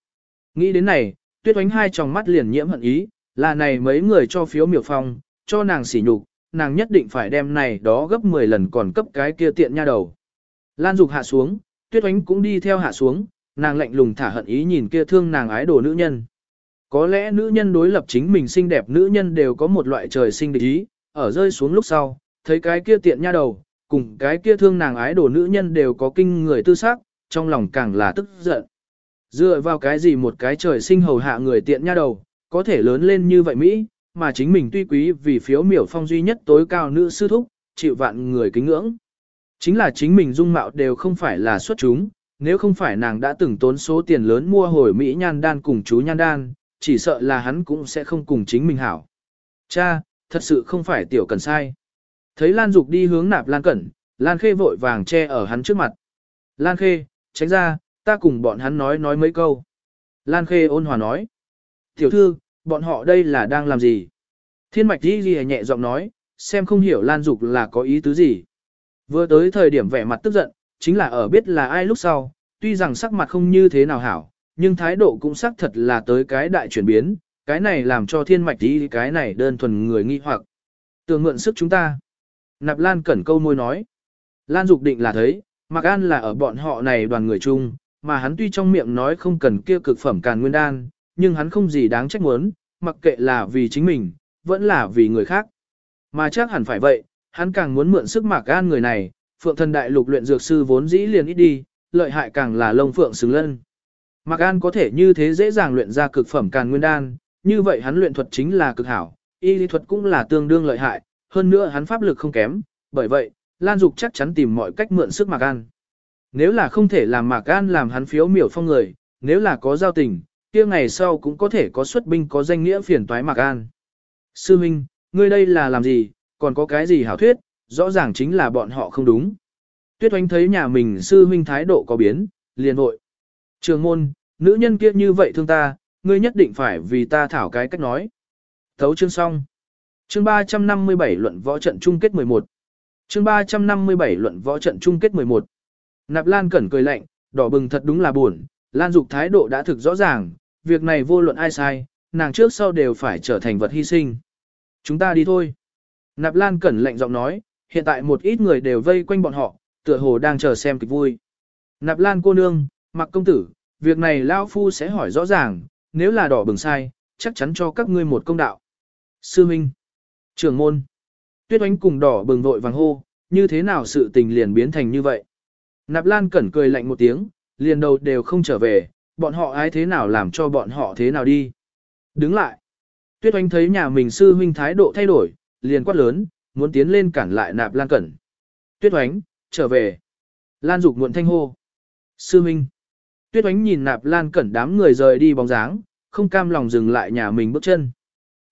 A: Nghĩ đến này, tuyết oánh hai tròng mắt liền nhiễm hận ý, là này mấy người cho phiếu miểu phong, cho nàng sỉ nhục, nàng nhất định phải đem này đó gấp 10 lần còn cấp cái kia tiện nha đầu. Lan Dục hạ xuống, tuyết oánh cũng đi theo hạ xuống, nàng lạnh lùng thả hận ý nhìn kia thương nàng ái đồ nữ nhân. Có lẽ nữ nhân đối lập chính mình xinh đẹp nữ nhân đều có một loại trời sinh địch ý, ở rơi xuống lúc sau, thấy cái kia tiện nha đầu, cùng cái kia thương nàng ái đồ nữ nhân đều có kinh người tư xác, trong lòng càng là tức giận. Dựa vào cái gì một cái trời sinh hầu hạ người tiện nha đầu, có thể lớn lên như vậy Mỹ, mà chính mình tuy quý vì phiếu miểu phong duy nhất tối cao nữ sư thúc, chịu vạn người kính ngưỡng. Chính là chính mình dung mạo đều không phải là xuất chúng, nếu không phải nàng đã từng tốn số tiền lớn mua hồi Mỹ nhan đan cùng chú nhan đan, chỉ sợ là hắn cũng sẽ không cùng chính mình hảo. Cha, thật sự không phải tiểu cần sai. Thấy Lan Dục đi hướng nạp Lan Cẩn, Lan Khê vội vàng che ở hắn trước mặt. Lan Khê, tránh ra, ta cùng bọn hắn nói nói mấy câu. Lan Khê ôn hòa nói. Tiểu thư, bọn họ đây là đang làm gì? Thiên mạch đi ghi nhẹ giọng nói, xem không hiểu Lan Dục là có ý tứ gì. Vừa tới thời điểm vẻ mặt tức giận, chính là ở biết là ai lúc sau, tuy rằng sắc mặt không như thế nào hảo, nhưng thái độ cũng xác thật là tới cái đại chuyển biến, cái này làm cho thiên mạch đi cái này đơn thuần người nghi hoặc. Tường mượn sức chúng ta. Nạp Lan cẩn câu môi nói. Lan Dục định là thấy, Mạc An là ở bọn họ này đoàn người chung, mà hắn tuy trong miệng nói không cần kia cực phẩm càn nguyên đan, nhưng hắn không gì đáng trách muốn, mặc kệ là vì chính mình, vẫn là vì người khác. Mà chắc hẳn phải vậy, hắn càng muốn mượn sức Mạc An người này, Phượng Thần Đại Lục luyện dược sư vốn dĩ liền ít đi, lợi hại càng là lông phượng xứng lân. Mạc An có thể như thế dễ dàng luyện ra cực phẩm càn nguyên đan, như vậy hắn luyện thuật chính là cực hảo, y lý thuật cũng là tương đương lợi hại, hơn nữa hắn pháp lực không kém, bởi vậy, Lan Dục chắc chắn tìm mọi cách mượn sức Mạc An. Nếu là không thể làm Mạc An làm hắn phiếu miểu phong người, nếu là có giao tình, kia ngày sau cũng có thể có xuất binh có danh nghĩa phiền toái Mạc An. Sư Minh, ngươi đây là làm gì, còn có cái gì hảo thuyết, rõ ràng chính là bọn họ không đúng. Tuyết oanh thấy nhà mình sư huynh thái độ có biến, liền hội. Trường môn, nữ nhân kia như vậy thương ta, ngươi nhất định phải vì ta thảo cái cách nói. Thấu chương xong. Chương 357 luận võ trận chung kết 11. Chương 357 luận võ trận chung kết 11. Nạp Lan cẩn cười lạnh, đỏ bừng thật đúng là buồn, Lan Dục thái độ đã thực rõ ràng, việc này vô luận ai sai, nàng trước sau đều phải trở thành vật hy sinh. Chúng ta đi thôi. Nạp Lan cẩn lạnh giọng nói, hiện tại một ít người đều vây quanh bọn họ, tựa hồ đang chờ xem kịch vui. Nạp Lan cô nương, mặc công tử, việc này Lao Phu sẽ hỏi rõ ràng, nếu là đỏ bừng sai, chắc chắn cho các ngươi một công đạo. Sư Minh, trưởng môn, tuyết oánh cùng đỏ bừng vội vàng hô, như thế nào sự tình liền biến thành như vậy. Nạp Lan cẩn cười lạnh một tiếng, liền đầu đều không trở về, bọn họ ai thế nào làm cho bọn họ thế nào đi. Đứng lại. Tuyết oánh thấy nhà mình sư huynh thái độ thay đổi, liền quát lớn, muốn tiến lên cản lại nạp Lan cẩn. Tuyết oánh, trở về. Lan dục muộn thanh hô. Sư huynh. Tuyết oánh nhìn nạp Lan cẩn đám người rời đi bóng dáng, không cam lòng dừng lại nhà mình bước chân.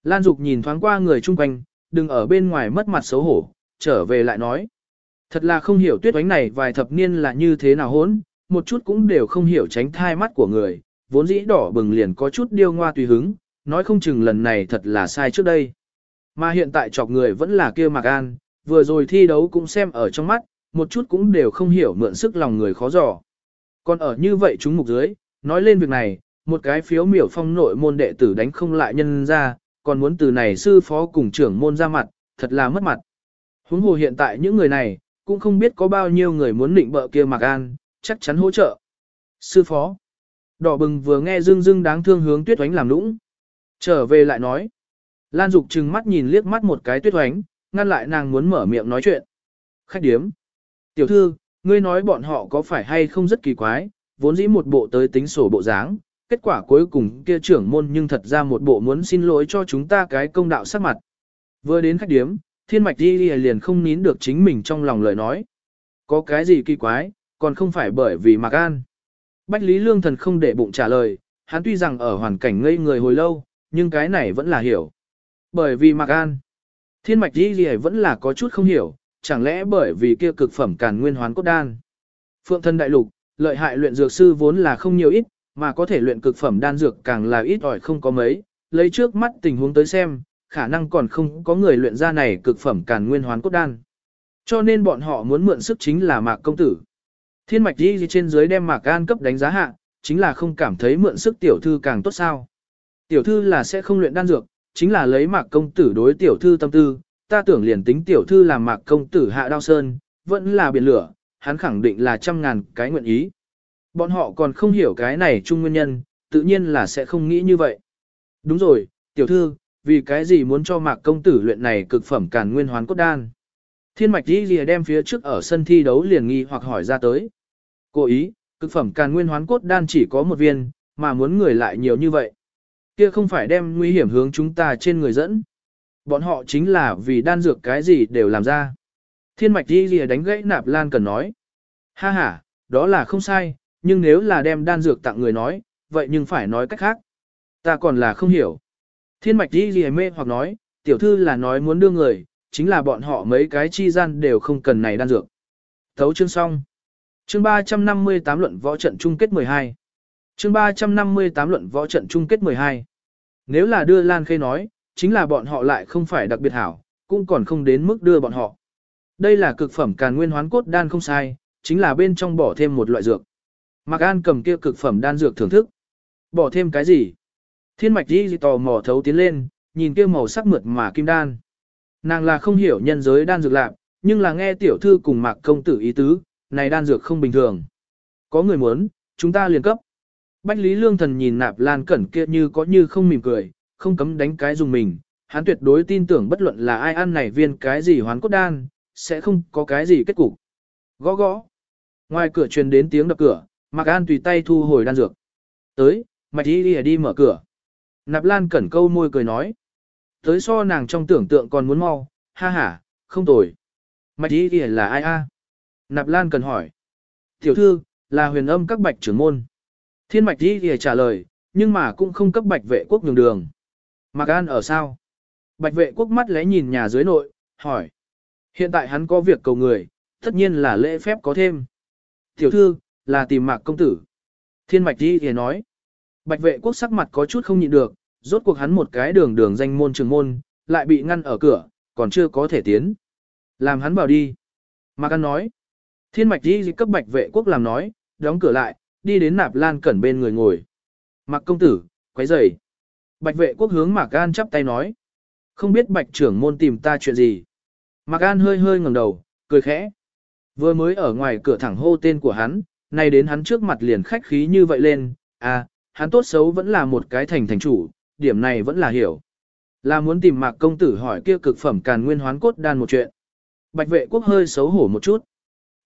A: Lan dục nhìn thoáng qua người chung quanh, đừng ở bên ngoài mất mặt xấu hổ, trở về lại nói. Thật là không hiểu tuyết oánh này vài thập niên là như thế nào hốn, một chút cũng đều không hiểu tránh thai mắt của người, vốn dĩ đỏ bừng liền có chút điêu ngoa tùy hứng, nói không chừng lần này thật là sai trước đây. Mà hiện tại chọc người vẫn là kia Mạc An, vừa rồi thi đấu cũng xem ở trong mắt, một chút cũng đều không hiểu mượn sức lòng người khó dò. Còn ở như vậy chúng mục dưới, nói lên việc này, một cái phiếu miểu phong nội môn đệ tử đánh không lại nhân ra, còn muốn từ này sư phó cùng trưởng môn ra mặt, thật là mất mặt. Huống hồ hiện tại những người này, cũng không biết có bao nhiêu người muốn định bợ kia Mạc An, chắc chắn hỗ trợ. Sư phó. Đỏ bừng vừa nghe dưng dưng đáng thương hướng tuyết oánh làm lũng. Trở về lại nói. Lan Dục trừng mắt nhìn liếc mắt một cái tuyết oánh, ngăn lại nàng muốn mở miệng nói chuyện. Khách điếm. Tiểu thư, ngươi nói bọn họ có phải hay không rất kỳ quái, vốn dĩ một bộ tới tính sổ bộ dáng, kết quả cuối cùng kia trưởng môn nhưng thật ra một bộ muốn xin lỗi cho chúng ta cái công đạo sắc mặt. Vừa đến khách điếm, thiên mạch đi liền không nín được chính mình trong lòng lời nói. Có cái gì kỳ quái, còn không phải bởi vì Mạc An. Bách Lý Lương Thần không để bụng trả lời, hắn tuy rằng ở hoàn cảnh ngây người hồi lâu, nhưng cái này vẫn là hiểu. Bởi vì Mạc An, thiên mạch đi vẫn là có chút không hiểu, chẳng lẽ bởi vì kia cực phẩm càn nguyên hoán cốt đan. Phượng thân đại lục, lợi hại luyện dược sư vốn là không nhiều ít, mà có thể luyện cực phẩm đan dược càng là ít ỏi không có mấy, lấy trước mắt tình huống tới xem, khả năng còn không có người luyện ra này cực phẩm càn nguyên hoán cốt đan. Cho nên bọn họ muốn mượn sức chính là mạc công tử. Thiên mạch đi trên dưới đem mạc An cấp đánh giá hạ, chính là không cảm thấy mượn sức tiểu thư càng tốt sao. Tiểu thư là sẽ không luyện đan dược, chính là lấy mạc công tử đối tiểu thư tâm tư, ta tưởng liền tính tiểu thư làm mạc công tử hạ đao sơn, vẫn là biển lửa, hắn khẳng định là trăm ngàn cái nguyện ý. Bọn họ còn không hiểu cái này chung nguyên nhân, tự nhiên là sẽ không nghĩ như vậy. Đúng rồi, tiểu thư, vì cái gì muốn cho mạc công tử luyện này cực phẩm càn nguyên hoán cốt đan. Thiên mạch đi lìa đem phía trước ở sân thi đấu liền nghi hoặc hỏi ra tới. Cố ý, cực phẩm càn nguyên hoán cốt đan chỉ có một viên, mà muốn người lại nhiều như vậy. Kia không phải đem nguy hiểm hướng chúng ta trên người dẫn. Bọn họ chính là vì đan dược cái gì đều làm ra. Thiên mạch đi lìa đánh gãy nạp lan cần nói. Ha ha, đó là không sai, nhưng nếu là đem đan dược tặng người nói, vậy nhưng phải nói cách khác. Ta còn là không hiểu. Thiên mạch đi gì mê hoặc nói, tiểu thư là nói muốn đưa người, chính là bọn họ mấy cái chi gian đều không cần này đan dược. Thấu chương xong. Chương 358 luận võ trận chung kết 12. Chương 358 luận võ trận chung kết 12. Nếu là đưa Lan Khê nói, chính là bọn họ lại không phải đặc biệt hảo, cũng còn không đến mức đưa bọn họ. Đây là cực phẩm càn nguyên hoán cốt đan không sai, chính là bên trong bỏ thêm một loại dược. Mạc An cầm kia cực phẩm đan dược thưởng thức. Bỏ thêm cái gì? Thiên mạch đi tò mò thấu tiến lên, nhìn kia màu sắc mượt mà kim đan. Nàng là không hiểu nhân giới đan dược lạc, nhưng là nghe tiểu thư cùng mạc công tử ý tứ, này đan dược không bình thường. Có người muốn, chúng ta liền cấp. Bách Lý Lương Thần nhìn nạp lan cẩn kia như có như không mỉm cười, không cấm đánh cái dùng mình. Hắn tuyệt đối tin tưởng bất luận là ai ăn này viên cái gì hoán cốt đan, sẽ không có cái gì kết cục. Gõ gõ. Ngoài cửa truyền đến tiếng đập cửa, Mạc An tùy tay thu hồi đan dược. Tới, mạch đi đi đi mở cửa. Nạp Lan cẩn câu môi cười nói. Tới so nàng trong tưởng tượng còn muốn mau, ha ha, không tồi. Mạch đi đi là ai a? Nạp Lan cần hỏi. Tiểu thư, là huyền âm các bạch trưởng môn. Thiên mạch đi thì trả lời, nhưng mà cũng không cấp bạch vệ quốc nhường đường. Mạc An ở sao? Bạch vệ quốc mắt lẽ nhìn nhà dưới nội, hỏi. Hiện tại hắn có việc cầu người, tất nhiên là lễ phép có thêm. Tiểu thư, là tìm mạc công tử. Thiên mạch đi thì nói. Bạch vệ quốc sắc mặt có chút không nhịn được, rốt cuộc hắn một cái đường đường danh môn trường môn, lại bị ngăn ở cửa, còn chưa có thể tiến. Làm hắn vào đi. Mạc An nói. Thiên mạch đi cấp bạch vệ quốc làm nói, đóng cửa lại, đi đến nạp lan cẩn bên người ngồi. Mạc công tử, quấy rầy. Bạch vệ quốc hướng Mạc An chắp tay nói. Không biết bạch trưởng môn tìm ta chuyện gì. Mạc An hơi hơi ngẩng đầu, cười khẽ. Vừa mới ở ngoài cửa thẳng hô tên của hắn, nay đến hắn trước mặt liền khách khí như vậy lên, à, hắn tốt xấu vẫn là một cái thành thành chủ, điểm này vẫn là hiểu. Là muốn tìm mạc công tử hỏi kia cực phẩm càn nguyên hoán cốt đan một chuyện. Bạch vệ quốc hơi xấu hổ một chút.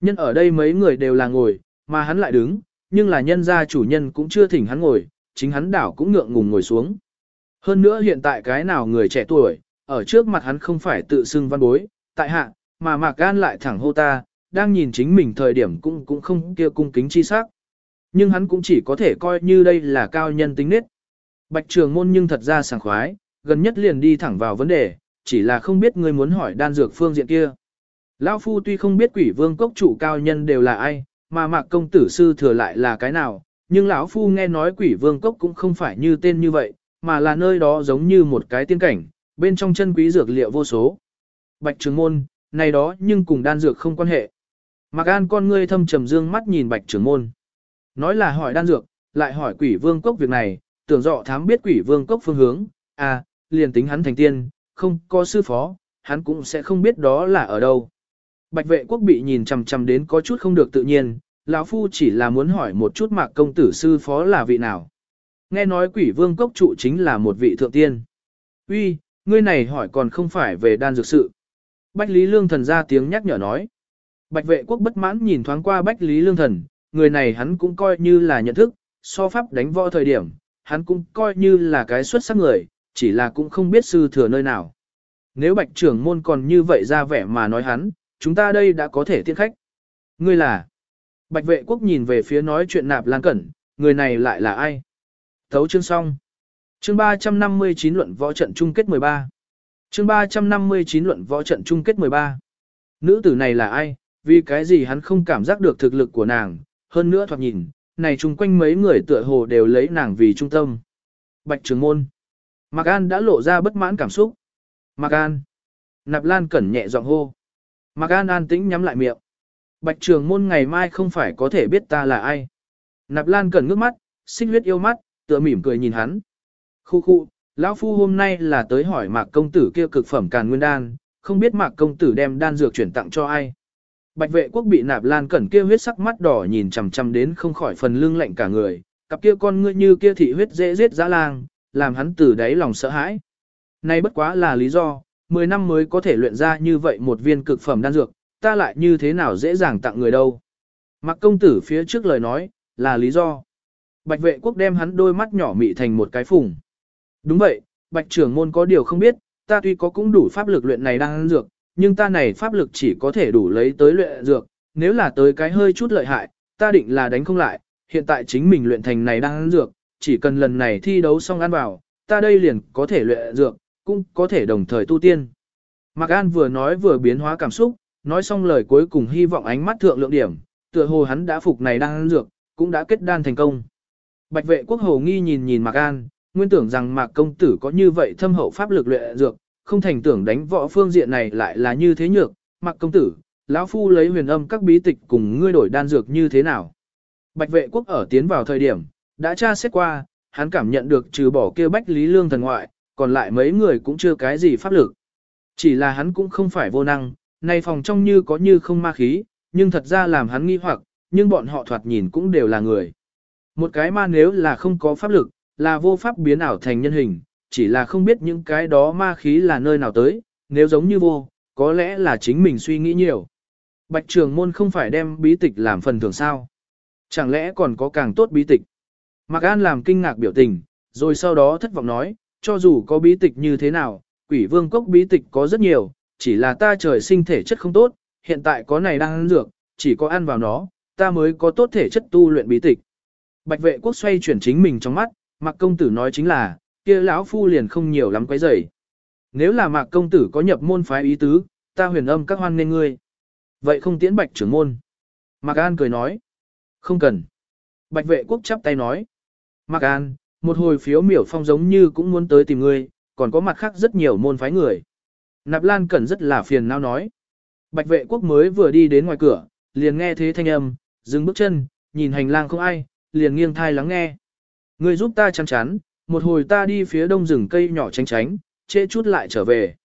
A: Nhân ở đây mấy người đều là ngồi, mà hắn lại đứng, nhưng là nhân gia chủ nhân cũng chưa thỉnh hắn ngồi, chính hắn đảo cũng ngượng ngùng ngồi xuống. Hơn nữa hiện tại cái nào người trẻ tuổi, ở trước mặt hắn không phải tự xưng văn bối, tại hạ, mà mạc gan lại thẳng hô ta, đang nhìn chính mình thời điểm cũng cũng không kia cung kính chi sắc. Nhưng hắn cũng chỉ có thể coi như đây là cao nhân tính nết. Bạch trường môn nhưng thật ra sảng khoái, gần nhất liền đi thẳng vào vấn đề, chỉ là không biết ngươi muốn hỏi đan dược phương diện kia. Lão Phu tuy không biết quỷ vương cốc chủ cao nhân đều là ai, mà mạc công tử sư thừa lại là cái nào, nhưng lão Phu nghe nói quỷ vương cốc cũng không phải như tên như vậy, mà là nơi đó giống như một cái tiên cảnh, bên trong chân quý dược liệu vô số. Bạch trường môn, này đó nhưng cùng đan dược không quan hệ. Mạc An con ngươi thâm trầm dương mắt nhìn bạch trưởng môn. Nói là hỏi đan dược, lại hỏi quỷ vương cốc việc này, tưởng dọ thám biết quỷ vương cốc phương hướng, à, liền tính hắn thành tiên, không có sư phó, hắn cũng sẽ không biết đó là ở đâu. Bạch vệ quốc bị nhìn chằm chằm đến có chút không được tự nhiên, lão phu chỉ là muốn hỏi một chút mạc công tử sư phó là vị nào. Nghe nói quỷ vương cốc trụ chính là một vị thượng tiên. Uy, ngươi này hỏi còn không phải về đan dược sự. Bách Lý Lương Thần ra tiếng nhắc nhở nói. Bạch vệ quốc bất mãn nhìn thoáng qua Bách Lý Lương Thần, người này hắn cũng coi như là nhận thức, so pháp đánh võ thời điểm, hắn cũng coi như là cái xuất sắc người, chỉ là cũng không biết sư thừa nơi nào. Nếu bạch trưởng môn còn như vậy ra vẻ mà nói hắn, chúng ta đây đã có thể tiên khách. Ngươi là... Bạch vệ quốc nhìn về phía nói chuyện nạp lan cẩn, người này lại là ai? Thấu chương xong. Chương 359 luận võ trận chung kết 13. Chương 359 luận võ trận chung kết 13. Nữ tử này là ai, vì cái gì hắn không cảm giác được thực lực của nàng, hơn nữa thoạt nhìn, này chung quanh mấy người tựa hồ đều lấy nàng vì trung tâm. Bạch Trường Môn. Mạc An đã lộ ra bất mãn cảm xúc. Mạc An. Nạp Lan cẩn nhẹ giọng hô. Mạc An an tĩnh nhắm lại miệng. Bạch Trường Môn ngày mai không phải có thể biết ta là ai. Nạp Lan cẩn ngước mắt, xích huyết yêu mắt, tựa mỉm cười nhìn hắn. Khu khu, lão phu hôm nay là tới hỏi Mạc công tử kia cực phẩm càn nguyên đan, không biết Mạc công tử đem đan dược chuyển tặng cho ai. Bạch vệ quốc bị nạp lan cẩn kia huyết sắc mắt đỏ nhìn chằm chằm đến không khỏi phần lưng lạnh cả người, cặp kia con ngươi như kia thị huyết dễ giết dã lang, làm hắn từ đáy lòng sợ hãi. Nay bất quá là lý do, 10 năm mới có thể luyện ra như vậy một viên cực phẩm đan dược, ta lại như thế nào dễ dàng tặng người đâu. Mặc công tử phía trước lời nói, là lý do. Bạch vệ quốc đem hắn đôi mắt nhỏ mị thành một cái phùng. Đúng vậy, bạch trưởng môn có điều không biết, ta tuy có cũng đủ pháp lực luyện này đang dược, nhưng ta này pháp lực chỉ có thể đủ lấy tới luyện dược, nếu là tới cái hơi chút lợi hại, ta định là đánh không lại, hiện tại chính mình luyện thành này đang ăn dược, chỉ cần lần này thi đấu xong ăn vào, ta đây liền có thể luyện dược, cũng có thể đồng thời tu tiên. Mạc An vừa nói vừa biến hóa cảm xúc, nói xong lời cuối cùng hy vọng ánh mắt thượng lượng điểm, tựa hồ hắn đã phục này đang ăn dược, cũng đã kết đan thành công. Bạch vệ quốc hồ nghi nhìn nhìn Mạc An, nguyên tưởng rằng Mạc công tử có như vậy thâm hậu pháp lực luyện dược, không thành tưởng đánh võ phương diện này lại là như thế nhược, Mặc công tử, lão phu lấy huyền âm các bí tịch cùng ngươi đổi đan dược như thế nào. Bạch vệ quốc ở tiến vào thời điểm, đã tra xét qua, hắn cảm nhận được trừ bỏ kia bách lý lương thần ngoại, còn lại mấy người cũng chưa cái gì pháp lực. Chỉ là hắn cũng không phải vô năng, nay phòng trong như có như không ma khí, nhưng thật ra làm hắn nghi hoặc, nhưng bọn họ thoạt nhìn cũng đều là người. Một cái ma nếu là không có pháp lực, là vô pháp biến ảo thành nhân hình, chỉ là không biết những cái đó ma khí là nơi nào tới, nếu giống như vô, có lẽ là chính mình suy nghĩ nhiều. Bạch trường môn không phải đem bí tịch làm phần thưởng sao. Chẳng lẽ còn có càng tốt bí tịch? Mạc An làm kinh ngạc biểu tình, rồi sau đó thất vọng nói, cho dù có bí tịch như thế nào, quỷ vương cốc bí tịch có rất nhiều, chỉ là ta trời sinh thể chất không tốt, hiện tại có này đang ăn dược, chỉ có ăn vào nó, ta mới có tốt thể chất tu luyện bí tịch. Bạch vệ quốc xoay chuyển chính mình trong mắt, Mạc công tử nói chính là, kia lão phu liền không nhiều lắm quấy rầy. Nếu là Mạc công tử có nhập môn phái ý tứ, ta huyền âm các hoan nên ngươi. Vậy không tiễn bạch trưởng môn. Mạc An cười nói. Không cần. Bạch vệ quốc chắp tay nói. Mạc An, một hồi phiếu miểu phong giống như cũng muốn tới tìm ngươi, còn có mặt khác rất nhiều môn phái người. Nạp Lan Cẩn rất là phiền não nói. Bạch vệ quốc mới vừa đi đến ngoài cửa, liền nghe thế thanh âm, dừng bước chân, nhìn hành lang không ai, liền nghiêng thai lắng nghe. Ngươi giúp ta chăm chắn, một hồi ta đi phía đông rừng cây nhỏ tránh tránh, trễ chút lại trở về.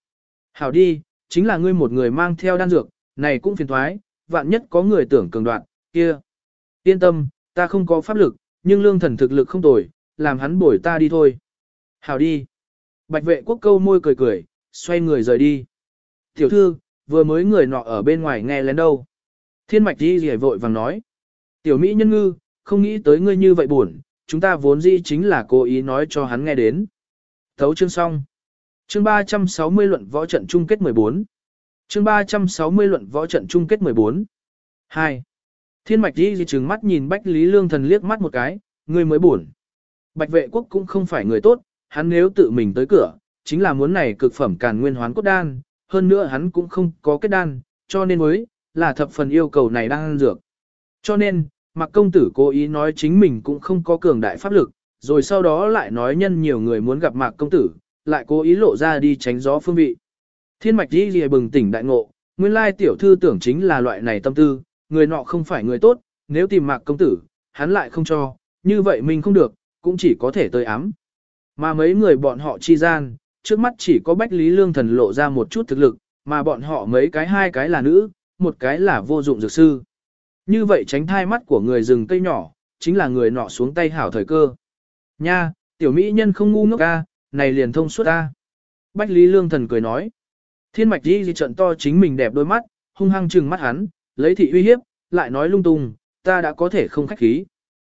A: Hảo đi, chính là ngươi một người mang theo đan dược, này cũng phiền thoái, vạn nhất có người tưởng cường đoạn, kia. Yên tâm, ta không có pháp lực, nhưng lương thần thực lực không tồi, làm hắn bổi ta đi thôi. Hảo đi. Bạch vệ quốc câu môi cười cười, xoay người rời đi. Tiểu thư, vừa mới người nọ ở bên ngoài nghe lén đâu. Thiên mạch đi rỉa vội vàng nói. Tiểu Mỹ nhân ngư, không nghĩ tới ngươi như vậy buồn, chúng ta vốn dĩ chính là cố ý nói cho hắn nghe đến. Thấu chương xong. Chương 360 luận võ trận chung kết 14. Chương 360 luận võ trận chung kết 14. 2. Thiên mạch đi trừng mắt nhìn Bách Lý Lương Thần liếc mắt một cái, ngươi mới buồn. Bạch vệ quốc cũng không phải người tốt, hắn nếu tự mình tới cửa, chính là muốn này cực phẩm càn nguyên hoán cốt đan, hơn nữa hắn cũng không có kết đan, cho nên mới, là thập phần yêu cầu này đang ăn dược. Cho nên, Mạc công tử cố ý nói chính mình cũng không có cường đại pháp lực, rồi sau đó lại nói nhân nhiều người muốn gặp Mạc công tử, lại cố ý lộ ra đi tránh gió phương vị. Thiên mạch đi lìa bừng tỉnh đại ngộ, nguyên lai tiểu thư tưởng chính là loại này tâm tư, người nọ không phải người tốt, nếu tìm Mạc công tử, hắn lại không cho, như vậy mình không được, cũng chỉ có thể tới ám. Mà mấy người bọn họ chi gian, trước mắt chỉ có Bách Lý Lương Thần lộ ra một chút thực lực, mà bọn họ mấy cái hai cái là nữ, một cái là vô dụng dược sư. Như vậy tránh thai mắt của người rừng cây nhỏ, chính là người nọ xuống tay hảo thời cơ. Nha, tiểu mỹ nhân không ngu ngốc ca, này liền thông suốt ta. Bách Lý Lương Thần cười nói. Thiên mạch đi gì trận to chính mình đẹp đôi mắt, hung hăng trừng mắt hắn, lấy thị uy hiếp, lại nói lung tung, ta đã có thể không khách khí.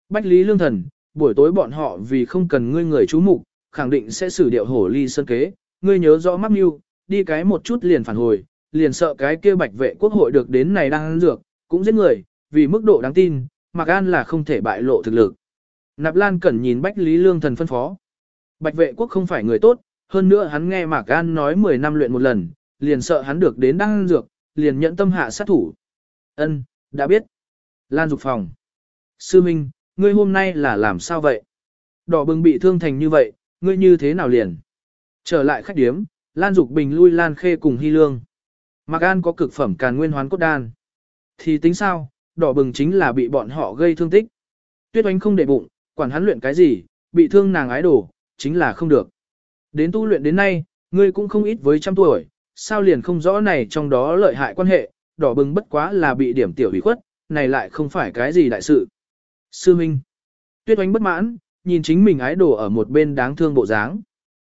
A: Bách Lý Lương Thần, buổi tối bọn họ vì không cần ngươi người chú mục, khẳng định sẽ xử điệu hổ ly sơn kế, ngươi nhớ rõ mắc mưu, đi cái một chút liền phản hồi, liền sợ cái kia bạch vệ quốc hội được đến này đang ăn dược, cũng giết người, vì mức độ đáng tin, Mạc An là không thể bại lộ thực lực. Nạp Lan Cẩn nhìn Bách Lý Lương Thần phân phó. Bạch vệ quốc không phải người tốt, hơn nữa hắn nghe Mạc An nói 10 năm luyện một lần, liền sợ hắn được đến đăng dược, liền nhận tâm hạ sát thủ. Ân, đã biết. Lan dục phòng. Sư Minh, ngươi hôm nay là làm sao vậy? Đỏ bừng bị thương thành như vậy, ngươi như thế nào liền? Trở lại khách điếm, Lan Dục Bình lui Lan Khê cùng Hy Lương. Mạc An có cực phẩm càn nguyên hoán cốt đan. Thì tính sao, đỏ bừng chính là bị bọn họ gây thương tích. Tuyết oánh không để bụng, quản hắn luyện cái gì, bị thương nàng ái đổ, chính là không được. Đến tu luyện đến nay, ngươi cũng không ít với trăm tuổi, sao liền không rõ này trong đó lợi hại quan hệ, đỏ bừng bất quá là bị điểm tiểu hủy khuất, này lại không phải cái gì đại sự. Sư Minh. Tuyết oánh bất mãn, nhìn chính mình ái đổ ở một bên đáng thương bộ dáng.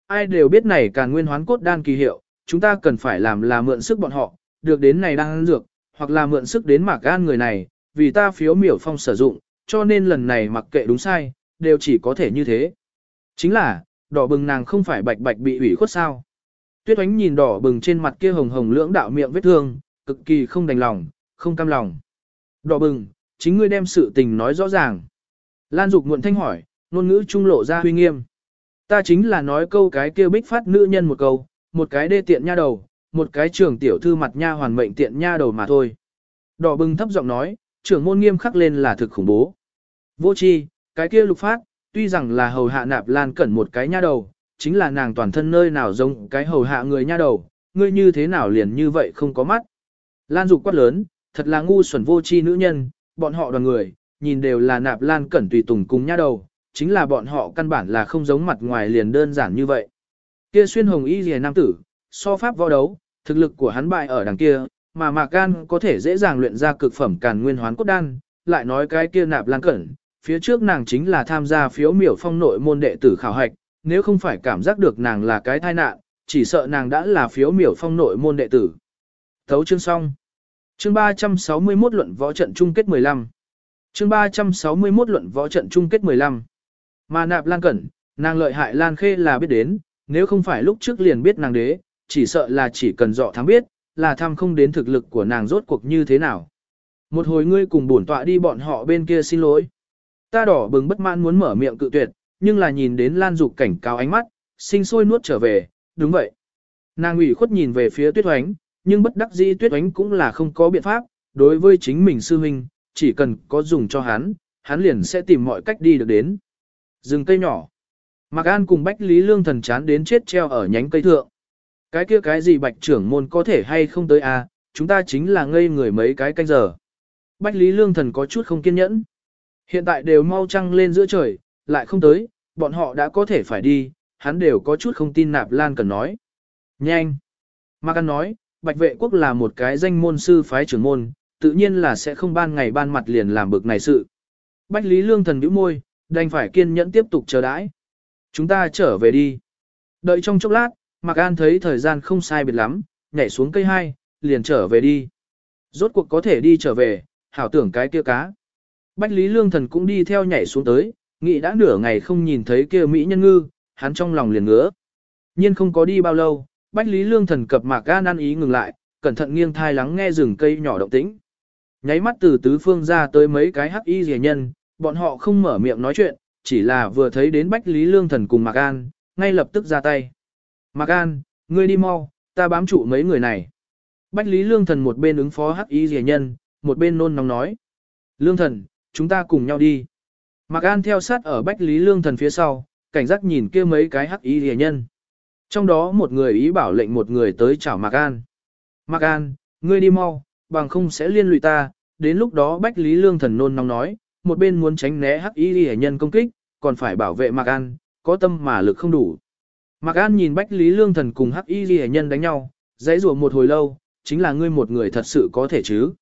A: Ai đều biết này càng nguyên hoán cốt đan kỳ hiệu, chúng ta cần phải làm là mượn sức bọn họ, được đến này đang dược, hoặc là mượn sức đến mạc gan người này, vì ta phiếu miểu phong sử dụng, cho nên lần này mặc kệ đúng sai, đều chỉ có thể như thế. Chính là, đỏ bừng nàng không phải bạch bạch bị ủy khuất sao. Tuyết oánh nhìn đỏ bừng trên mặt kia hồng hồng lưỡng đạo miệng vết thương, cực kỳ không đành lòng, không cam lòng. Đỏ bừng, chính ngươi đem sự tình nói rõ ràng. Lan Dục muộn thanh hỏi, ngôn ngữ trung lộ ra huy nghiêm. Ta chính là nói câu cái kia bích phát nữ nhân một câu, một cái đê tiện nha đầu, một cái trưởng tiểu thư mặt nha hoàn mệnh tiện nha đầu mà thôi. Đỏ bừng thấp giọng nói, trưởng môn nghiêm khắc lên là thực khủng bố. Vô chi, cái kia lục phát, tuy rằng là hầu hạ nạp lan cẩn một cái nha đầu, chính là nàng toàn thân nơi nào giống cái hầu hạ người nha đầu, ngươi như thế nào liền như vậy không có mắt. Lan dục quát lớn, thật là ngu xuẩn vô chi nữ nhân, bọn họ đoàn người, nhìn đều là nạp lan cẩn tùy tùng cùng nha đầu, chính là bọn họ căn bản là không giống mặt ngoài liền đơn giản như vậy. Kia xuyên hồng y rìa nam tử, so pháp võ đấu, thực lực của hắn bại ở đằng kia, mà Mạc Gan có thể dễ dàng luyện ra cực phẩm càn nguyên hoán cốt đan, lại nói cái kia nạp lan cẩn, phía trước nàng chính là tham gia phiếu miểu phong nội môn đệ tử khảo hạch, nếu không phải cảm giác được nàng là cái tai nạn, chỉ sợ nàng đã là phiếu miểu phong nội môn đệ tử. Thấu chương xong. Chương 361 luận võ trận chung kết 15. Chương 361 luận võ trận chung kết 15. Mà nạp lan cẩn, nàng lợi hại lan khê là biết đến, nếu không phải lúc trước liền biết nàng đế, chỉ sợ là chỉ cần dọ thám biết, là thăm không đến thực lực của nàng rốt cuộc như thế nào. Một hồi ngươi cùng bổn tọa đi bọn họ bên kia xin lỗi. Ta đỏ bừng bất mãn muốn mở miệng cự tuyệt, nhưng là nhìn đến Lan Dục cảnh cáo ánh mắt, sinh sôi nuốt trở về, đúng vậy. Nàng ủy khuất nhìn về phía Tuyết Oánh, nhưng bất đắc dĩ Tuyết Oánh cũng là không có biện pháp, đối với chính mình sư huynh, chỉ cần có dùng cho hắn, hắn liền sẽ tìm mọi cách đi được đến. Rừng cây nhỏ. Mạc An cùng Bách Lý Lương thần chán đến chết treo ở nhánh cây thượng. Cái kia cái gì bạch trưởng môn có thể hay không tới à, chúng ta chính là ngây người mấy cái canh giờ. Bách Lý Lương thần có chút không kiên nhẫn. Hiện tại đều mau trăng lên giữa trời, lại không tới, bọn họ đã có thể phải đi, hắn đều có chút không tin nạp lan cần nói. Nhanh! Mạc An nói, Bạch Vệ Quốc là một cái danh môn sư phái trưởng môn, tự nhiên là sẽ không ban ngày ban mặt liền làm bực này sự. Bách Lý Lương thần bĩu môi, đành phải kiên nhẫn tiếp tục chờ đãi. Chúng ta trở về đi. Đợi trong chốc lát, Mạc An thấy thời gian không sai biệt lắm, nhảy xuống cây hai, liền trở về đi. Rốt cuộc có thể đi trở về, hảo tưởng cái kia cá. Bách Lý Lương Thần cũng đi theo nhảy xuống tới, nghĩ đã nửa ngày không nhìn thấy kia Mỹ nhân ngư, hắn trong lòng liền ngứa. nhiên không có đi bao lâu, Bách Lý Lương Thần cập Mạc An ăn ý ngừng lại, cẩn thận nghiêng thai lắng nghe rừng cây nhỏ động tĩnh. Nháy mắt từ tứ phương ra tới mấy cái hắc y rẻ nhân, bọn họ không mở miệng nói chuyện, chỉ là vừa thấy đến Bách Lý Lương Thần cùng Mạc An, ngay lập tức ra tay. Mạc An, ngươi đi mau, ta bám trụ mấy người này. Bách Lý Lương Thần một bên ứng phó hắc y rẻ nhân, một bên nôn nóng nói. Lương Thần, chúng ta cùng nhau đi. Mạc An theo sát ở Bách Lý Lương Thần phía sau, cảnh giác nhìn kia mấy cái hắc y rẻ nhân. Trong đó một người ý bảo lệnh một người tới chào Mạc An. Mạc An, ngươi đi mau, bằng không sẽ liên lụy ta, đến lúc đó Bách Lý Lương Thần nôn nóng nói, một bên muốn tránh né hắc y rẻ nhân công kích, còn phải bảo vệ Mạc An, có tâm mà lực không đủ. Mạc An nhìn Bách Lý Lương Thần cùng hắc y Lệ nhân đánh nhau, dãy rủa một hồi lâu, chính là ngươi một người thật sự có thể chứ.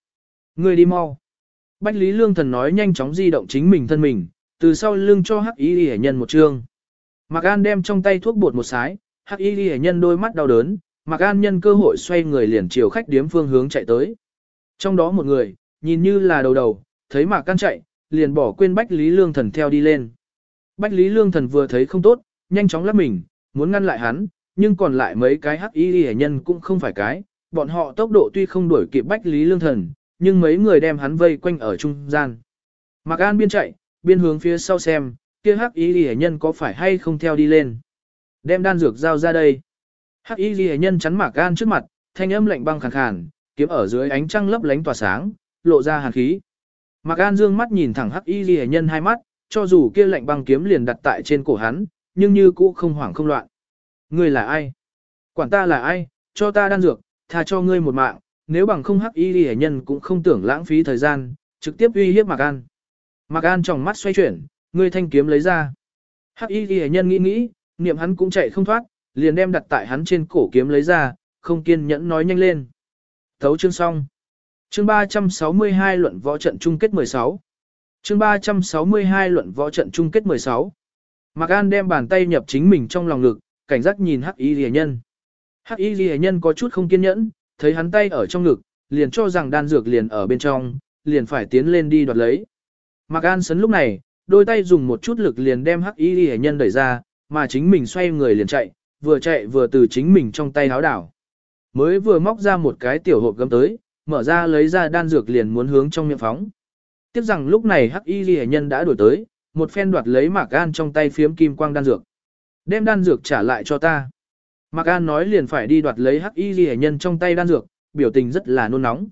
A: Ngươi đi mau. Bách Lý Lương Thần nói nhanh chóng di động chính mình thân mình, từ sau lưng cho hắc y Lệ nhân một trương. Mạc An đem trong tay thuốc bột một sái, hắc y Lệ nhân đôi mắt đau đớn, Mạc An nhân cơ hội xoay người liền chiều khách điếm phương hướng chạy tới. Trong đó một người, nhìn như là đầu đầu, thấy Mạc An chạy, liền bỏ quên Bách Lý Lương Thần theo đi lên. Bách Lý Lương Thần vừa thấy không tốt, nhanh chóng lắp mình, muốn ngăn lại hắn, nhưng còn lại mấy cái hắc y hệ nhân cũng không phải cái, bọn họ tốc độ tuy không đuổi kịp Bách Lý Lương Thần, nhưng mấy người đem hắn vây quanh ở trung gian. Mạc An biên chạy, biên hướng phía sau xem, kia hắc y hệ nhân có phải hay không theo đi lên. Đem đan dược giao ra đây. Hắc y hệ nhân chắn Mạc An trước mặt, thanh âm lạnh băng khàn khàn, kiếm ở dưới ánh trăng lấp lánh tỏa sáng, lộ ra hàn khí. Mạc An dương mắt nhìn thẳng Hắc Y Liễu nhân hai mắt, cho dù kia lạnh băng kiếm liền đặt tại trên cổ hắn, nhưng như cũ không hoảng không loạn. Ngươi là ai? Quản ta là ai? Cho ta đan dược, tha cho ngươi một mạng, nếu bằng không Hắc Y Liễu nhân cũng không tưởng lãng phí thời gian, trực tiếp uy hiếp Mạc An. Mạc An trong mắt xoay chuyển, ngươi thanh kiếm lấy ra. Hắc Y Liễu nhân nghĩ nghĩ, niệm hắn cũng chạy không thoát, liền đem đặt tại hắn trên cổ kiếm lấy ra, không kiên nhẫn nói nhanh lên. Thấu chương xong. Chương 362 luận võ trận chung kết 16. Chương 362 luận võ trận chung kết 16. Mạc An đem bàn tay nhập chính mình trong lòng ngực, cảnh giác nhìn Hắc Y Liễu nhân. Hắc Y Liễu nhân có chút không kiên nhẫn, thấy hắn tay ở trong ngực, liền cho rằng đan dược liền ở bên trong, liền phải tiến lên đi đoạt lấy. Mạc An sấn lúc này, đôi tay dùng một chút lực liền đem Hắc Y Liễu nhân đẩy ra, mà chính mình xoay người liền chạy, vừa chạy vừa từ chính mình trong tay háo đảo. Mới vừa móc ra một cái tiểu hộp gấm tới, mở ra lấy ra đan dược liền muốn hướng trong miệng phóng. Tiếp rằng lúc này Hắc Y Lệ nhân đã đuổi tới, một phen đoạt lấy Mạc An trong tay phiếm kim quang đan dược. Đem đan dược trả lại cho ta. Mạc An nói liền phải đi đoạt lấy Hắc Y Ghi nhân trong tay đan dược, biểu tình rất là nôn nóng.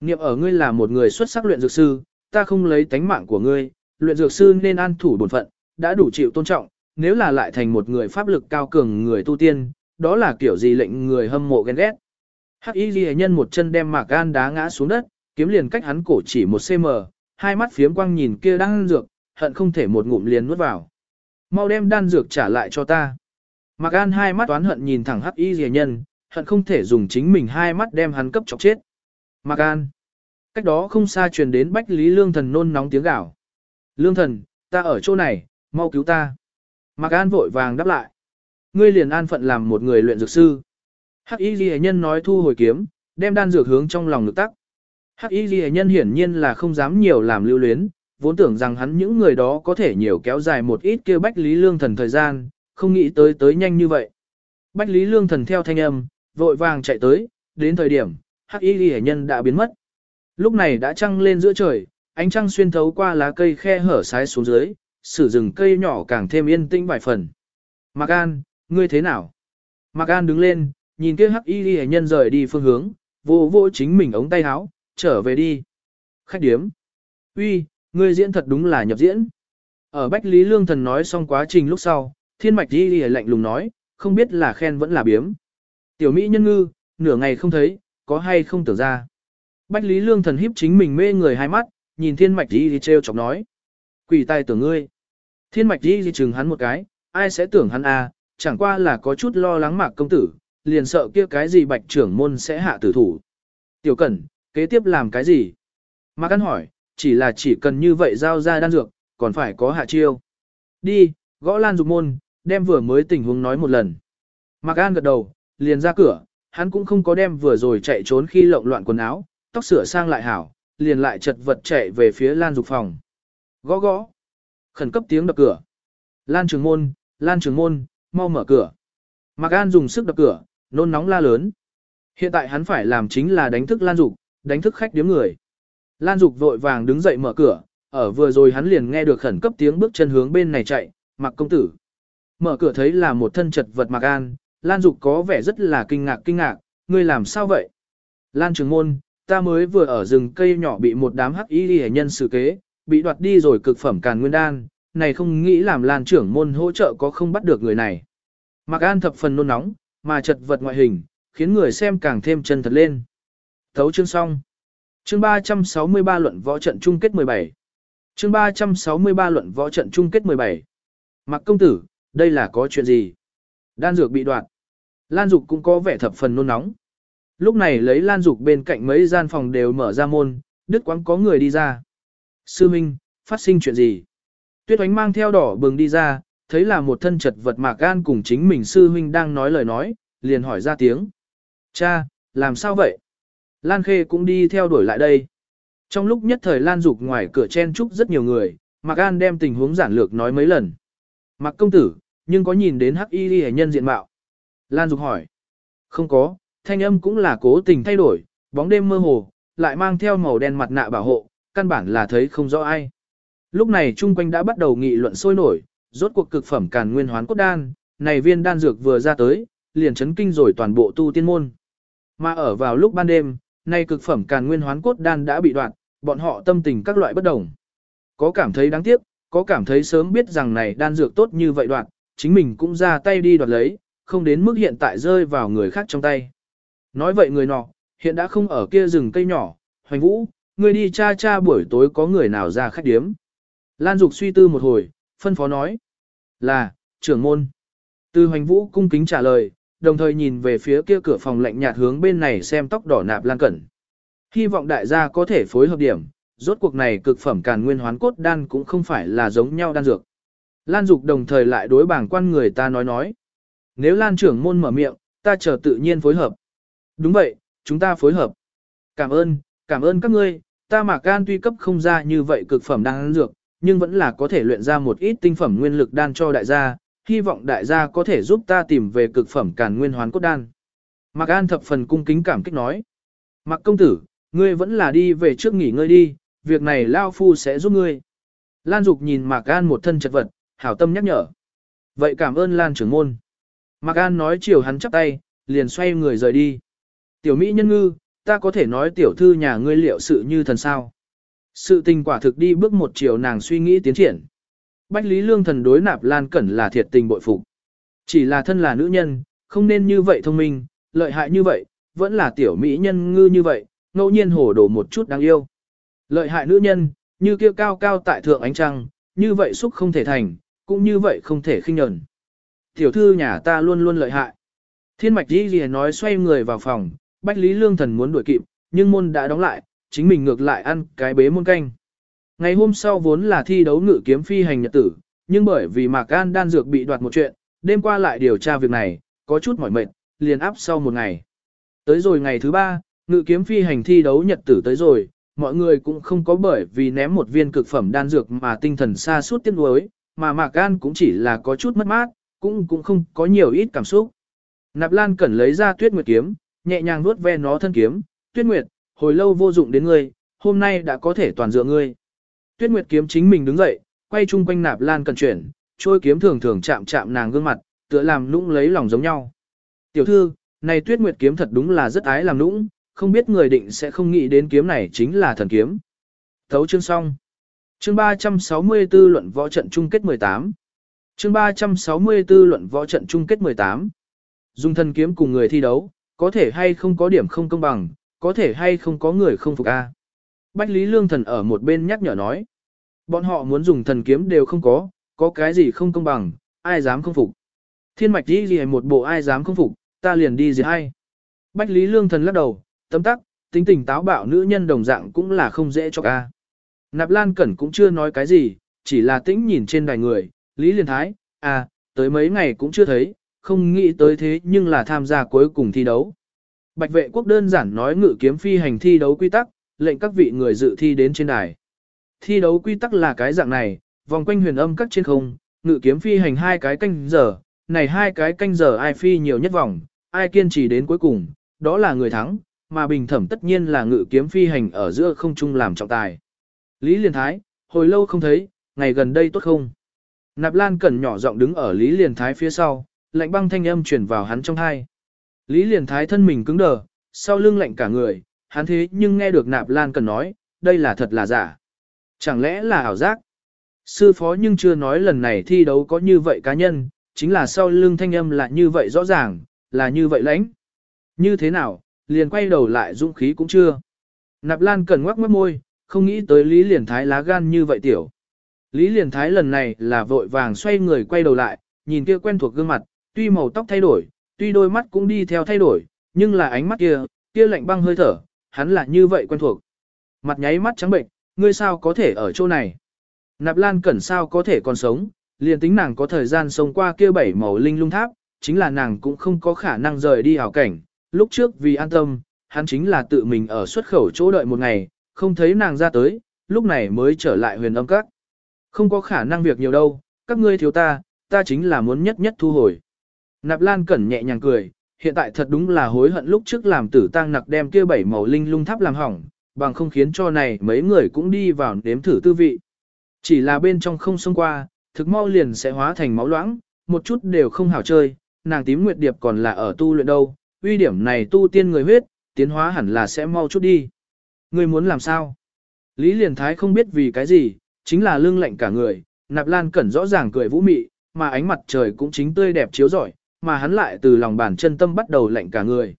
A: Niệm ở ngươi là một người xuất sắc luyện dược sư, ta không lấy tánh mạng của ngươi, luyện dược sư nên an thủ bổn phận, đã đủ chịu tôn trọng, nếu là lại thành một người pháp lực cao cường người tu tiên, đó là kiểu gì lệnh người hâm mộ ghen ghét. Hắc Y Ghi nhân một chân đem Mạc An đá ngã xuống đất, kiếm liền cách hắn cổ chỉ một cm, hai mắt phiếm quang nhìn kia đang dược, hận không thể một ngụm liền nuốt vào. Mau đem đan dược trả lại cho ta. Mạc An hai mắt toán hận nhìn thẳng Hắc Y Rìa nhân, hận không thể dùng chính mình hai mắt đem hắn cấp chọc chết. Mạc An. Cách đó không xa truyền đến Bách Lý Lương Thần nôn nóng tiếng gào. Lương Thần, ta ở chỗ này, mau cứu ta. Mạc An vội vàng đáp lại. Ngươi liền an phận làm một người luyện dược sư. Hắc Y Ghi nhân nói thu hồi kiếm, đem đan dược hướng trong lòng ngực tắc. Hắc Y Ghi nhân hiển nhiên là không dám nhiều làm lưu luyến, vốn tưởng rằng hắn những người đó có thể nhiều kéo dài một ít kêu Bách Lý Lương Thần thời gian, không nghĩ tới tới nhanh như vậy. Bách Lý Lương Thần theo thanh âm, vội vàng chạy tới, đến thời điểm, Hắc Y Ghi nhân đã biến mất. Lúc này đã trăng lên giữa trời, ánh trăng xuyên thấu qua lá cây khe hở sái xuống dưới, sử rừng cây nhỏ càng thêm yên tĩnh vài phần. Mạc An, ngươi thế nào? Mạc An đứng lên, nhìn kia hắc y ghi nhân rời đi phương hướng, vô vô chính mình ống tay áo, trở về đi. Khách điếm. uy, ngươi diễn thật đúng là nhập diễn. Ở Bách Lý Lương Thần nói xong quá trình lúc sau, thiên mạch đi ghi lạnh lùng nói, không biết là khen vẫn là biếm. Tiểu Mỹ nhân ngư, nửa ngày không thấy, có hay không tưởng ra. Bách Lý Lương Thần hiếp chính mình mê người hai mắt, nhìn thiên mạch đi thì treo chọc nói. Quỷ tai tưởng ngươi. Thiên mạch đi ghi chừng hắn một cái, ai sẽ tưởng hắn à, chẳng qua là có chút lo lắng mạc công tử, liền sợ kia cái gì bạch trưởng môn sẽ hạ tử thủ. Tiểu Cẩn, kế tiếp làm cái gì? Mạc căn hỏi, chỉ là chỉ cần như vậy giao ra đan dược, còn phải có hạ chiêu. Đi, gõ lan dục môn, đem vừa mới tình huống nói một lần. Mạc An gật đầu, liền ra cửa, hắn cũng không có đem vừa rồi chạy trốn khi lộn loạn quần áo, tóc sửa sang lại hảo, liền lại chật vật chạy về phía lan dục phòng. Gõ gõ. Khẩn cấp tiếng đập cửa. Lan trường môn, lan trường môn, mau mở cửa. Mạc An dùng sức đập cửa, nôn nóng la lớn. Hiện tại hắn phải làm chính là đánh thức Lan Dục, đánh thức khách điếm người. Lan Dục vội vàng đứng dậy mở cửa, ở vừa rồi hắn liền nghe được khẩn cấp tiếng bước chân hướng bên này chạy, Mạc công tử. Mở cửa thấy là một thân chật vật Mạc An, Lan Dục có vẻ rất là kinh ngạc kinh ngạc, ngươi làm sao vậy? Lan Trường Môn, ta mới vừa ở rừng cây nhỏ bị một đám hắc y hệ nhân xử kế, bị đoạt đi rồi cực phẩm càn nguyên đan, này không nghĩ làm Lan trưởng môn hỗ trợ có không bắt được người này. Mạc An thập phần nôn nóng, mà chật vật ngoại hình, khiến người xem càng thêm chân thật lên. Thấu chương xong. Chương 363 luận võ trận chung kết 17. Chương 363 luận võ trận chung kết 17. Mặc công tử, đây là có chuyện gì? Đan dược bị đoạt. Lan Dục cũng có vẻ thập phần nôn nóng. Lúc này lấy Lan Dục bên cạnh mấy gian phòng đều mở ra môn, đứt quãng có người đi ra. Sư Minh, phát sinh chuyện gì? Tuyết oánh mang theo đỏ bừng đi ra, thấy là một thân chật vật mạc gan cùng chính mình sư huynh đang nói lời nói, liền hỏi ra tiếng. Cha, làm sao vậy? Lan Khê cũng đi theo đuổi lại đây. Trong lúc nhất thời Lan Dục ngoài cửa chen chúc rất nhiều người, Mạc An đem tình huống giản lược nói mấy lần. Mạc công tử, nhưng có nhìn đến hắc y ghi nhân diện mạo? Lan Dục hỏi. Không có, thanh âm cũng là cố tình thay đổi, bóng đêm mơ hồ, lại mang theo màu đen mặt nạ bảo hộ, căn bản là thấy không rõ ai. Lúc này chung quanh đã bắt đầu nghị luận sôi nổi, rốt cuộc cực phẩm càn nguyên hoán cốt đan, này viên đan dược vừa ra tới, liền chấn kinh rồi toàn bộ tu tiên môn. Mà ở vào lúc ban đêm, nay cực phẩm càn nguyên hoán cốt đan đã bị đoạn, bọn họ tâm tình các loại bất đồng. Có cảm thấy đáng tiếc, có cảm thấy sớm biết rằng này đan dược tốt như vậy đoạn, chính mình cũng ra tay đi đoạt lấy, không đến mức hiện tại rơi vào người khác trong tay. Nói vậy người nọ, hiện đã không ở kia rừng cây nhỏ, hoành vũ, người đi cha cha buổi tối có người nào ra khách điếm. Lan Dục suy tư một hồi, phân phó nói. Là, trưởng môn. Từ hoành vũ cung kính trả lời, đồng thời nhìn về phía kia cửa phòng lạnh nhạt hướng bên này xem tóc đỏ nạp lan cẩn. Hy vọng đại gia có thể phối hợp điểm, rốt cuộc này cực phẩm càn nguyên hoán cốt đan cũng không phải là giống nhau đan dược. Lan Dục đồng thời lại đối bảng quan người ta nói nói. Nếu Lan trưởng môn mở miệng, ta chờ tự nhiên phối hợp. Đúng vậy, chúng ta phối hợp. Cảm ơn, cảm ơn các ngươi, ta mà can tuy cấp không ra như vậy cực phẩm đan dược, nhưng vẫn là có thể luyện ra một ít tinh phẩm nguyên lực đan cho đại gia, hy vọng đại gia có thể giúp ta tìm về cực phẩm càn nguyên hoán cốt đan. Mạc An thập phần cung kính cảm kích nói. Mạc công tử, ngươi vẫn là đi về trước nghỉ ngơi đi, việc này Lao Phu sẽ giúp ngươi. Lan Dục nhìn Mạc An một thân chật vật, hảo tâm nhắc nhở. Vậy cảm ơn Lan trưởng môn. Mạc An nói chiều hắn chắp tay, liền xoay người rời đi. Tiểu Mỹ nhân ngư, ta có thể nói tiểu thư nhà ngươi liệu sự như thần sao. Sự tình quả thực đi bước một chiều nàng suy nghĩ tiến triển. Bách Lý Lương thần đối nạp Lan Cẩn là thiệt tình bội phục. Chỉ là thân là nữ nhân, không nên như vậy thông minh, lợi hại như vậy, vẫn là tiểu mỹ nhân ngư như vậy, ngẫu nhiên hổ đổ một chút đáng yêu. Lợi hại nữ nhân, như kia cao cao tại thượng ánh trăng, như vậy xúc không thể thành, cũng như vậy không thể khinh nhẫn. Tiểu thư nhà ta luôn luôn lợi hại. Thiên mạch đi gì nói xoay người vào phòng, Bách Lý Lương thần muốn đuổi kịp, nhưng môn đã đóng lại, chính mình ngược lại ăn cái bế môn canh. Ngày hôm sau vốn là thi đấu ngự kiếm phi hành nhật tử, nhưng bởi vì Mạc An đan dược bị đoạt một chuyện, đêm qua lại điều tra việc này, có chút mỏi mệt, liền áp sau một ngày. Tới rồi ngày thứ ba, ngự kiếm phi hành thi đấu nhật tử tới rồi, mọi người cũng không có bởi vì ném một viên cực phẩm đan dược mà tinh thần xa suốt tiếc nuối, mà Mạc An cũng chỉ là có chút mất mát, cũng cũng không có nhiều ít cảm xúc. Nạp Lan Cẩn lấy ra Tuyết Nguyệt kiếm, nhẹ nhàng nuốt ve nó thân kiếm, "Tuyết Nguyệt, hồi lâu vô dụng đến ngươi, hôm nay đã có thể toàn dựa ngươi." Tuyết Nguyệt kiếm chính mình đứng dậy, quay chung quanh Nạp Lan cần chuyển, trôi kiếm thường thường chạm chạm nàng gương mặt, tựa làm nũng lấy lòng giống nhau. "Tiểu thư, này Tuyết Nguyệt kiếm thật đúng là rất ái làm nũng, không biết người định sẽ không nghĩ đến kiếm này chính là thần kiếm." Thấu chương xong. Chương 364 luận võ trận chung kết 18. Chương 364 luận võ trận chung kết 18. Dùng thần kiếm cùng người thi đấu, có thể hay không có điểm không công bằng, có thể hay không có người không phục a. Bách Lý Lương Thần ở một bên nhắc nhở nói. Bọn họ muốn dùng thần kiếm đều không có, có cái gì không công bằng, ai dám không phục. Thiên mạch đi gì một bộ ai dám không phục, ta liền đi gì hay. Bách Lý Lương Thần lắc đầu, tấm tắc, tính tình táo bạo nữ nhân đồng dạng cũng là không dễ cho ca. Nạp Lan Cẩn cũng chưa nói cái gì, chỉ là tĩnh nhìn trên đài người, Lý Liên Thái, à, tới mấy ngày cũng chưa thấy, không nghĩ tới thế nhưng là tham gia cuối cùng thi đấu. Bạch vệ quốc đơn giản nói ngự kiếm phi hành thi đấu quy tắc, lệnh các vị người dự thi đến trên đài. Thi đấu quy tắc là cái dạng này, vòng quanh huyền âm các trên không, ngự kiếm phi hành hai cái canh giờ, này hai cái canh giờ ai phi nhiều nhất vòng, ai kiên trì đến cuối cùng, đó là người thắng, mà bình thẩm tất nhiên là ngự kiếm phi hành ở giữa không trung làm trọng tài. Lý Liên Thái, hồi lâu không thấy, ngày gần đây tốt không? Nạp Lan Cẩn nhỏ giọng đứng ở Lý Liên Thái phía sau, lạnh băng thanh âm truyền vào hắn trong hai. Lý Liên Thái thân mình cứng đờ, sau lưng lạnh cả người, hắn thế nhưng nghe được Nạp Lan cần nói, đây là thật là giả. Chẳng lẽ là ảo giác? Sư phó nhưng chưa nói lần này thi đấu có như vậy cá nhân, chính là sau lưng thanh âm là như vậy rõ ràng, là như vậy lãnh. Như thế nào, liền quay đầu lại dũng khí cũng chưa. Nạp Lan cần ngoắc mất môi, không nghĩ tới Lý Liền Thái lá gan như vậy tiểu. Lý Liền Thái lần này là vội vàng xoay người quay đầu lại, nhìn kia quen thuộc gương mặt, tuy màu tóc thay đổi, tuy đôi mắt cũng đi theo thay đổi, nhưng là ánh mắt kia, kia lạnh băng hơi thở, hắn là như vậy quen thuộc. Mặt nháy mắt trắng bệnh, ngươi sao có thể ở chỗ này? Nạp Lan Cẩn sao có thể còn sống, liền tính nàng có thời gian sống qua kia bảy màu linh lung tháp, chính là nàng cũng không có khả năng rời đi hảo cảnh. Lúc trước vì an tâm, hắn chính là tự mình ở xuất khẩu chỗ đợi một ngày, không thấy nàng ra tới, lúc này mới trở lại huyền âm các. Không có khả năng việc nhiều đâu, các ngươi thiếu ta, ta chính là muốn nhất nhất thu hồi. Nạp Lan Cẩn nhẹ nhàng cười, hiện tại thật đúng là hối hận lúc trước làm tử tang nặc đem kia bảy màu linh lung tháp làm hỏng, bằng không khiến cho này mấy người cũng đi vào nếm thử tư vị. Chỉ là bên trong không xông qua, thực mau liền sẽ hóa thành máu loãng, một chút đều không hảo chơi, nàng tím nguyệt điệp còn là ở tu luyện đâu, uy điểm này tu tiên người huyết, tiến hóa hẳn là sẽ mau chút đi. Ngươi muốn làm sao? Lý Liền Thái không biết vì cái gì, chính là lương lạnh cả người, Nạp Lan Cẩn rõ ràng cười vũ mị, mà ánh mặt trời cũng chính tươi đẹp chiếu rọi, mà hắn lại từ lòng bàn chân tâm bắt đầu lạnh cả người.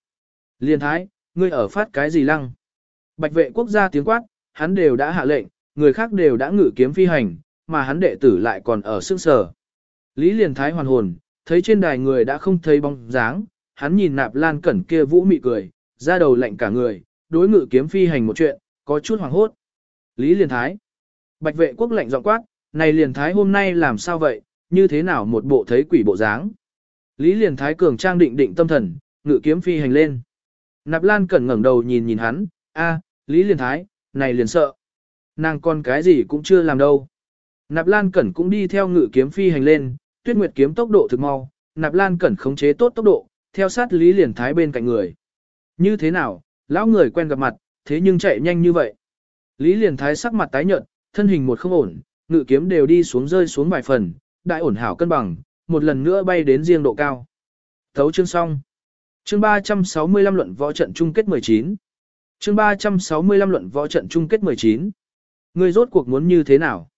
A: Liên Thái, ngươi ở phát cái gì lăng? Bạch vệ quốc gia tiếng quát, hắn đều đã hạ lệnh, người khác đều đã ngự kiếm phi hành, mà hắn đệ tử lại còn ở sương sở. Lý Liên Thái hoàn hồn, thấy trên đài người đã không thấy bóng dáng, hắn nhìn Nạp Lan Cẩn kia vũ mị cười, ra đầu lạnh cả người, đối ngự kiếm phi hành một chuyện, có chút hoảng hốt. Lý Liên Thái. Bạch vệ quốc lệnh giọng quát, này Liên Thái hôm nay làm sao vậy, như thế nào một bộ thấy quỷ bộ dáng. Lý Liên Thái cường trang định định tâm thần, ngự kiếm phi hành lên. Nạp Lan Cẩn ngẩng đầu nhìn nhìn hắn, a, Lý Liên Thái, này liền sợ. Nàng con cái gì cũng chưa làm đâu. Nạp Lan Cẩn cũng đi theo ngự kiếm phi hành lên, tuyết nguyệt kiếm tốc độ thực mau, Nạp Lan Cẩn khống chế tốt tốc độ, theo sát Lý Liên Thái bên cạnh người. Như thế nào, lão người quen gặp mặt, thế nhưng chạy nhanh như vậy. Lý Liên Thái sắc mặt tái nhợt, thân hình một không ổn, ngự kiếm đều đi xuống rơi xuống vài phần, đại ổn hảo cân bằng, một lần nữa bay đến riêng độ cao. Thấu chương xong. Chương 365 luận võ trận chung kết 19. Chương 365 luận võ trận chung kết 19. Người rốt cuộc muốn như thế nào?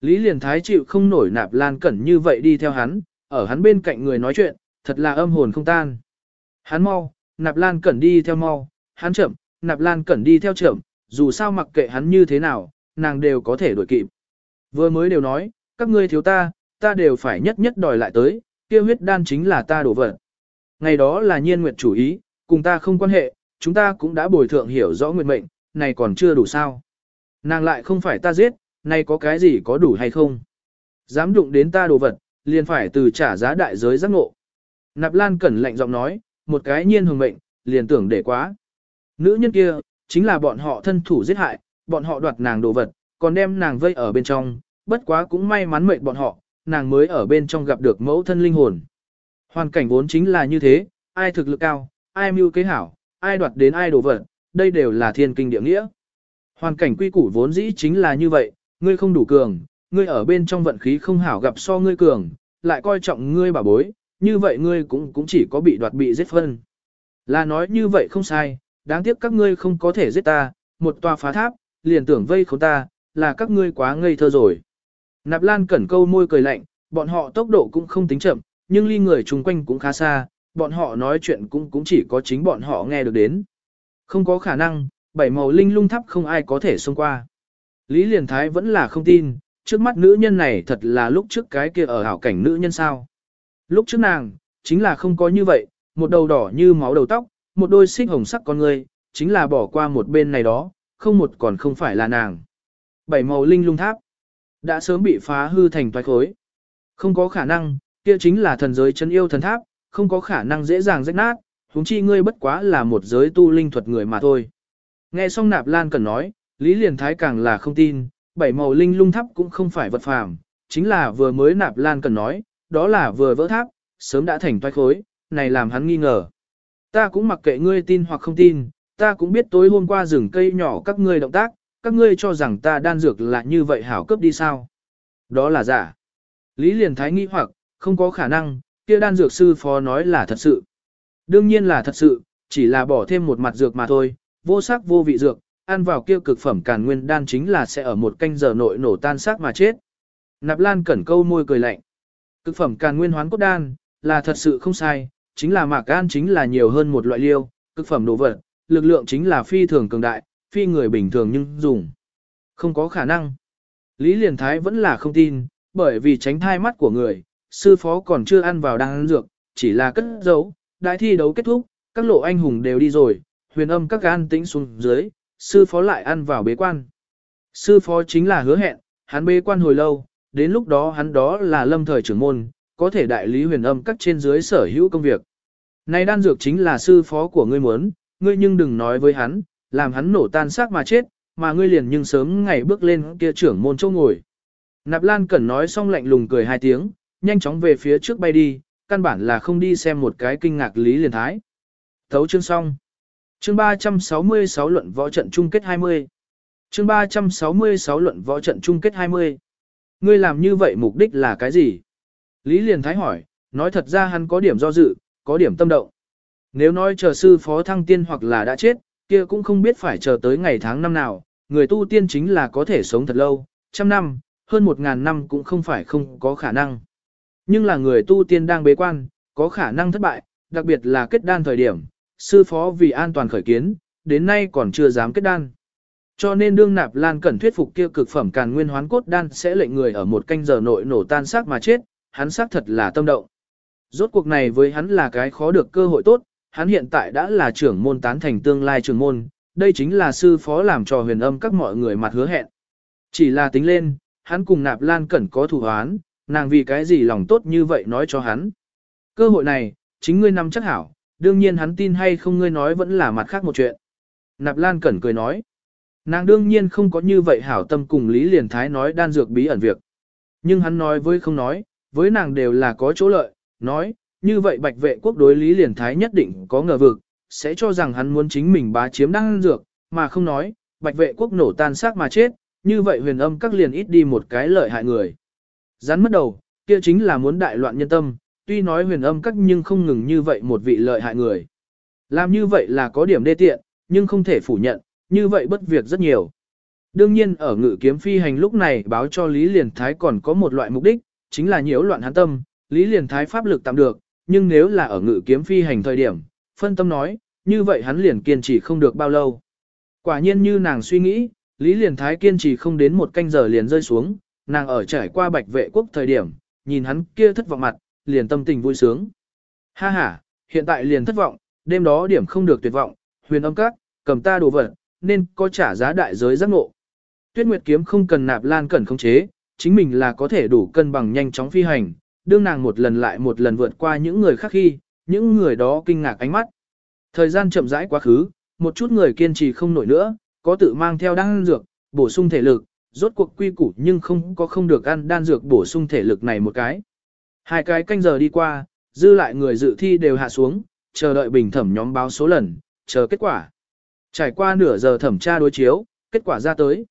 A: Lý liền Thái chịu không nổi nạp lan cẩn như vậy đi theo hắn, ở hắn bên cạnh người nói chuyện, thật là âm hồn không tan. Hắn mau, nạp lan cẩn đi theo mau, hắn chậm, nạp lan cẩn đi theo chậm, dù sao mặc kệ hắn như thế nào, nàng đều có thể đuổi kịp. Vừa mới đều nói, các ngươi thiếu ta, ta đều phải nhất nhất đòi lại tới, kia huyết đan chính là ta đổ vật. Ngày đó là nhiên nguyệt chủ ý, cùng ta không quan hệ, chúng ta cũng đã bồi thượng hiểu rõ nguyện mệnh, này còn chưa đủ sao. Nàng lại không phải ta giết, này có cái gì có đủ hay không? Dám đụng đến ta đồ vật, liền phải từ trả giá đại giới giác ngộ. Nạp Lan Cẩn lạnh giọng nói, một cái nhiên hưởng mệnh, liền tưởng để quá. Nữ nhân kia, chính là bọn họ thân thủ giết hại, bọn họ đoạt nàng đồ vật, còn đem nàng vây ở bên trong, bất quá cũng may mắn mệnh bọn họ, nàng mới ở bên trong gặp được mẫu thân linh hồn. Hoàn cảnh vốn chính là như thế, ai thực lực cao, ai mưu kế hảo, ai đoạt đến ai đồ vật, đây đều là thiên kinh địa nghĩa. Hoàn cảnh quy củ vốn dĩ chính là như vậy, ngươi không đủ cường, ngươi ở bên trong vận khí không hảo gặp so ngươi cường, lại coi trọng ngươi bà bối, như vậy ngươi cũng cũng chỉ có bị đoạt bị giết phân. Là nói như vậy không sai, đáng tiếc các ngươi không có thể giết ta, một tòa phá tháp, liền tưởng vây khốn ta, là các ngươi quá ngây thơ rồi. Nạp Lan cẩn câu môi cười lạnh, bọn họ tốc độ cũng không tính chậm, nhưng ly người chung quanh cũng khá xa, bọn họ nói chuyện cũng cũng chỉ có chính bọn họ nghe được đến. Không có khả năng, bảy màu linh lung thắp không ai có thể xông qua. Lý Liên Thái vẫn là không tin, trước mắt nữ nhân này thật là lúc trước cái kia ở hảo cảnh nữ nhân sao. Lúc trước nàng, chính là không có như vậy, một đầu đỏ như máu đầu tóc, một đôi xích hồng sắc con người, chính là bỏ qua một bên này đó, không một còn không phải là nàng. Bảy màu linh lung tháp, đã sớm bị phá hư thành toái khối. Không có khả năng, kia chính là thần giới chân yêu thần tháp, không có khả năng dễ dàng rách nát, huống chi ngươi bất quá là một giới tu linh thuật người mà thôi. Nghe xong nạp lan cần nói, Lý Liền Thái càng là không tin, bảy màu linh lung tháp cũng không phải vật phàm, chính là vừa mới nạp lan cần nói, đó là vừa vỡ tháp, sớm đã thành toái khối, này làm hắn nghi ngờ. Ta cũng mặc kệ ngươi tin hoặc không tin, ta cũng biết tối hôm qua rừng cây nhỏ các ngươi động tác, các ngươi cho rằng ta đan dược là như vậy hảo cấp đi sao. Đó là giả. Lý Liền Thái nghĩ hoặc, không có khả năng, kia đan dược sư phó nói là thật sự. Đương nhiên là thật sự, chỉ là bỏ thêm một mặt dược mà thôi, vô sắc vô vị dược, ăn vào kia cực phẩm càn nguyên đan chính là sẽ ở một canh giờ nội nổ tan xác mà chết. Nạp Lan cẩn câu môi cười lạnh. Cực phẩm càn nguyên hoán cốt đan, là thật sự không sai, chính là mạc gan chính là nhiều hơn một loại liêu, cực phẩm đồ vật, lực lượng chính là phi thường cường đại, phi người bình thường nhưng dùng. Không có khả năng. Lý Liền Thái vẫn là không tin, bởi vì tránh thai mắt của người, sư phó còn chưa ăn vào đan dược, chỉ là cất giấu, đại thi đấu kết thúc, các lộ anh hùng đều đi rồi, huyền âm các gan tĩnh xuống dưới, sư phó lại ăn vào bế quan. Sư phó chính là hứa hẹn, hắn bế quan hồi lâu, đến lúc đó hắn đó là lâm thời trưởng môn, có thể đại lý huyền âm các trên dưới sở hữu công việc. Này đan dược chính là sư phó của ngươi muốn, ngươi nhưng đừng nói với hắn, làm hắn nổ tan xác mà chết, mà ngươi liền nhưng sớm ngày bước lên kia trưởng môn châu ngồi. Nạp Lan Cẩn nói xong lạnh lùng cười hai tiếng, nhanh chóng về phía trước bay đi, căn bản là không đi xem một cái kinh ngạc lý liền thái. Thấu chương xong. Chương 366 luận võ trận chung kết 20. Chương 366 luận võ trận chung kết 20. Ngươi làm như vậy mục đích là cái gì? Lý liền thái hỏi, nói thật ra hắn có điểm do dự, có điểm tâm động. Nếu nói chờ sư phó thăng tiên hoặc là đã chết, kia cũng không biết phải chờ tới ngày tháng năm nào, người tu tiên chính là có thể sống thật lâu, trăm năm, hơn một ngàn năm cũng không phải không có khả năng. Nhưng là người tu tiên đang bế quan, có khả năng thất bại, đặc biệt là kết đan thời điểm, sư phó vì an toàn khởi kiến, đến nay còn chưa dám kết đan. Cho nên đương nạp lan cẩn thuyết phục kia cực phẩm càn nguyên hoán cốt đan sẽ lệnh người ở một canh giờ nội nổ tan xác mà chết, hắn xác thật là tâm động. Rốt cuộc này với hắn là cái khó được cơ hội tốt, hắn hiện tại đã là trưởng môn tán thành tương lai trưởng môn, đây chính là sư phó làm trò huyền âm các mọi người mặt hứa hẹn. Chỉ là tính lên, hắn cùng nạp lan cẩn có thủ hoán, nàng vì cái gì lòng tốt như vậy nói cho hắn. Cơ hội này, chính ngươi nắm chắc hảo, đương nhiên hắn tin hay không ngươi nói vẫn là mặt khác một chuyện. Nạp lan cẩn cười nói. Nàng đương nhiên không có như vậy hảo tâm cùng Lý Liền Thái nói đan dược bí ẩn việc. Nhưng hắn nói với không nói, với nàng đều là có chỗ lợi, nói, như vậy bạch vệ quốc đối Lý Liền Thái nhất định có ngờ vực, sẽ cho rằng hắn muốn chính mình bá chiếm đăng dược, mà không nói, bạch vệ quốc nổ tan xác mà chết, như vậy huyền âm các liền ít đi một cái lợi hại người. Rắn mất đầu, kia chính là muốn đại loạn nhân tâm, tuy nói huyền âm các nhưng không ngừng như vậy một vị lợi hại người. Làm như vậy là có điểm đê tiện, nhưng không thể phủ nhận, như vậy bất việc rất nhiều. Đương nhiên ở ngự kiếm phi hành lúc này báo cho Lý Liền Thái còn có một loại mục đích, chính là nhiễu loạn hắn tâm, Lý Liền Thái pháp lực tạm được, nhưng nếu là ở ngự kiếm phi hành thời điểm, phân tâm nói, như vậy hắn liền kiên trì không được bao lâu. Quả nhiên như nàng suy nghĩ, Lý Liền Thái kiên trì không đến một canh giờ liền rơi xuống, nàng ở trải qua bạch vệ quốc thời điểm, nhìn hắn kia thất vọng mặt, liền tâm tình vui sướng. Ha ha, hiện tại liền thất vọng, đêm đó điểm không được tuyệt vọng, huyền âm các, cầm ta đồ vật, nên có trả giá đại giới giác ngộ. Tuyết Nguyệt kiếm không cần nạp lan cẩn khống chế, chính mình là có thể đủ cân bằng nhanh chóng phi hành, đương nàng một lần lại một lần vượt qua những người khác khi, những người đó kinh ngạc ánh mắt. Thời gian chậm rãi quá khứ, một chút người kiên trì không nổi nữa, có tự mang theo đan dược, bổ sung thể lực, rốt cuộc quy củ nhưng không có không được ăn đan dược bổ sung thể lực này một cái. Hai cái canh giờ đi qua, dư lại người dự thi đều hạ xuống, chờ đợi bình thẩm nhóm báo số lần, chờ kết quả. Trải qua nửa giờ thẩm tra đối chiếu, kết quả ra tới.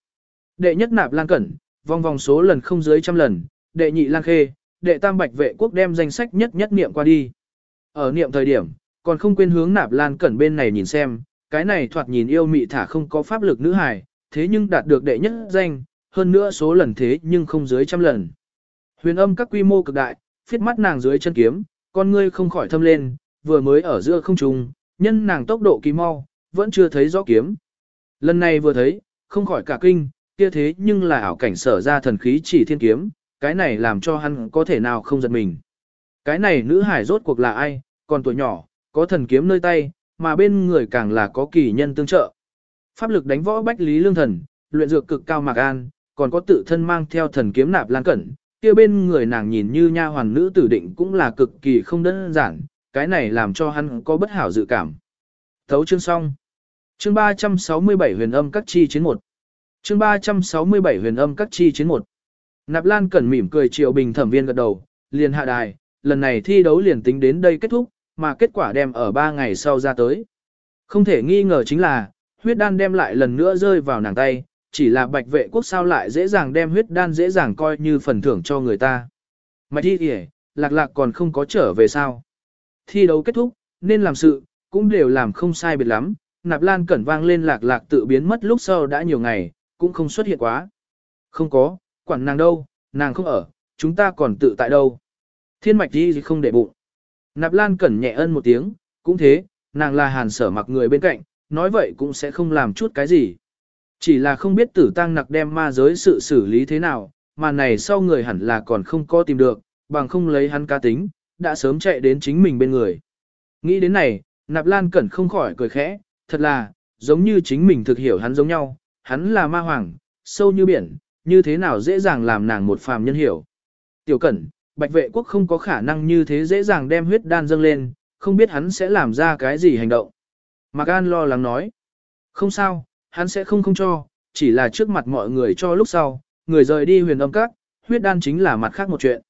A: Đệ nhất nạp lan cẩn, vòng vòng số lần không dưới trăm lần, đệ nhị lan khê, đệ tam bạch vệ quốc đem danh sách nhất nhất niệm qua đi. Ở niệm thời điểm, còn không quên hướng nạp lan cẩn bên này nhìn xem, cái này thoạt nhìn yêu mị thả không có pháp lực nữ hài, thế nhưng đạt được đệ nhất danh, hơn nữa số lần thế nhưng không dưới trăm lần. Huyền âm các quy mô cực đại, phiết mắt nàng dưới chân kiếm, con ngươi không khỏi thâm lên, vừa mới ở giữa không trung, nhân nàng tốc độ kỳ mau, vẫn chưa thấy rõ kiếm. Lần này vừa thấy, không khỏi cả kinh, kia thế nhưng là ảo cảnh sở ra thần khí chỉ thiên kiếm, cái này làm cho hắn có thể nào không giật mình. Cái này nữ hải rốt cuộc là ai, còn tuổi nhỏ, có thần kiếm nơi tay, mà bên người càng là có kỳ nhân tương trợ. Pháp lực đánh võ bách lý lương thần, luyện dược cực cao mạc an, còn có tự thân mang theo thần kiếm nạp lan cẩn, kia bên người nàng nhìn như nha hoàn nữ tử định cũng là cực kỳ không đơn giản, cái này làm cho hắn có bất hảo dự cảm. Thấu chương xong. Chương 367 huyền âm các chi chiến một. Chương 367 huyền âm các chi chiến một. Nạp Lan Cẩn mỉm cười triệu bình thẩm viên gật đầu, liền hạ đài, lần này thi đấu liền tính đến đây kết thúc, mà kết quả đem ở 3 ngày sau ra tới. Không thể nghi ngờ chính là, huyết đan đem lại lần nữa rơi vào nàng tay, chỉ là bạch vệ quốc sao lại dễ dàng đem huyết đan dễ dàng coi như phần thưởng cho người ta. Mạch thi kìa, lạc lạc còn không có trở về sao. Thi đấu kết thúc, nên làm sự, cũng đều làm không sai biệt lắm, nạp lan cẩn vang lên lạc lạc tự biến mất lúc sau đã nhiều ngày, cũng không xuất hiện quá. Không có, quản nàng đâu, nàng không ở, chúng ta còn tự tại đâu. Thiên mạch đi không để bụng. Nạp lan cẩn nhẹ ân một tiếng, cũng thế, nàng là hàn sở mặc người bên cạnh, nói vậy cũng sẽ không làm chút cái gì. Chỉ là không biết tử tăng nặc đem ma giới sự xử lý thế nào, mà này sau người hẳn là còn không có tìm được, bằng không lấy hắn ca tính, đã sớm chạy đến chính mình bên người. Nghĩ đến này, nạp lan cẩn không khỏi cười khẽ, thật là, giống như chính mình thực hiểu hắn giống nhau, hắn là ma hoàng, sâu như biển, như thế nào dễ dàng làm nàng một phàm nhân hiểu. Tiểu cẩn, bạch vệ quốc không có khả năng như thế dễ dàng đem huyết đan dâng lên, không biết hắn sẽ làm ra cái gì hành động. Mạc An lo lắng nói, không sao, hắn sẽ không không cho, chỉ là trước mặt mọi người cho lúc sau, người rời đi huyền âm các, huyết đan chính là mặt khác một chuyện.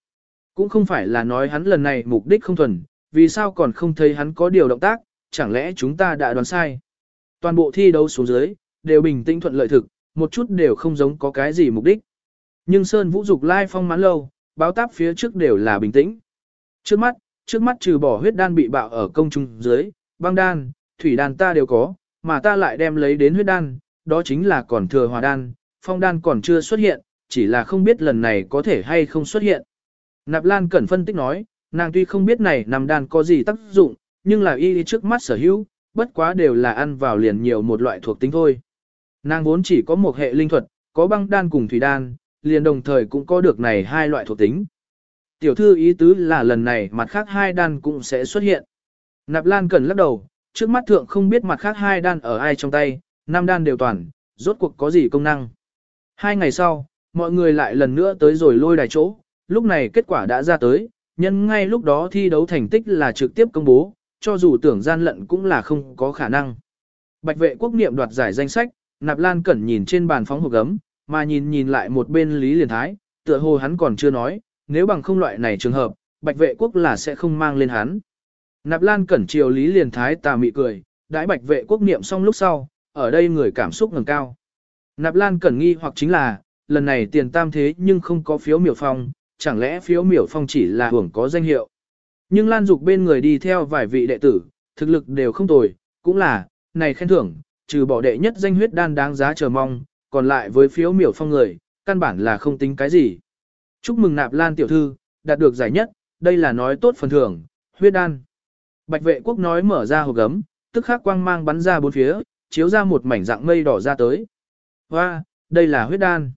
A: Cũng không phải là nói hắn lần này mục đích không thuần, vì sao còn không thấy hắn có điều động tác, chẳng lẽ chúng ta đã đoán sai. Toàn bộ thi đấu xuống dưới, đều bình tĩnh thuận lợi thực, một chút đều không giống có cái gì mục đích. Nhưng Sơn Vũ Dục lai phong mãn lâu, báo táp phía trước đều là bình tĩnh. Trước mắt, trước mắt trừ bỏ huyết đan bị bạo ở công trung dưới, băng đan, thủy đan ta đều có, mà ta lại đem lấy đến huyết đan, đó chính là còn thừa hòa đan, phong đan còn chưa xuất hiện, chỉ là không biết lần này có thể hay không xuất hiện. Nạp Lan Cẩn phân tích nói, nàng tuy không biết này nằm đan có gì tác dụng, nhưng là y trước mắt sở hữu, bất quá đều là ăn vào liền nhiều một loại thuộc tính thôi. Nàng vốn chỉ có một hệ linh thuật, có băng đan cùng thủy đan, liền đồng thời cũng có được này hai loại thuộc tính. Tiểu thư ý tứ là lần này mặt khác hai đan cũng sẽ xuất hiện. Nạp Lan cần lắc đầu, trước mắt thượng không biết mặt khác hai đan ở ai trong tay, năm đan đều toàn, rốt cuộc có gì công năng. Hai ngày sau, mọi người lại lần nữa tới rồi lôi đài chỗ, lúc này kết quả đã ra tới, nhân ngay lúc đó thi đấu thành tích là trực tiếp công bố, cho dù tưởng gian lận cũng là không có khả năng. Bạch vệ quốc niệm đoạt giải danh sách, Nạp Lan Cẩn nhìn trên bàn phóng hộp gấm, mà nhìn nhìn lại một bên Lý Liên Thái, tựa hồ hắn còn chưa nói, nếu bằng không loại này trường hợp, Bạch vệ quốc là sẽ không mang lên hắn. Nạp Lan Cẩn chiều Lý Liên Thái tà mị cười, đãi Bạch vệ quốc niệm xong lúc sau, ở đây người cảm xúc ngừng cao. Nạp Lan Cẩn nghi hoặc chính là, lần này tiền tam thế nhưng không có phiếu miểu phong, chẳng lẽ phiếu miểu phong chỉ là hưởng có danh hiệu. Nhưng Lan Dục bên người đi theo vài vị đệ tử, thực lực đều không tồi, cũng là, này khen thưởng, trừ bỏ đệ nhất danh huyết đan đáng giá chờ mong, còn lại với phiếu miểu phong người, căn bản là không tính cái gì. Chúc mừng nạp Lan tiểu thư, đạt được giải nhất, đây là nói tốt phần thưởng, huyết đan. Bạch vệ quốc nói mở ra hộp gấm, tức khắc quang mang bắn ra bốn phía, chiếu ra một mảnh dạng mây đỏ ra tới. Hoa, đây là huyết đan.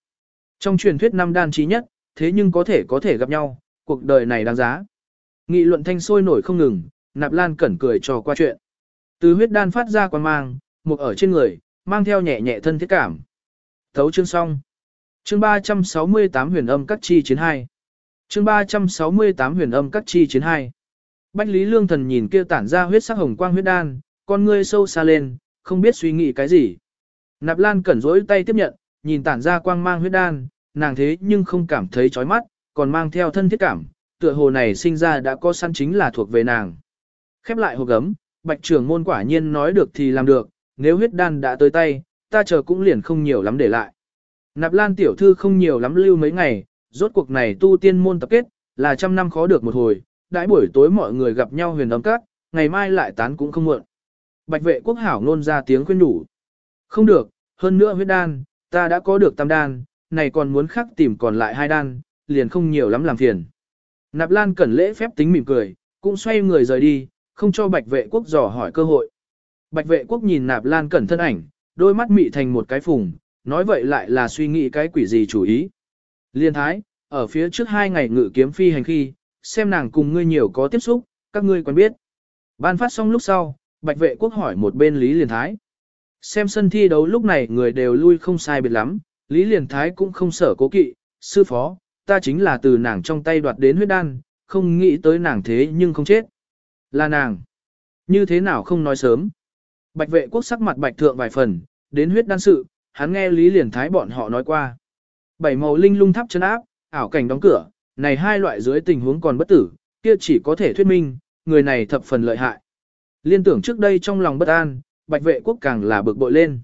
A: Trong truyền thuyết năm đan trí nhất, thế nhưng có thể có thể gặp nhau, cuộc đời này đáng giá. Nghị luận thanh sôi nổi không ngừng, nạp lan cẩn cười trò qua chuyện. Từ huyết đan phát ra quang mang, một ở trên người, mang theo nhẹ nhẹ thân thiết cảm. Thấu chương xong. Chương 368 huyền âm các chi chiến 2. Chương 368 huyền âm các chi chiến 2. Bách Lý Lương Thần nhìn kia tản ra huyết sắc hồng quang huyết đan, con ngươi sâu xa lên, không biết suy nghĩ cái gì. Nạp Lan cẩn rỗi tay tiếp nhận, nhìn tản ra quang mang huyết đan, nàng thế nhưng không cảm thấy chói mắt, còn mang theo thân thiết cảm, tựa hồ này sinh ra đã có săn chính là thuộc về nàng. Khép lại hộp gấm, bạch trưởng môn quả nhiên nói được thì làm được, nếu huyết đan đã tới tay, ta chờ cũng liền không nhiều lắm để lại. Nạp lan tiểu thư không nhiều lắm lưu mấy ngày, rốt cuộc này tu tiên môn tập kết, là trăm năm khó được một hồi, đãi buổi tối mọi người gặp nhau huyền ấm các, ngày mai lại tán cũng không muộn. Bạch vệ quốc hảo nôn ra tiếng khuyên đủ. Không được, hơn nữa huyết đan, ta đã có được tam đan, này còn muốn khắc tìm còn lại hai đan, liền không nhiều lắm làm phiền. Nạp Lan cẩn lễ phép tính mỉm cười, cũng xoay người rời đi, không cho bạch vệ quốc dò hỏi cơ hội. Bạch vệ quốc nhìn Nạp Lan cẩn thân ảnh, đôi mắt mị thành một cái phùng, nói vậy lại là suy nghĩ cái quỷ gì chủ ý. Liên thái, ở phía trước hai ngày ngự kiếm phi hành khi, xem nàng cùng ngươi nhiều có tiếp xúc, các ngươi còn biết. Ban phát xong lúc sau, bạch vệ quốc hỏi một bên Lý Liên Thái. Xem sân thi đấu lúc này người đều lui không sai biệt lắm, Lý Liên Thái cũng không sợ cố kỵ, sư phó, ta chính là từ nàng trong tay đoạt đến huyết đan, không nghĩ tới nàng thế nhưng không chết. Là nàng. Như thế nào không nói sớm. Bạch vệ quốc sắc mặt bạch thượng vài phần, đến huyết đan sự, hắn nghe Lý liền Thái bọn họ nói qua. Bảy màu linh lung tháp chân áp, ảo cảnh đóng cửa, này hai loại dưới tình huống còn bất tử, kia chỉ có thể thuyết minh, người này thập phần lợi hại. Liên tưởng trước đây trong lòng bất an, bạch vệ quốc càng là bực bội lên.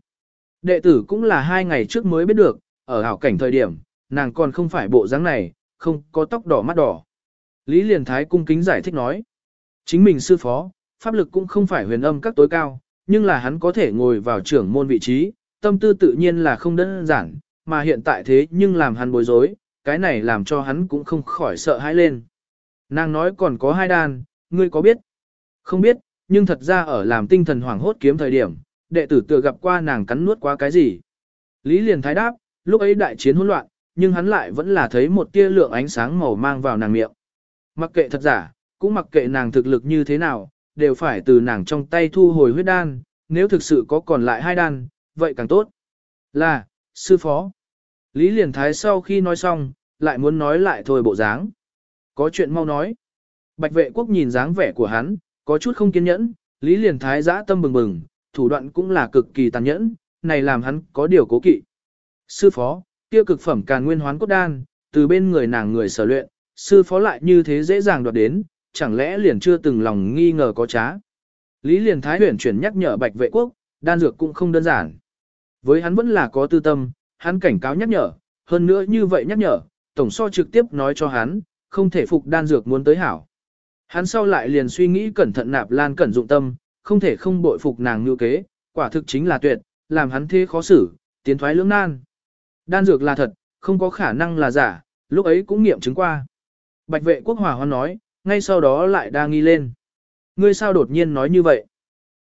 A: Đệ tử cũng là hai ngày trước mới biết được, ở hảo cảnh thời điểm, nàng còn không phải bộ dáng này, không có tóc đỏ mắt đỏ. Lý liền Thái cung kính giải thích nói. Chính mình sư phó, pháp lực cũng không phải huyền âm các tối cao, nhưng là hắn có thể ngồi vào trưởng môn vị trí, tâm tư tự nhiên là không đơn giản, mà hiện tại thế nhưng làm hắn bối rối, cái này làm cho hắn cũng không khỏi sợ hãi lên. Nàng nói còn có hai đan ngươi có biết? Không biết, nhưng thật ra ở làm tinh thần hoảng hốt kiếm thời điểm, đệ tử tựa gặp qua nàng cắn nuốt qua cái gì. Lý liền thái đáp, lúc ấy đại chiến hỗn loạn, nhưng hắn lại vẫn là thấy một tia lượng ánh sáng màu mang vào nàng miệng. Mặc kệ thật giả, cũng mặc kệ nàng thực lực như thế nào, đều phải từ nàng trong tay thu hồi huyết đan, nếu thực sự có còn lại hai đan, vậy càng tốt. Là, sư phó. Lý liền thái sau khi nói xong, lại muốn nói lại thôi bộ dáng. Có chuyện mau nói. Bạch vệ quốc nhìn dáng vẻ của hắn, có chút không kiên nhẫn, Lý liền thái giã tâm bừng bừng, thủ đoạn cũng là cực kỳ tàn nhẫn, này làm hắn có điều cố kỵ. Sư phó, kia cực phẩm càn nguyên hoán cốt đan, từ bên người nàng người sở luyện, sư phó lại như thế dễ dàng đoạt đến, chẳng lẽ liền chưa từng lòng nghi ngờ có trá. Lý liền thái huyển chuyển nhắc nhở bạch vệ quốc, đan dược cũng không đơn giản. Với hắn vẫn là có tư tâm, hắn cảnh cáo nhắc nhở, hơn nữa như vậy nhắc nhở, tổng so trực tiếp nói cho hắn, không thể phục đan dược muốn tới hảo. Hắn sau lại liền suy nghĩ cẩn thận nạp lan cẩn dụng tâm, không thể không bội phục nàng như kế, quả thực chính là tuyệt, làm hắn thế khó xử, tiến thoái lưỡng nan. Đan dược là thật, không có khả năng là giả, lúc ấy cũng nghiệm chứng qua. Bạch vệ quốc hòa hoan nói, ngay sau đó lại đa nghi lên. Ngươi sao đột nhiên nói như vậy?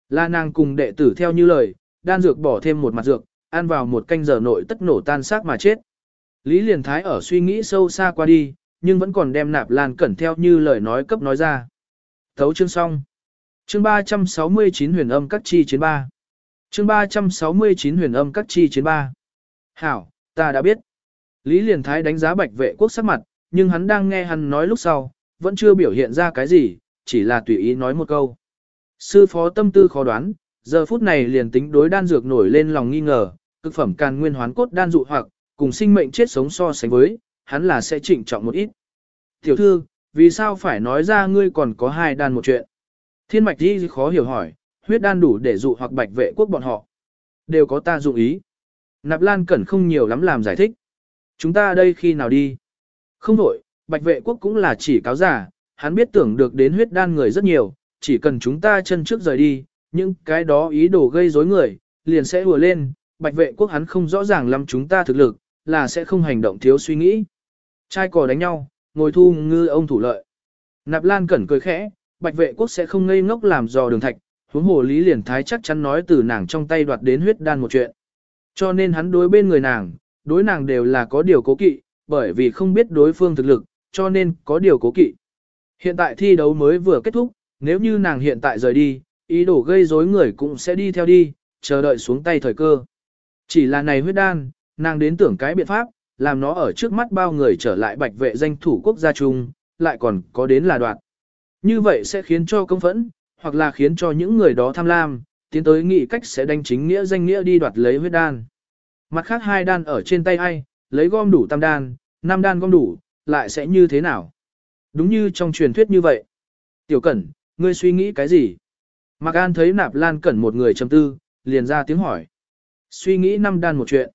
A: La nàng cùng đệ tử theo như lời, đan dược bỏ thêm một mặt dược, ăn vào một canh giờ nội tất nổ tan xác mà chết. Lý Liền Thái ở suy nghĩ sâu xa qua đi, nhưng vẫn còn đem nạp lan cẩn theo như lời nói cấp nói ra. Thấu chương xong. Chương 369 huyền âm các chi chiến ba. Chương 369 huyền âm các chi chiến ba. Hảo, ta đã biết. Lý Liền Thái đánh giá bạch vệ quốc sắc mặt, nhưng hắn đang nghe hắn nói lúc sau, vẫn chưa biểu hiện ra cái gì, chỉ là tùy ý nói một câu. Sư phó tâm tư khó đoán, giờ phút này liền tính đối đan dược nổi lên lòng nghi ngờ, cực phẩm càn nguyên hoán cốt đan dụ hoặc, cùng sinh mệnh chết sống so sánh với, hắn là sẽ trịnh trọng một ít. Tiểu thư, vì sao phải nói ra ngươi còn có hai đan một chuyện? Thiên mạch đi khó hiểu hỏi, huyết đan đủ để dụ hoặc bạch vệ quốc bọn họ. Đều có ta dụng ý. Nạp Lan Cẩn không nhiều lắm làm giải thích. Chúng ta đây khi nào đi? Không đổi, bạch vệ quốc cũng là chỉ cáo giả, hắn biết tưởng được đến huyết đan người rất nhiều, chỉ cần chúng ta chân trước rời đi, những cái đó ý đồ gây rối người, liền sẽ hùa lên, bạch vệ quốc hắn không rõ ràng lắm chúng ta thực lực, là sẽ không hành động thiếu suy nghĩ. Trai cò đánh nhau, ngồi thu ngư ông thủ lợi. Nạp Lan Cẩn cười khẽ, bạch vệ quốc sẽ không ngây ngốc làm dò đường thạch, huống hồ lý liền thái chắc chắn nói từ nàng trong tay đoạt đến huyết đan một chuyện. Cho nên hắn đối bên người nàng, đối nàng đều là có điều cố kỵ, bởi vì không biết đối phương thực lực, cho nên có điều cố kỵ. Hiện tại thi đấu mới vừa kết thúc, nếu như nàng hiện tại rời đi, ý đồ gây rối người cũng sẽ đi theo đi, chờ đợi xuống tay thời cơ. Chỉ là này huyết đan, nàng đến tưởng cái biện pháp, làm nó ở trước mắt bao người trở lại bạch vệ danh thủ quốc gia chung, lại còn có đến là đoạn. Như vậy sẽ khiến cho công phẫn, hoặc là khiến cho những người đó tham lam, tiến tới nghĩ cách sẽ đánh chính nghĩa danh nghĩa đi đoạt lấy huyết đan. Mặt khác hai đan ở trên tay ai, lấy gom đủ tam đan, năm đan gom đủ, lại sẽ như thế nào? Đúng như trong truyền thuyết như vậy. Tiểu Cẩn, ngươi suy nghĩ cái gì? Mạc An thấy Nạp Lan Cẩn một người trầm tư, liền ra tiếng hỏi. Suy nghĩ năm đan một chuyện.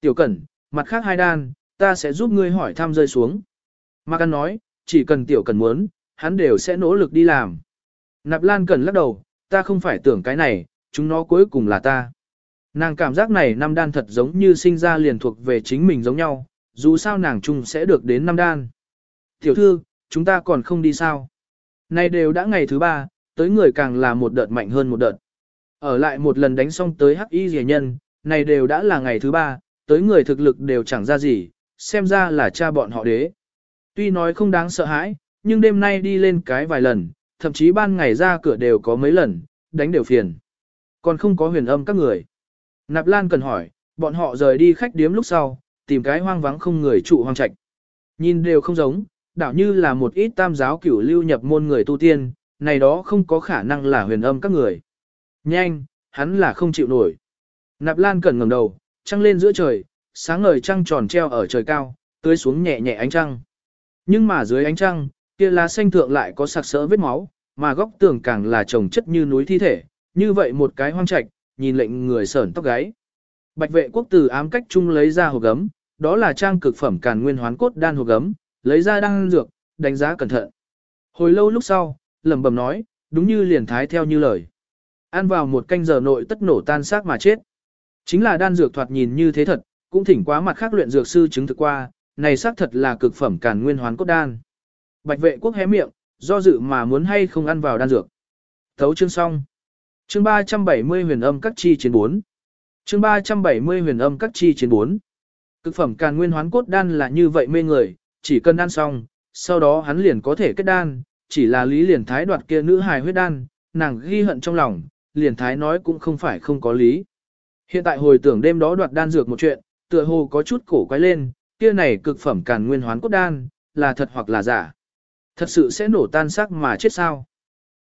A: Tiểu Cẩn, mặt khác hai đan, ta sẽ giúp ngươi hỏi thăm rơi xuống. Mạc An nói, chỉ cần Tiểu Cẩn muốn, hắn đều sẽ nỗ lực đi làm. Nạp Lan Cẩn lắc đầu, ta không phải tưởng cái này, chúng nó cuối cùng là ta. Nàng cảm giác này năm đan thật giống như sinh ra liền thuộc về chính mình giống nhau, dù sao nàng chung sẽ được đến năm đan. Tiểu thư, chúng ta còn không đi sao? Nay đều đã ngày thứ ba, tới người càng là một đợt mạnh hơn một đợt. Ở lại một lần đánh xong tới hắc y rẻ nhân, này đều đã là ngày thứ ba, tới người thực lực đều chẳng ra gì, xem ra là cha bọn họ đế. Tuy nói không đáng sợ hãi, nhưng đêm nay đi lên cái vài lần, thậm chí ban ngày ra cửa đều có mấy lần, đánh đều phiền. Còn không có huyền âm các người. Nạp Lan cần hỏi, bọn họ rời đi khách điếm lúc sau, tìm cái hoang vắng không người trụ hoang trạch. Nhìn đều không giống, đảo như là một ít tam giáo cửu lưu nhập môn người tu tiên, này đó không có khả năng là huyền âm các người. Nhanh, hắn là không chịu nổi. Nạp Lan cẩn ngẩng đầu, trăng lên giữa trời, sáng ngời trăng tròn treo ở trời cao, tưới xuống nhẹ nhẹ ánh trăng. Nhưng mà dưới ánh trăng, kia lá xanh thượng lại có sặc sỡ vết máu, mà góc tường càng là trồng chất như núi thi thể, như vậy một cái hoang trạch, nhìn lệnh người sởn tóc gáy. Bạch vệ quốc tử ám cách chung lấy ra hộp gấm, đó là trang cực phẩm càn nguyên hoán cốt đan hộp gấm, lấy ra đan dược, đánh giá cẩn thận. Hồi lâu lúc sau, lẩm bẩm nói, đúng như liền thái theo như lời. Ăn vào một canh giờ nội tất nổ tan xác mà chết. Chính là đan dược thoạt nhìn như thế thật, cũng thỉnh quá mặt khác luyện dược sư chứng thực qua, này xác thật là cực phẩm càn nguyên hoán cốt đan. Bạch vệ quốc hé miệng, do dự mà muốn hay không ăn vào đan dược. Thấu chương xong. Chương 370 huyền âm các chi chiến 4. Chương 370 huyền âm các chi chiến 4. Cực phẩm càn nguyên hoán cốt đan là như vậy mê người, chỉ cần ăn xong, sau đó hắn liền có thể kết đan, chỉ là lý liền thái đoạt kia nữ hài huyết đan, nàng ghi hận trong lòng, liền thái nói cũng không phải không có lý. Hiện tại hồi tưởng đêm đó đoạt đan dược một chuyện, tựa hồ có chút cổ quay lên, kia này cực phẩm càn nguyên hoán cốt đan, là thật hoặc là giả. Thật sự sẽ nổ tan xác mà chết sao?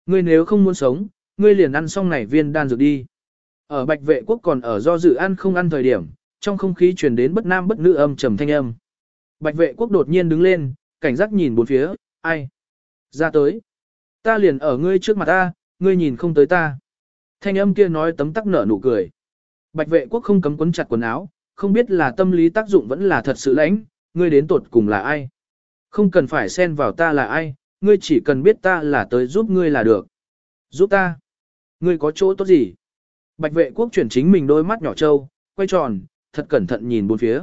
A: Ngươi nếu không muốn sống, ngươi liền ăn xong này viên đan dược đi. Ở bạch vệ quốc còn ở do dự ăn không ăn thời điểm, trong không khí truyền đến bất nam bất nữ âm trầm thanh âm. Bạch vệ quốc đột nhiên đứng lên, cảnh giác nhìn bốn phía, ai? Ra tới. Ta liền ở ngươi trước mặt ta, ngươi nhìn không tới ta. Thanh âm kia nói tấm tắc nở nụ cười. Bạch vệ quốc không cấm quấn chặt quần áo, không biết là tâm lý tác dụng vẫn là thật sự lãnh, ngươi đến tột cùng là ai. Không cần phải xen vào ta là ai, ngươi chỉ cần biết ta là tới giúp ngươi là được. Giúp ta. Ngươi có chỗ tốt gì? Bạch vệ quốc chuyển chính mình đôi mắt nhỏ trâu, quay tròn, thật cẩn thận nhìn bốn phía.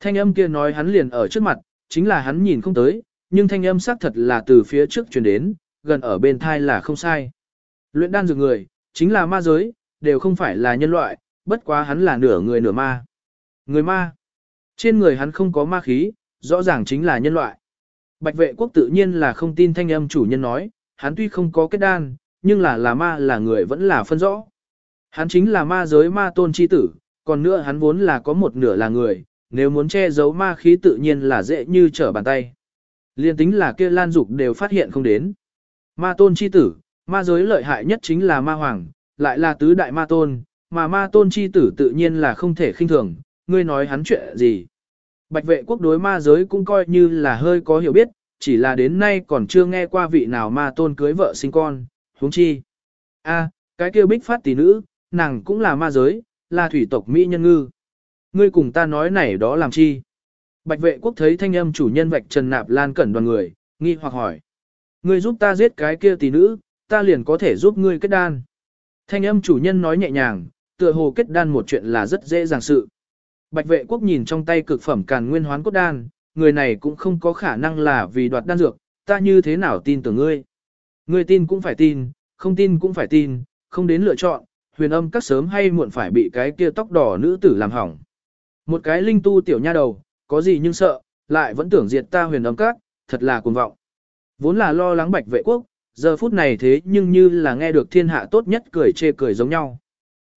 A: Thanh âm kia nói hắn liền ở trước mặt, chính là hắn nhìn không tới, nhưng thanh âm xác thật là từ phía trước truyền đến, gần ở bên thai là không sai. Luyện đan dược người, chính là ma giới, đều không phải là nhân loại, bất quá hắn là nửa người nửa ma. Người ma. Trên người hắn không có ma khí, rõ ràng chính là nhân loại. Bạch vệ quốc tự nhiên là không tin thanh âm chủ nhân nói, hắn tuy không có kết đan, nhưng là là ma là người vẫn là phân rõ. Hắn chính là ma giới ma tôn chi tử, còn nữa hắn vốn là có một nửa là người, nếu muốn che giấu ma khí tự nhiên là dễ như trở bàn tay. Liên tính là kia lan dục đều phát hiện không đến. Ma tôn chi tử, ma giới lợi hại nhất chính là ma hoàng, lại là tứ đại ma tôn, mà ma tôn chi tử tự nhiên là không thể khinh thường, ngươi nói hắn chuyện gì. Bạch vệ quốc đối ma giới cũng coi như là hơi có hiểu biết, chỉ là đến nay còn chưa nghe qua vị nào ma tôn cưới vợ sinh con, huống chi. a cái kia bích phát tỷ nữ, nàng cũng là ma giới, là thủy tộc Mỹ nhân ngư. Ngươi cùng ta nói này đó làm chi? Bạch vệ quốc thấy thanh âm chủ nhân vạch trần nạp lan cẩn đoàn người, nghi hoặc hỏi. Ngươi giúp ta giết cái kia tỷ nữ, ta liền có thể giúp ngươi kết đan. Thanh âm chủ nhân nói nhẹ nhàng, tựa hồ kết đan một chuyện là rất dễ dàng sự. Bạch vệ quốc nhìn trong tay cực phẩm càn nguyên hoán cốt đan, người này cũng không có khả năng là vì đoạt đan dược, ta như thế nào tin tưởng ngươi. Ngươi tin cũng phải tin, không tin cũng phải tin, không đến lựa chọn, huyền âm các sớm hay muộn phải bị cái kia tóc đỏ nữ tử làm hỏng. Một cái linh tu tiểu nha đầu, có gì nhưng sợ, lại vẫn tưởng diệt ta huyền âm các, thật là cuồng vọng. Vốn là lo lắng bạch vệ quốc, giờ phút này thế nhưng như là nghe được thiên hạ tốt nhất cười chê cười giống nhau.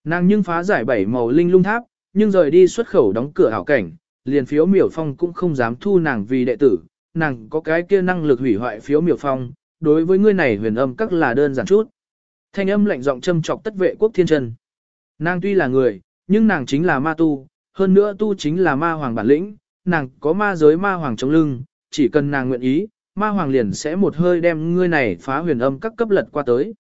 A: Nàng nhưng phá giải bảy màu linh lung tháp, nhưng rời đi xuất khẩu đóng cửa hảo cảnh, liền phiếu miểu phong cũng không dám thu nàng vì đệ tử, nàng có cái kia năng lực hủy hoại phiếu miểu phong, đối với ngươi này huyền âm các là đơn giản chút. Thanh âm lạnh giọng châm chọc tất vệ quốc thiên trần. Nàng tuy là người, nhưng nàng chính là ma tu, hơn nữa tu chính là ma hoàng bản lĩnh, nàng có ma giới ma hoàng trong lưng, chỉ cần nàng nguyện ý, ma hoàng liền sẽ một hơi đem ngươi này phá huyền âm các cấp lật qua tới.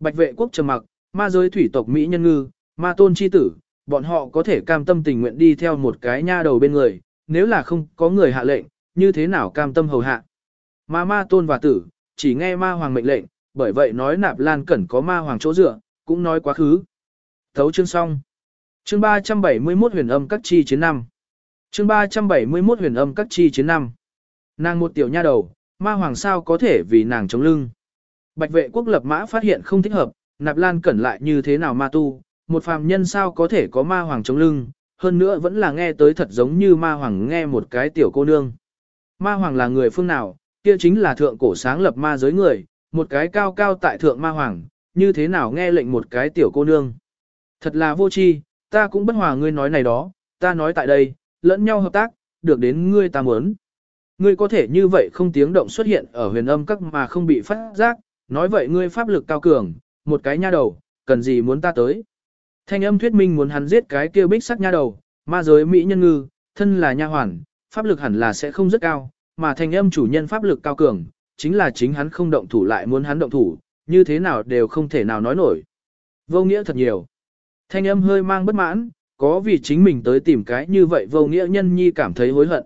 A: Bạch vệ quốc trầm mặc, ma giới thủy tộc Mỹ nhân ngư, ma tôn chi tử, bọn họ có thể cam tâm tình nguyện đi theo một cái nha đầu bên người, nếu là không có người hạ lệnh, như thế nào cam tâm hầu hạ. Ma ma tôn và tử, chỉ nghe ma hoàng mệnh lệnh, bởi vậy nói nạp lan cẩn có ma hoàng chỗ dựa, cũng nói quá khứ. Thấu chương xong. Chương 371 huyền âm các chi chiến năm. Chương 371 huyền âm các chi chiến năm. Nàng một tiểu nha đầu, ma hoàng sao có thể vì nàng chống lưng. Bạch vệ quốc lập mã phát hiện không thích hợp, nạp lan cẩn lại như thế nào ma tu, một phàm nhân sao có thể có ma hoàng chống lưng, hơn nữa vẫn là nghe tới thật giống như ma hoàng nghe một cái tiểu cô nương. Ma hoàng là người phương nào, kia chính là thượng cổ sáng lập ma giới người, một cái cao cao tại thượng ma hoàng, như thế nào nghe lệnh một cái tiểu cô nương. Thật là vô tri, ta cũng bất hòa ngươi nói này đó, ta nói tại đây, lẫn nhau hợp tác, được đến ngươi ta muốn. Ngươi có thể như vậy không tiếng động xuất hiện ở huyền âm các mà không bị phát giác, nói vậy ngươi pháp lực cao cường, một cái nha đầu, cần gì muốn ta tới. Thanh âm thuyết minh muốn hắn giết cái kia bích sắc nha đầu, ma giới mỹ nhân ngư, thân là nha hoàn, pháp lực hẳn là sẽ không rất cao, mà thanh âm chủ nhân pháp lực cao cường, chính là chính hắn không động thủ lại muốn hắn động thủ, như thế nào đều không thể nào nói nổi. Vô nghĩa thật nhiều. Thanh âm hơi mang bất mãn, có vì chính mình tới tìm cái như vậy vô nghĩa nhân nhi cảm thấy hối hận.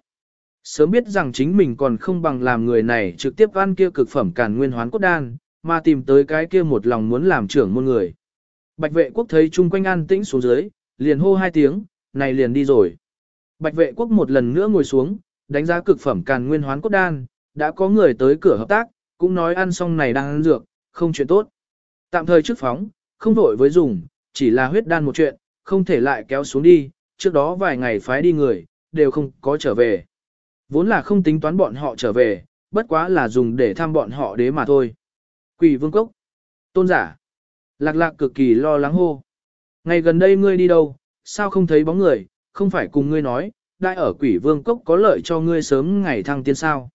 A: Sớm biết rằng chính mình còn không bằng làm người này trực tiếp ăn kia cực phẩm càn nguyên hoán cốt đan, mà tìm tới cái kia một lòng muốn làm trưởng môn người. Bạch vệ quốc thấy chung quanh an tĩnh xuống dưới, liền hô hai tiếng, này liền đi rồi. Bạch vệ quốc một lần nữa ngồi xuống, đánh giá cực phẩm càn nguyên hoán cốt đan, đã có người tới cửa hợp tác, cũng nói ăn xong này đang ăn dược, không chuyện tốt. Tạm thời trước phóng, không vội với dùng, chỉ là huyết đan một chuyện, không thể lại kéo xuống đi, trước đó vài ngày phái đi người, đều không có trở về. Vốn là không tính toán bọn họ trở về, bất quá là dùng để thăm bọn họ đế mà thôi. Quỷ vương cốc. Tôn giả. Lạc lạc cực kỳ lo lắng hô. Ngày gần đây ngươi đi đâu, sao không thấy bóng người, không phải cùng ngươi nói, đại ở quỷ vương cốc có lợi cho ngươi sớm ngày thăng tiên sao.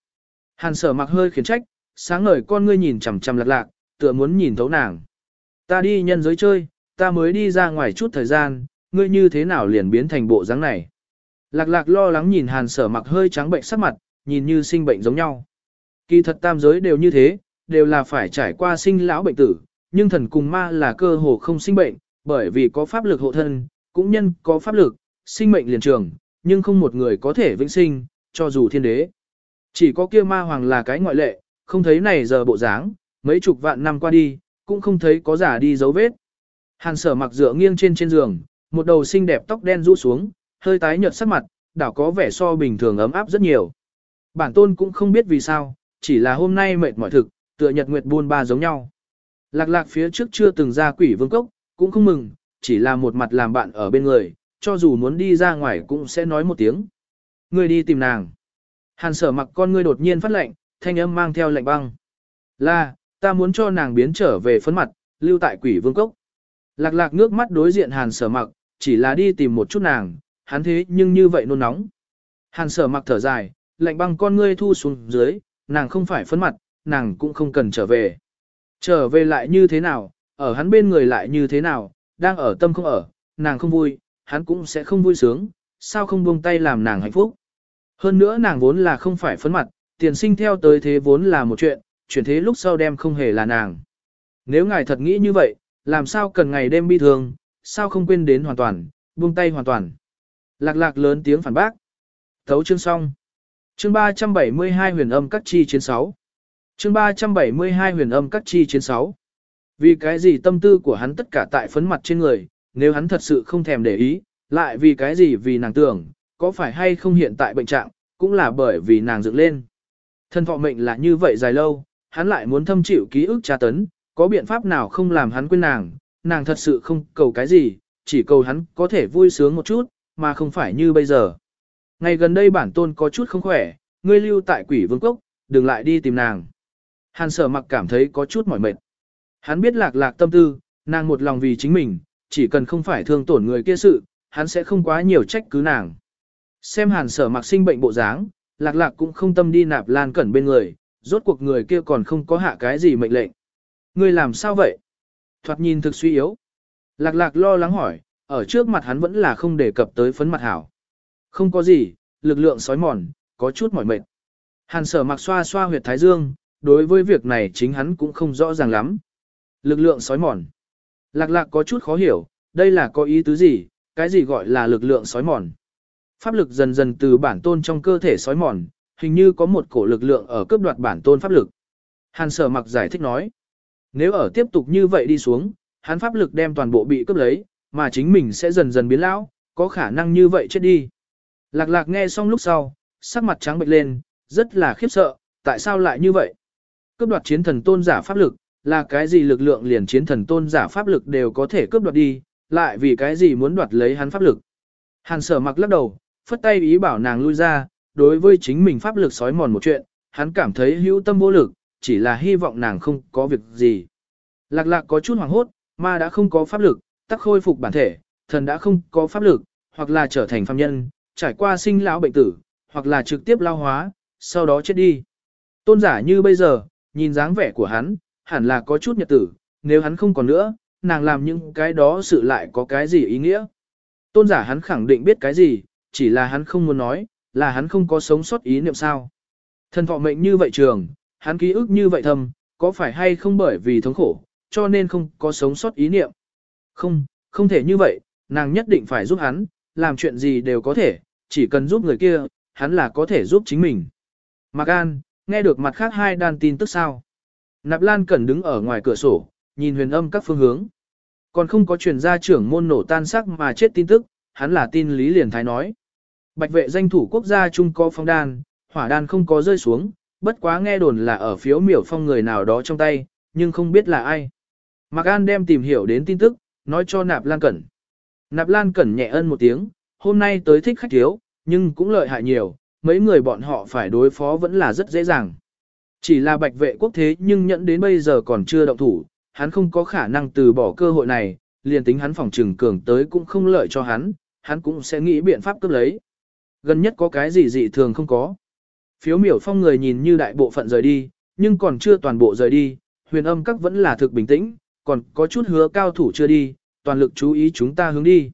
A: Hàn sở mặc hơi khiển trách, sáng ngời con ngươi nhìn chằm chằm lạc lạc, tựa muốn nhìn thấu nàng. Ta đi nhân giới chơi, ta mới đi ra ngoài chút thời gian, ngươi như thế nào liền biến thành bộ dáng này. Lạc lạc lo lắng nhìn hàn sở mặc hơi trắng bệnh sắc mặt, nhìn như sinh bệnh giống nhau. Kỳ thật tam giới đều như thế, đều là phải trải qua sinh lão bệnh tử, nhưng thần cùng ma là cơ hồ không sinh bệnh, bởi vì có pháp lực hộ thân, cũng nhân có pháp lực, sinh mệnh liền trường, nhưng không một người có thể vĩnh sinh, cho dù thiên đế. Chỉ có kia ma hoàng là cái ngoại lệ, không thấy này giờ bộ dáng, mấy chục vạn năm qua đi, cũng không thấy có giả đi dấu vết. Hàn sở mặc dựa nghiêng trên trên giường, một đầu xinh đẹp tóc đen rũ xuống, hơi tái nhợt sắc mặt, đảo có vẻ so bình thường ấm áp rất nhiều. Bản tôn cũng không biết vì sao, chỉ là hôm nay mệt mỏi thực, tựa nhật nguyệt buôn ba giống nhau. Lạc lạc phía trước chưa từng ra quỷ vương cốc, cũng không mừng, chỉ là một mặt làm bạn ở bên người, cho dù muốn đi ra ngoài cũng sẽ nói một tiếng. người đi tìm nàng. Hàn sở mặc con ngươi đột nhiên phát lệnh, thanh âm mang theo lệnh băng. Là, ta muốn cho nàng biến trở về phấn mặt, lưu tại quỷ vương cốc. Lạc lạc ngước mắt đối diện hàn sở mặc, chỉ là đi tìm một chút nàng, hắn thế nhưng như vậy nôn nóng. Hàn sở mặc thở dài, lệnh băng con ngươi thu xuống dưới, nàng không phải phấn mặt, nàng cũng không cần trở về. Trở về lại như thế nào, ở hắn bên người lại như thế nào, đang ở tâm không ở, nàng không vui, hắn cũng sẽ không vui sướng, sao không buông tay làm nàng hạnh phúc. Hơn nữa nàng vốn là không phải phấn mặt, tiền sinh theo tới thế vốn là một chuyện, chuyển thế lúc sau đem không hề là nàng. Nếu ngài thật nghĩ như vậy, làm sao cần ngày đêm bi thương, sao không quên đến hoàn toàn, buông tay hoàn toàn. Lạc lạc lớn tiếng phản bác. Thấu chương xong. Chương 372 huyền âm các chi chiến 6. Chương 372 huyền âm các chi chiến 6. Vì cái gì tâm tư của hắn tất cả tại phấn mặt trên người, nếu hắn thật sự không thèm để ý, lại vì cái gì vì nàng tưởng, có phải hay không hiện tại bệnh trạng, cũng là bởi vì nàng dựng lên. Thân thọ mệnh là như vậy dài lâu, hắn lại muốn thâm chịu ký ức tra tấn, có biện pháp nào không làm hắn quên nàng, nàng thật sự không cầu cái gì, chỉ cầu hắn có thể vui sướng một chút, mà không phải như bây giờ. Ngày gần đây bản tôn có chút không khỏe, ngươi lưu tại quỷ vương cốc, đừng lại đi tìm nàng. Hàn sở mặc cảm thấy có chút mỏi mệt. Hắn biết lạc lạc tâm tư, nàng một lòng vì chính mình, chỉ cần không phải thương tổn người kia sự, hắn sẽ không quá nhiều trách cứ nàng. Xem hàn sở mặc sinh bệnh bộ dáng, lạc lạc cũng không tâm đi nạp lan cẩn bên người, rốt cuộc người kia còn không có hạ cái gì mệnh lệnh. người làm sao vậy? Thoạt nhìn thực suy yếu. Lạc lạc lo lắng hỏi, ở trước mặt hắn vẫn là không đề cập tới phấn mặt hảo. Không có gì, lực lượng sói mòn, có chút mỏi mệt. Hàn sở mặc xoa xoa huyệt thái dương, đối với việc này chính hắn cũng không rõ ràng lắm. Lực lượng sói mòn. Lạc lạc có chút khó hiểu, đây là có ý tứ gì, cái gì gọi là lực lượng sói mòn. Pháp lực dần dần từ bản tôn trong cơ thể sói mòn, hình như có một cổ lực lượng ở cướp đoạt bản tôn pháp lực. Hàn sở mặc giải thích nói, nếu ở tiếp tục như vậy đi xuống, hắn pháp lực đem toàn bộ bị cướp lấy, mà chính mình sẽ dần dần biến lão, có khả năng như vậy chết đi. Lạc lạc nghe xong lúc sau, sắc mặt trắng bệch lên, rất là khiếp sợ, tại sao lại như vậy? Cướp đoạt chiến thần tôn giả pháp lực, là cái gì lực lượng liền chiến thần tôn giả pháp lực đều có thể cướp đoạt đi, lại vì cái gì muốn đoạt lấy hắn pháp lực. Hàn sở mặc lắc đầu, phất tay ý bảo nàng lui ra, đối với chính mình pháp lực sói mòn một chuyện, hắn cảm thấy hữu tâm vô lực, chỉ là hy vọng nàng không có việc gì. Lạc lạc có chút hoảng hốt, ma đã không có pháp lực, tắc khôi phục bản thể, thần đã không có pháp lực, hoặc là trở thành phàm nhân, trải qua sinh lão bệnh tử, hoặc là trực tiếp lao hóa, sau đó chết đi. Tôn giả như bây giờ, nhìn dáng vẻ của hắn, hẳn là có chút nhật tử, nếu hắn không còn nữa, nàng làm những cái đó sự lại có cái gì ý nghĩa. Tôn giả hắn khẳng định biết cái gì, chỉ là hắn không muốn nói, là hắn không có sống sót ý niệm sao. Thân thọ mệnh như vậy trường, hắn ký ức như vậy thầm, có phải hay không bởi vì thống khổ, cho nên không có sống sót ý niệm. Không, không thể như vậy, nàng nhất định phải giúp hắn, làm chuyện gì đều có thể, chỉ cần giúp người kia, hắn là có thể giúp chính mình. Mạc An, nghe được mặt khác hai đàn tin tức sao. Nạp Lan Cẩn đứng ở ngoài cửa sổ, nhìn huyền âm các phương hướng. Còn không có truyền ra trưởng môn nổ tan sắc mà chết tin tức, hắn là tin Lý Liền Thái nói. Bạch vệ danh thủ quốc gia chung có phong đan, hỏa đan không có rơi xuống, bất quá nghe đồn là ở phiếu miểu phong người nào đó trong tay, nhưng không biết là ai. Mạc An đem tìm hiểu đến tin tức, nói cho Nạp Lan Cẩn. Nạp Lan Cẩn nhẹ ân một tiếng, hôm nay tới thích khách thiếu, nhưng cũng lợi hại nhiều, mấy người bọn họ phải đối phó vẫn là rất dễ dàng. Chỉ là bạch vệ quốc thế nhưng nhẫn đến bây giờ còn chưa động thủ, hắn không có khả năng từ bỏ cơ hội này, liền tính hắn phòng trừng cường tới cũng không lợi cho hắn, hắn cũng sẽ nghĩ biện pháp cướp lấy. Gần nhất có cái gì dị thường không có. Phiếu miểu phong người nhìn như đại bộ phận rời đi, nhưng còn chưa toàn bộ rời đi, huyền âm các vẫn là thực bình tĩnh, còn có chút hứa cao thủ chưa đi, toàn lực chú ý chúng ta hướng đi.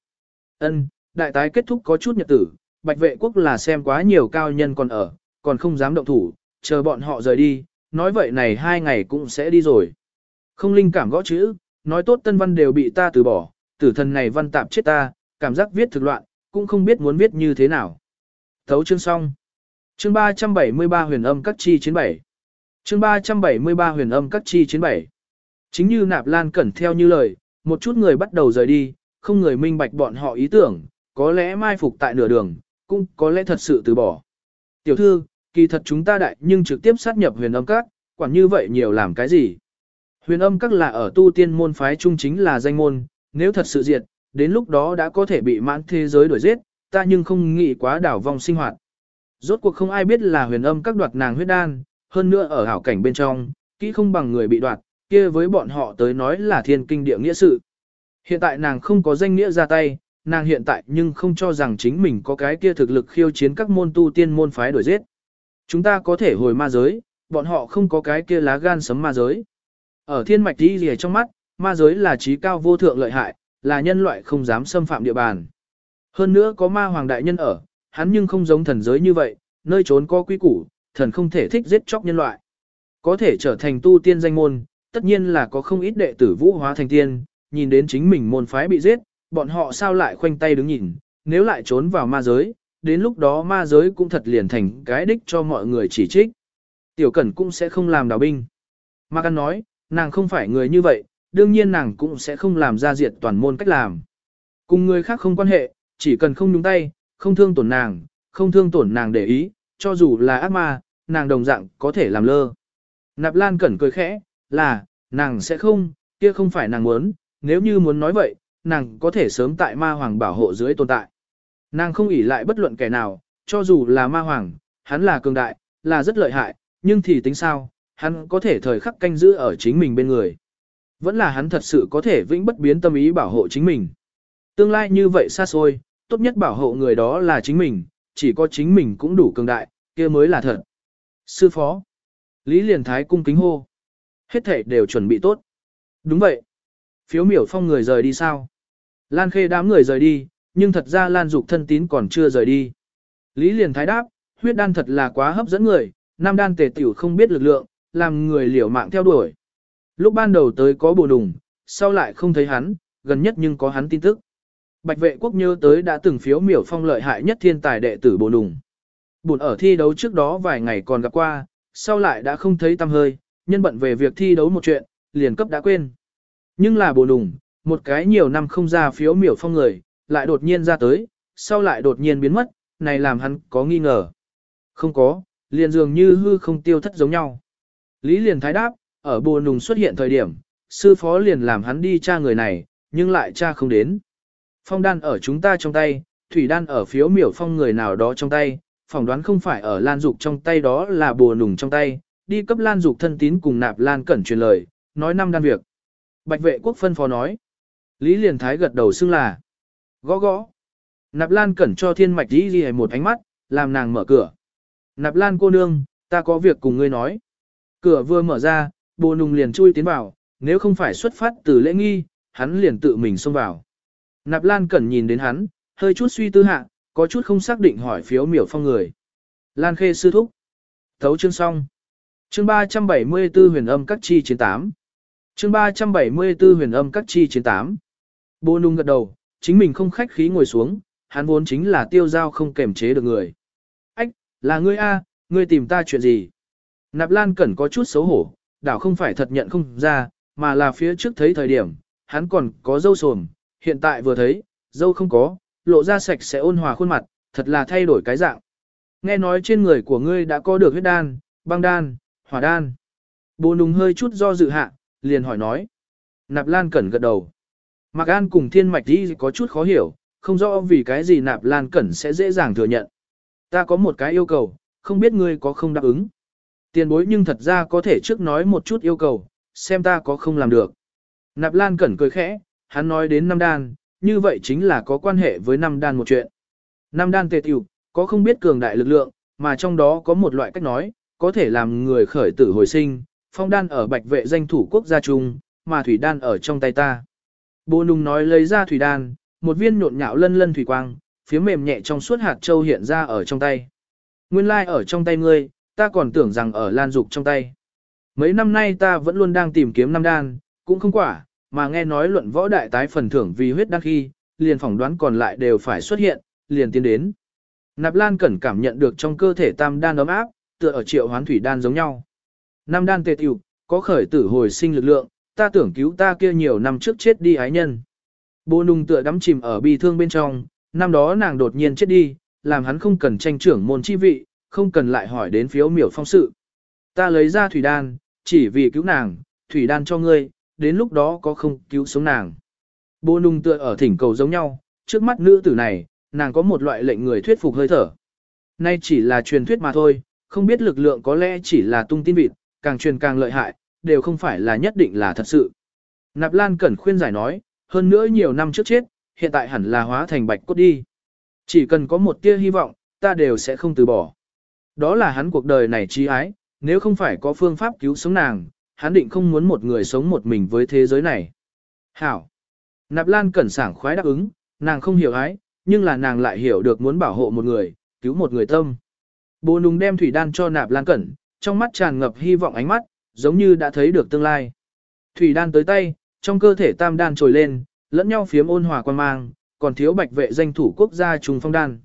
A: Ân, đại tái kết thúc có chút nhật tử, bạch vệ quốc là xem quá nhiều cao nhân còn ở, còn không dám động thủ, chờ bọn họ rời đi, nói vậy này hai ngày cũng sẽ đi rồi. Không linh cảm gõ chữ, nói tốt tân văn đều bị ta từ bỏ, tử thần này văn tạp chết ta, cảm giác viết thực loạn, cũng không biết muốn viết như thế nào. Thấu chương xong. Chương 373 huyền âm các chi chiến bảy. Chương 373 huyền âm các chi chiến bảy. Chính như nạp lan cẩn theo như lời, một chút người bắt đầu rời đi, không người minh bạch bọn họ ý tưởng, có lẽ mai phục tại nửa đường, cũng có lẽ thật sự từ bỏ. Tiểu thư, kỳ thật chúng ta đại nhưng trực tiếp sát nhập huyền âm các, quản như vậy nhiều làm cái gì? Huyền âm các là ở tu tiên môn phái trung chính là danh môn, nếu thật sự diệt, đến lúc đó đã có thể bị mãn thế giới đuổi giết, ta nhưng không nghĩ quá đảo vong sinh hoạt. Rốt cuộc không ai biết là huyền âm các đoạt nàng huyết đan, hơn nữa ở hảo cảnh bên trong, kỹ không bằng người bị đoạt, kia với bọn họ tới nói là thiên kinh địa nghĩa sự. Hiện tại nàng không có danh nghĩa ra tay, nàng hiện tại nhưng không cho rằng chính mình có cái kia thực lực khiêu chiến các môn tu tiên môn phái đuổi giết. Chúng ta có thể hồi ma giới, bọn họ không có cái kia lá gan sấm ma giới. Ở thiên mạch đi gì trong mắt, ma giới là trí cao vô thượng lợi hại, là nhân loại không dám xâm phạm địa bàn. Hơn nữa có ma hoàng đại nhân ở, hắn nhưng không giống thần giới như vậy, nơi trốn có quy củ, thần không thể thích giết chóc nhân loại. Có thể trở thành tu tiên danh môn, tất nhiên là có không ít đệ tử vũ hóa thành tiên, nhìn đến chính mình môn phái bị giết, bọn họ sao lại khoanh tay đứng nhìn, nếu lại trốn vào ma giới, đến lúc đó ma giới cũng thật liền thành cái đích cho mọi người chỉ trích. Tiểu Cẩn cũng sẽ không làm đào binh. Mạc Căn nói, nàng không phải người như vậy, đương nhiên nàng cũng sẽ không làm ra diệt toàn môn cách làm. Cùng người khác không quan hệ, chỉ cần không nhúng tay, không thương tổn nàng, không thương tổn nàng để ý, cho dù là ác ma, nàng đồng dạng có thể làm lơ. Nạp Lan Cẩn cười khẽ, là, nàng sẽ không, kia không phải nàng muốn, nếu như muốn nói vậy, nàng có thể sớm tại ma hoàng bảo hộ dưới tồn tại. Nàng không ỷ lại bất luận kẻ nào, cho dù là ma hoàng, hắn là cường đại, là rất lợi hại, nhưng thì tính sao, hắn có thể thời khắc canh giữ ở chính mình bên người. Vẫn là hắn thật sự có thể vĩnh bất biến tâm ý bảo hộ chính mình. Tương lai như vậy xa xôi, tốt nhất bảo hộ người đó là chính mình, chỉ có chính mình cũng đủ cường đại, kia mới là thật. Sư phó. Lý Liền Thái cung kính hô. Hết thể đều chuẩn bị tốt. Đúng vậy. Phiếu miểu phong người rời đi sao? Lan khê đám người rời đi, nhưng thật ra Lan Dục thân tín còn chưa rời đi. Lý liền thái đáp, huyết đan thật là quá hấp dẫn người, nam đan tề tiểu không biết lực lượng, làm người liều mạng theo đuổi. Lúc ban đầu tới có bồ đùng, sau lại không thấy hắn, gần nhất nhưng có hắn tin tức. Bạch vệ quốc nhớ tới đã từng phiếu miểu phong lợi hại nhất thiên tài đệ tử bồ đùng. Bùn ở thi đấu trước đó vài ngày còn gặp qua, sau lại đã không thấy tâm hơi, nhân bận về việc thi đấu một chuyện, liền cấp đã quên. Nhưng là bồ đùng, một cái nhiều năm không ra phiếu miểu phong người, lại đột nhiên ra tới, sau lại đột nhiên biến mất, này làm hắn có nghi ngờ. Không có, liền dường như hư không tiêu thất giống nhau. Lý liền thái đáp, ở bồ đùng xuất hiện thời điểm, sư phó liền làm hắn đi tra người này, nhưng lại tra không đến. Phong đan ở chúng ta trong tay, thủy đan ở phiếu miểu phong người nào đó trong tay, phỏng đoán không phải ở lan dục trong tay đó là bùa nùng trong tay, đi cấp lan dục thân tín cùng nạp lan cẩn truyền lời, nói năm đan việc. Bạch vệ quốc phân phó nói. Lý liền thái gật đầu xưng là. Gõ gõ. Nạp Lan cẩn cho thiên mạch đi ghi một ánh mắt, làm nàng mở cửa. Nạp Lan cô nương, ta có việc cùng ngươi nói. Cửa vừa mở ra, bồ nùng liền chui tiến vào, nếu không phải xuất phát từ lễ nghi, hắn liền tự mình xông vào. Nạp Lan cẩn nhìn đến hắn, hơi chút suy tư hạ, có chút không xác định hỏi phiếu miểu phong người. Lan khê sư thúc. Thấu chương xong. Chương 374 huyền âm các chi chiến 8. Chương 374 huyền âm các chi chiến 8. Bô nung gật đầu, chính mình không khách khí ngồi xuống, hắn vốn chính là tiêu giao không kềm chế được người. Ách, là ngươi a, ngươi tìm ta chuyện gì? Nạp Lan Cẩn có chút xấu hổ, đảo không phải thật nhận không ra, mà là phía trước thấy thời điểm, hắn còn có dâu sồm, hiện tại vừa thấy, dâu không có, lộ ra sạch sẽ ôn hòa khuôn mặt, thật là thay đổi cái dạng. Nghe nói trên người của ngươi đã có được huyết đan, băng đan, hỏa đan. Bồ nùng hơi chút do dự hạ, liền hỏi nói. Nạp Lan Cẩn gật đầu. Mạc An cùng thiên mạch đi có chút khó hiểu, không rõ vì cái gì nạp lan cẩn sẽ dễ dàng thừa nhận. Ta có một cái yêu cầu, không biết ngươi có không đáp ứng. Tiền bối nhưng thật ra có thể trước nói một chút yêu cầu, xem ta có không làm được. Nạp lan cẩn cười khẽ, hắn nói đến năm đan, như vậy chính là có quan hệ với năm đan một chuyện. Năm đan tề tiểu, có không biết cường đại lực lượng, mà trong đó có một loại cách nói, có thể làm người khởi tử hồi sinh, phong đan ở bạch vệ danh thủ quốc gia trung, mà thủy đan ở trong tay ta. Bồ Nung nói lấy ra thủy đan, một viên nhộn nhạo lân lân thủy quang, phía mềm nhẹ trong suốt hạt châu hiện ra ở trong tay. Nguyên lai like ở trong tay ngươi, ta còn tưởng rằng ở lan dục trong tay. Mấy năm nay ta vẫn luôn đang tìm kiếm năm đan, cũng không quả, mà nghe nói luận võ đại tái phần thưởng vì huyết đan khi, liền phỏng đoán còn lại đều phải xuất hiện, liền tiến đến. Nạp Lan Cẩn cảm nhận được trong cơ thể tam đan ấm áp, tựa ở triệu hoán thủy đan giống nhau. Năm đan tề tiểu, có khởi tử hồi sinh lực lượng, ta tưởng cứu ta kia nhiều năm trước chết đi ái nhân. Bồ nung tựa đắm chìm ở bi thương bên trong, năm đó nàng đột nhiên chết đi, làm hắn không cần tranh trưởng môn chi vị, không cần lại hỏi đến phiếu miểu phong sự. Ta lấy ra thủy đan, chỉ vì cứu nàng, thủy đan cho ngươi, đến lúc đó có không cứu sống nàng. Bồ nung tựa ở thỉnh cầu giống nhau, trước mắt nữ tử này, nàng có một loại lệnh người thuyết phục hơi thở. Nay chỉ là truyền thuyết mà thôi, không biết lực lượng có lẽ chỉ là tung tin vịt, càng truyền càng lợi hại, đều không phải là nhất định là thật sự. Nạp Lan Cẩn khuyên giải nói, hơn nữa nhiều năm trước chết, hiện tại hẳn là hóa thành bạch cốt đi. Chỉ cần có một tia hy vọng, ta đều sẽ không từ bỏ. Đó là hắn cuộc đời này trí ái, nếu không phải có phương pháp cứu sống nàng, hắn định không muốn một người sống một mình với thế giới này. Hảo! Nạp Lan Cẩn sảng khoái đáp ứng, nàng không hiểu ái, nhưng là nàng lại hiểu được muốn bảo hộ một người, cứu một người tâm. Bồ nùng đem thủy đan cho Nạp Lan Cẩn, trong mắt tràn ngập hy vọng ánh mắt, giống như đã thấy được tương lai. Thủy đan tới tay, trong cơ thể tam đan trồi lên, lẫn nhau phiếm ôn hòa quan mang, còn thiếu bạch vệ danh thủ quốc gia trùng phong đan.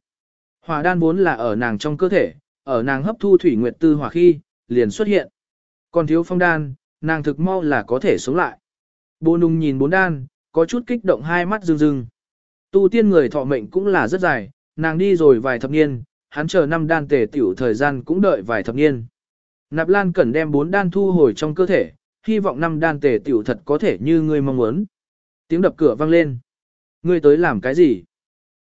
A: Hòa đan vốn là ở nàng trong cơ thể, ở nàng hấp thu thủy nguyệt tư hỏa khi, liền xuất hiện. Còn thiếu phong đan, nàng thực mau là có thể sống lại. Bồ nung nhìn bốn đan, có chút kích động hai mắt rưng rưng. Tu tiên người thọ mệnh cũng là rất dài, nàng đi rồi vài thập niên, hắn chờ năm đan tề tiểu thời gian cũng đợi vài thập niên. Nạp Lan cần đem bốn đan thu hồi trong cơ thể, hy vọng năm đan tề tiểu thật có thể như ngươi mong muốn. Tiếng đập cửa vang lên. Ngươi tới làm cái gì?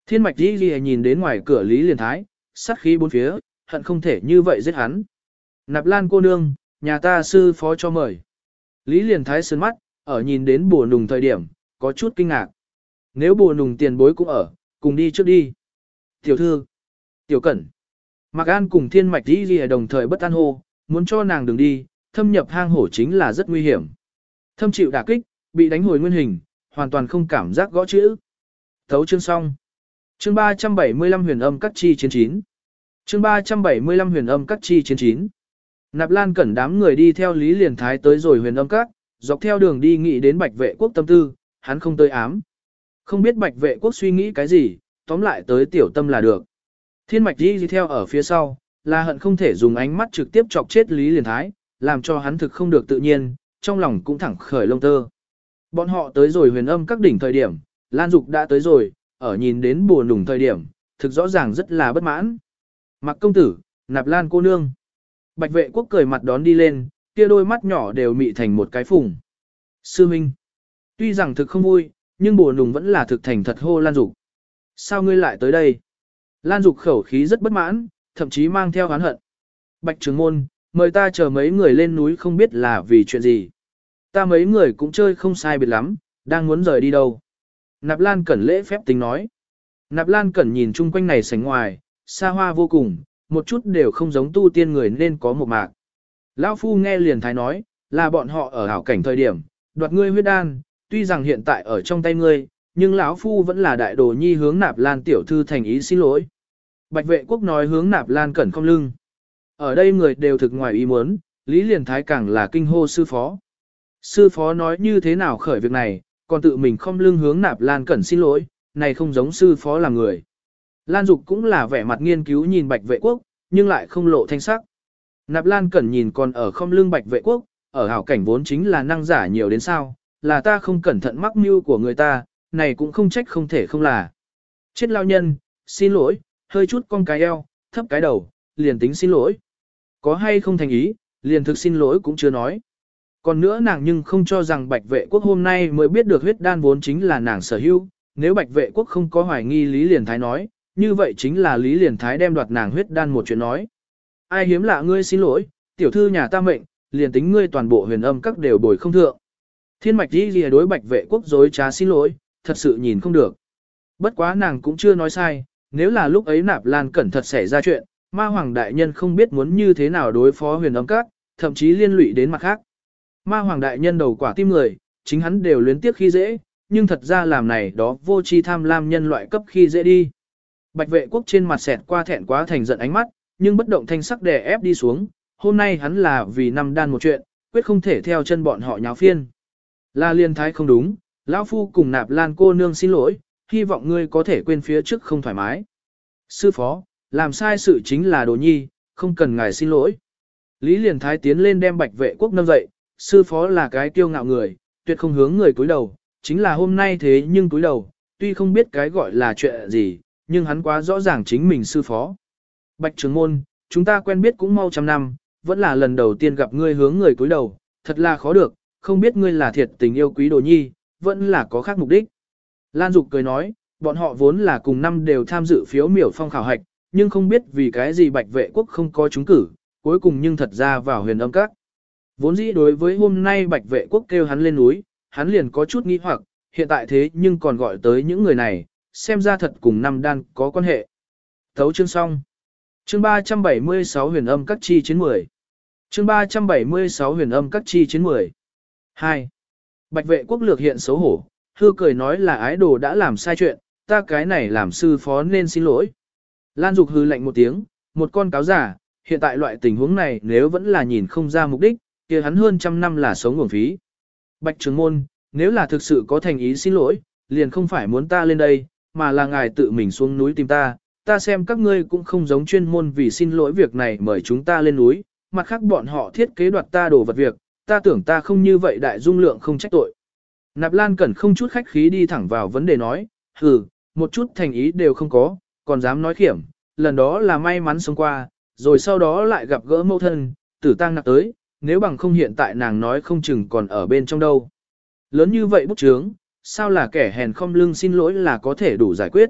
A: Thiên mạch đi ghi nhìn đến ngoài cửa Lý Liên Thái, sát khí bốn phía, hận không thể như vậy giết hắn. Nạp Lan cô nương, nhà ta sư phó cho mời. Lý Liên Thái sơn mắt, ở nhìn đến bùa nùng thời điểm, có chút kinh ngạc. Nếu bùa nùng tiền bối cũng ở, cùng đi trước đi. Tiểu thư, tiểu cẩn. Mạc An cùng thiên mạch đi ghi đồng thời bất an hô, muốn cho nàng đừng đi, thâm nhập hang hổ chính là rất nguy hiểm. Thâm chịu đả kích, bị đánh hồi nguyên hình, hoàn toàn không cảm giác gõ chữ. Thấu chương xong. Chương 375 huyền âm cắt chi chiến chín. Chương 375 huyền âm cắt chi chiến chín. Nạp Lan cẩn đám người đi theo Lý Liền Thái tới rồi huyền âm Các, dọc theo đường đi nghĩ đến bạch vệ quốc tâm tư, hắn không tới ám. Không biết bạch vệ quốc suy nghĩ cái gì, tóm lại tới tiểu tâm là được. Thiên mạch đi theo ở phía sau, là hận không thể dùng ánh mắt trực tiếp chọc chết Lý Liền Thái, làm cho hắn thực không được tự nhiên, trong lòng cũng thẳng khởi lông tơ. Bọn họ tới rồi huyền âm các đỉnh thời điểm, Lan Dục đã tới rồi, ở nhìn đến buồn đủng thời điểm, thực rõ ràng rất là bất mãn. Mặc công tử, nạp Lan cô nương. Bạch vệ quốc cười mặt đón đi lên, kia đôi mắt nhỏ đều mị thành một cái phùng. Sư Minh. Tuy rằng thực không vui, nhưng bùa nùng vẫn là thực thành thật hô Lan Dục. Sao ngươi lại tới đây? Lan Dục khẩu khí rất bất mãn, thậm chí mang theo oán hận. Bạch Trường Môn, mời ta chờ mấy người lên núi không biết là vì chuyện gì. Ta mấy người cũng chơi không sai biệt lắm, đang muốn rời đi đâu. Nạp Lan Cẩn lễ phép tính nói. Nạp Lan Cẩn nhìn chung quanh này sánh ngoài, xa hoa vô cùng, một chút đều không giống tu tiên người nên có một mạc. Lão Phu nghe liền thái nói, là bọn họ ở hảo cảnh thời điểm, đoạt ngươi huyết đan, tuy rằng hiện tại ở trong tay ngươi, nhưng lão Phu vẫn là đại đồ nhi hướng Nạp Lan tiểu thư thành ý xin lỗi. Bạch vệ quốc nói hướng Nạp Lan Cẩn không lưng. Ở đây người đều thực ngoài ý muốn, Lý Liền Thái càng là kinh hô sư phó. Sư phó nói như thế nào khởi việc này, còn tự mình không lưng hướng nạp Lan Cẩn xin lỗi, này không giống sư phó là người. Lan Dục cũng là vẻ mặt nghiên cứu nhìn bạch vệ quốc, nhưng lại không lộ thanh sắc. Nạp Lan Cẩn nhìn còn ở không lưng bạch vệ quốc, ở hảo cảnh vốn chính là năng giả nhiều đến sao, là ta không cẩn thận mắc mưu của người ta, này cũng không trách không thể không là. Chết lao nhân, xin lỗi, hơi chút con cái eo, thấp cái đầu, liền tính xin lỗi. Có hay không thành ý, liền thực xin lỗi cũng chưa nói. Còn nữa nàng nhưng không cho rằng bạch vệ quốc hôm nay mới biết được huyết đan vốn chính là nàng sở hữu, nếu bạch vệ quốc không có hoài nghi Lý Liền Thái nói, như vậy chính là Lý Liền Thái đem đoạt nàng huyết đan một chuyện nói. Ai hiếm lạ ngươi xin lỗi, tiểu thư nhà ta mệnh, liền tính ngươi toàn bộ huyền âm các đều bồi không thượng. Thiên mạch đi lìa đối bạch vệ quốc dối trá xin lỗi, thật sự nhìn không được. Bất quá nàng cũng chưa nói sai, nếu là lúc ấy nạp lan cẩn thật xảy ra chuyện, ma hoàng đại nhân không biết muốn như thế nào đối phó huyền âm các, thậm chí liên lụy đến mặt khác. Ma hoàng đại nhân đầu quả tim người, chính hắn đều luyến tiếc khi dễ, nhưng thật ra làm này đó vô chi tham lam nhân loại cấp khi dễ đi. Bạch vệ quốc trên mặt xẹt qua thẹn quá thành giận ánh mắt, nhưng bất động thanh sắc đè ép đi xuống, hôm nay hắn là vì năm đan một chuyện, quyết không thể theo chân bọn họ nháo phiên. La liên thái không đúng, lão phu cùng nạp lan cô nương xin lỗi, hy vọng ngươi có thể quên phía trước không thoải mái. Sư phó, làm sai sự chính là đồ nhi, không cần ngài xin lỗi. Lý liền thái tiến lên đem bạch vệ quốc nâng dậy, sư phó là cái kiêu ngạo người, tuyệt không hướng người cúi đầu, chính là hôm nay thế nhưng cúi đầu, tuy không biết cái gọi là chuyện gì, nhưng hắn quá rõ ràng chính mình sư phó. Bạch trưởng môn, chúng ta quen biết cũng mau trăm năm, vẫn là lần đầu tiên gặp ngươi hướng người cúi đầu, thật là khó được, không biết ngươi là thiệt tình yêu quý đồ nhi, vẫn là có khác mục đích. Lan Dục cười nói, bọn họ vốn là cùng năm đều tham dự phiếu miểu phong khảo hạch, nhưng không biết vì cái gì bạch vệ quốc không có trúng cử, cuối cùng nhưng thật ra vào huyền âm các. Vốn dĩ đối với hôm nay bạch vệ quốc kêu hắn lên núi, hắn liền có chút nghi hoặc, hiện tại thế nhưng còn gọi tới những người này, xem ra thật cùng năm đan có quan hệ. Thấu chương xong. Chương 376 huyền âm các chi chiến 10. Chương 376 huyền âm các chi chiến 10. 2. Bạch vệ quốc lược hiện xấu hổ, hư cười nói là ái đồ đã làm sai chuyện, ta cái này làm sư phó nên xin lỗi. Lan Dục hư lạnh một tiếng, một con cáo giả, hiện tại loại tình huống này nếu vẫn là nhìn không ra mục đích, kia hắn hơn trăm năm là sống nguồn phí. Bạch trường môn, nếu là thực sự có thành ý xin lỗi, liền không phải muốn ta lên đây, mà là ngài tự mình xuống núi tìm ta, ta xem các ngươi cũng không giống chuyên môn vì xin lỗi việc này mời chúng ta lên núi, mặt khác bọn họ thiết kế đoạt ta đồ vật việc, ta tưởng ta không như vậy đại dung lượng không trách tội. Nạp Lan Cẩn không chút khách khí đi thẳng vào vấn đề nói, hừ, một chút thành ý đều không có, còn dám nói khiểm, lần đó là may mắn sống qua, rồi sau đó lại gặp gỡ mẫu thân, tử tang nạp tới, nếu bằng không hiện tại nàng nói không chừng còn ở bên trong đâu. Lớn như vậy bút chướng, sao là kẻ hèn không lưng xin lỗi là có thể đủ giải quyết.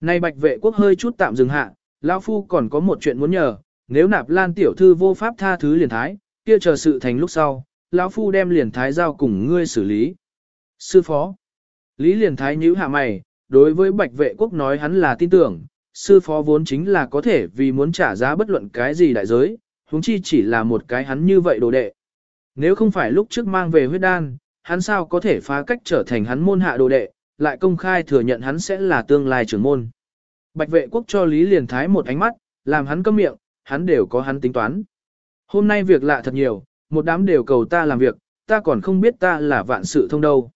A: Nay bạch vệ quốc hơi chút tạm dừng hạ, lão phu còn có một chuyện muốn nhờ, nếu nạp lan tiểu thư vô pháp tha thứ liền thái, kia chờ sự thành lúc sau, lão phu đem liền thái giao cùng ngươi xử lý. Sư phó. Lý liền thái nhíu hạ mày, đối với bạch vệ quốc nói hắn là tin tưởng, sư phó vốn chính là có thể vì muốn trả giá bất luận cái gì đại giới, huống chi chỉ là một cái hắn như vậy đồ đệ. Nếu không phải lúc trước mang về huyết đan, hắn sao có thể phá cách trở thành hắn môn hạ đồ đệ, lại công khai thừa nhận hắn sẽ là tương lai trưởng môn. Bạch vệ quốc cho Lý Liền Thái một ánh mắt, làm hắn câm miệng, hắn đều có hắn tính toán. Hôm nay việc lạ thật nhiều, một đám đều cầu ta làm việc, ta còn không biết ta là vạn sự thông đâu.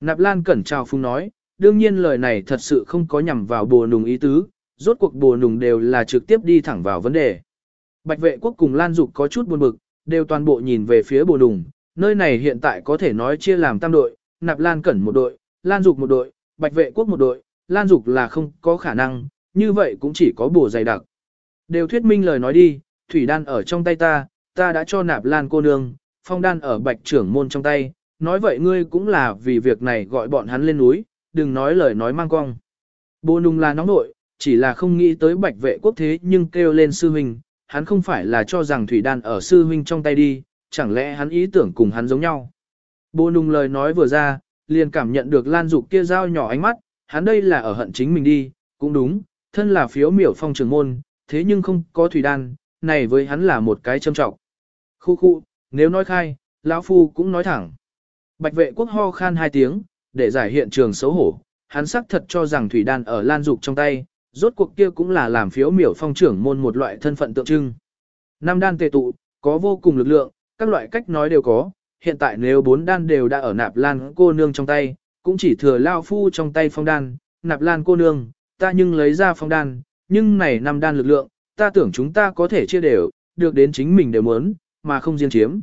A: Nạp Lan cẩn chào phung nói, đương nhiên lời này thật sự không có nhằm vào Bùa nùng ý tứ, rốt cuộc Bùa nùng đều là trực tiếp đi thẳng vào vấn đề. Bạch vệ quốc cùng Lan Dục có chút buồn bực, đều toàn bộ nhìn về phía Bùa nùng, nơi này hiện tại có thể nói chia làm tam đội, Nạp Lan cẩn một đội, Lan Dục một đội, Bạch vệ quốc một đội, Lan Dục là không có khả năng, như vậy cũng chỉ có bổ dày đặc. Đều thuyết minh lời nói đi, thủy đan ở trong tay ta, ta đã cho Nạp Lan cô nương, phong đan ở Bạch trưởng môn trong tay, nói vậy ngươi cũng là vì việc này gọi bọn hắn lên núi, đừng nói lời nói mang cong. Bồ nung là nóng nội, chỉ là không nghĩ tới Bạch vệ quốc thế nhưng kêu lên sư huynh, hắn không phải là cho rằng thủy đan ở sư huynh trong tay đi, chẳng lẽ hắn ý tưởng cùng hắn giống nhau. Bồ nùng lời nói vừa ra, liền cảm nhận được Lan Dục kia dao nhỏ ánh mắt, hắn đây là ở hận chính mình đi, cũng đúng, thân là phiếu miểu phong trường môn, thế nhưng không có thủy đan, này với hắn là một cái châm trọng. Khu khu, nếu nói khai, lão phu cũng nói thẳng. Bạch vệ quốc ho khan hai tiếng, để giải hiện trường xấu hổ, hắn xác thật cho rằng thủy đan ở Lan Dục trong tay, rốt cuộc kia cũng là làm phiếu miểu phong trưởng môn một loại thân phận tượng trưng. Nam đan tề tụ, có vô cùng lực lượng, các loại cách nói đều có, hiện tại nếu bốn đan đều đã ở nạp lan cô nương trong tay, cũng chỉ thừa lao phu trong tay phong đan, nạp lan cô nương, ta nhưng lấy ra phong đan, nhưng này năm đan lực lượng, ta tưởng chúng ta có thể chia đều, được đến chính mình đều muốn, mà không riêng chiếm.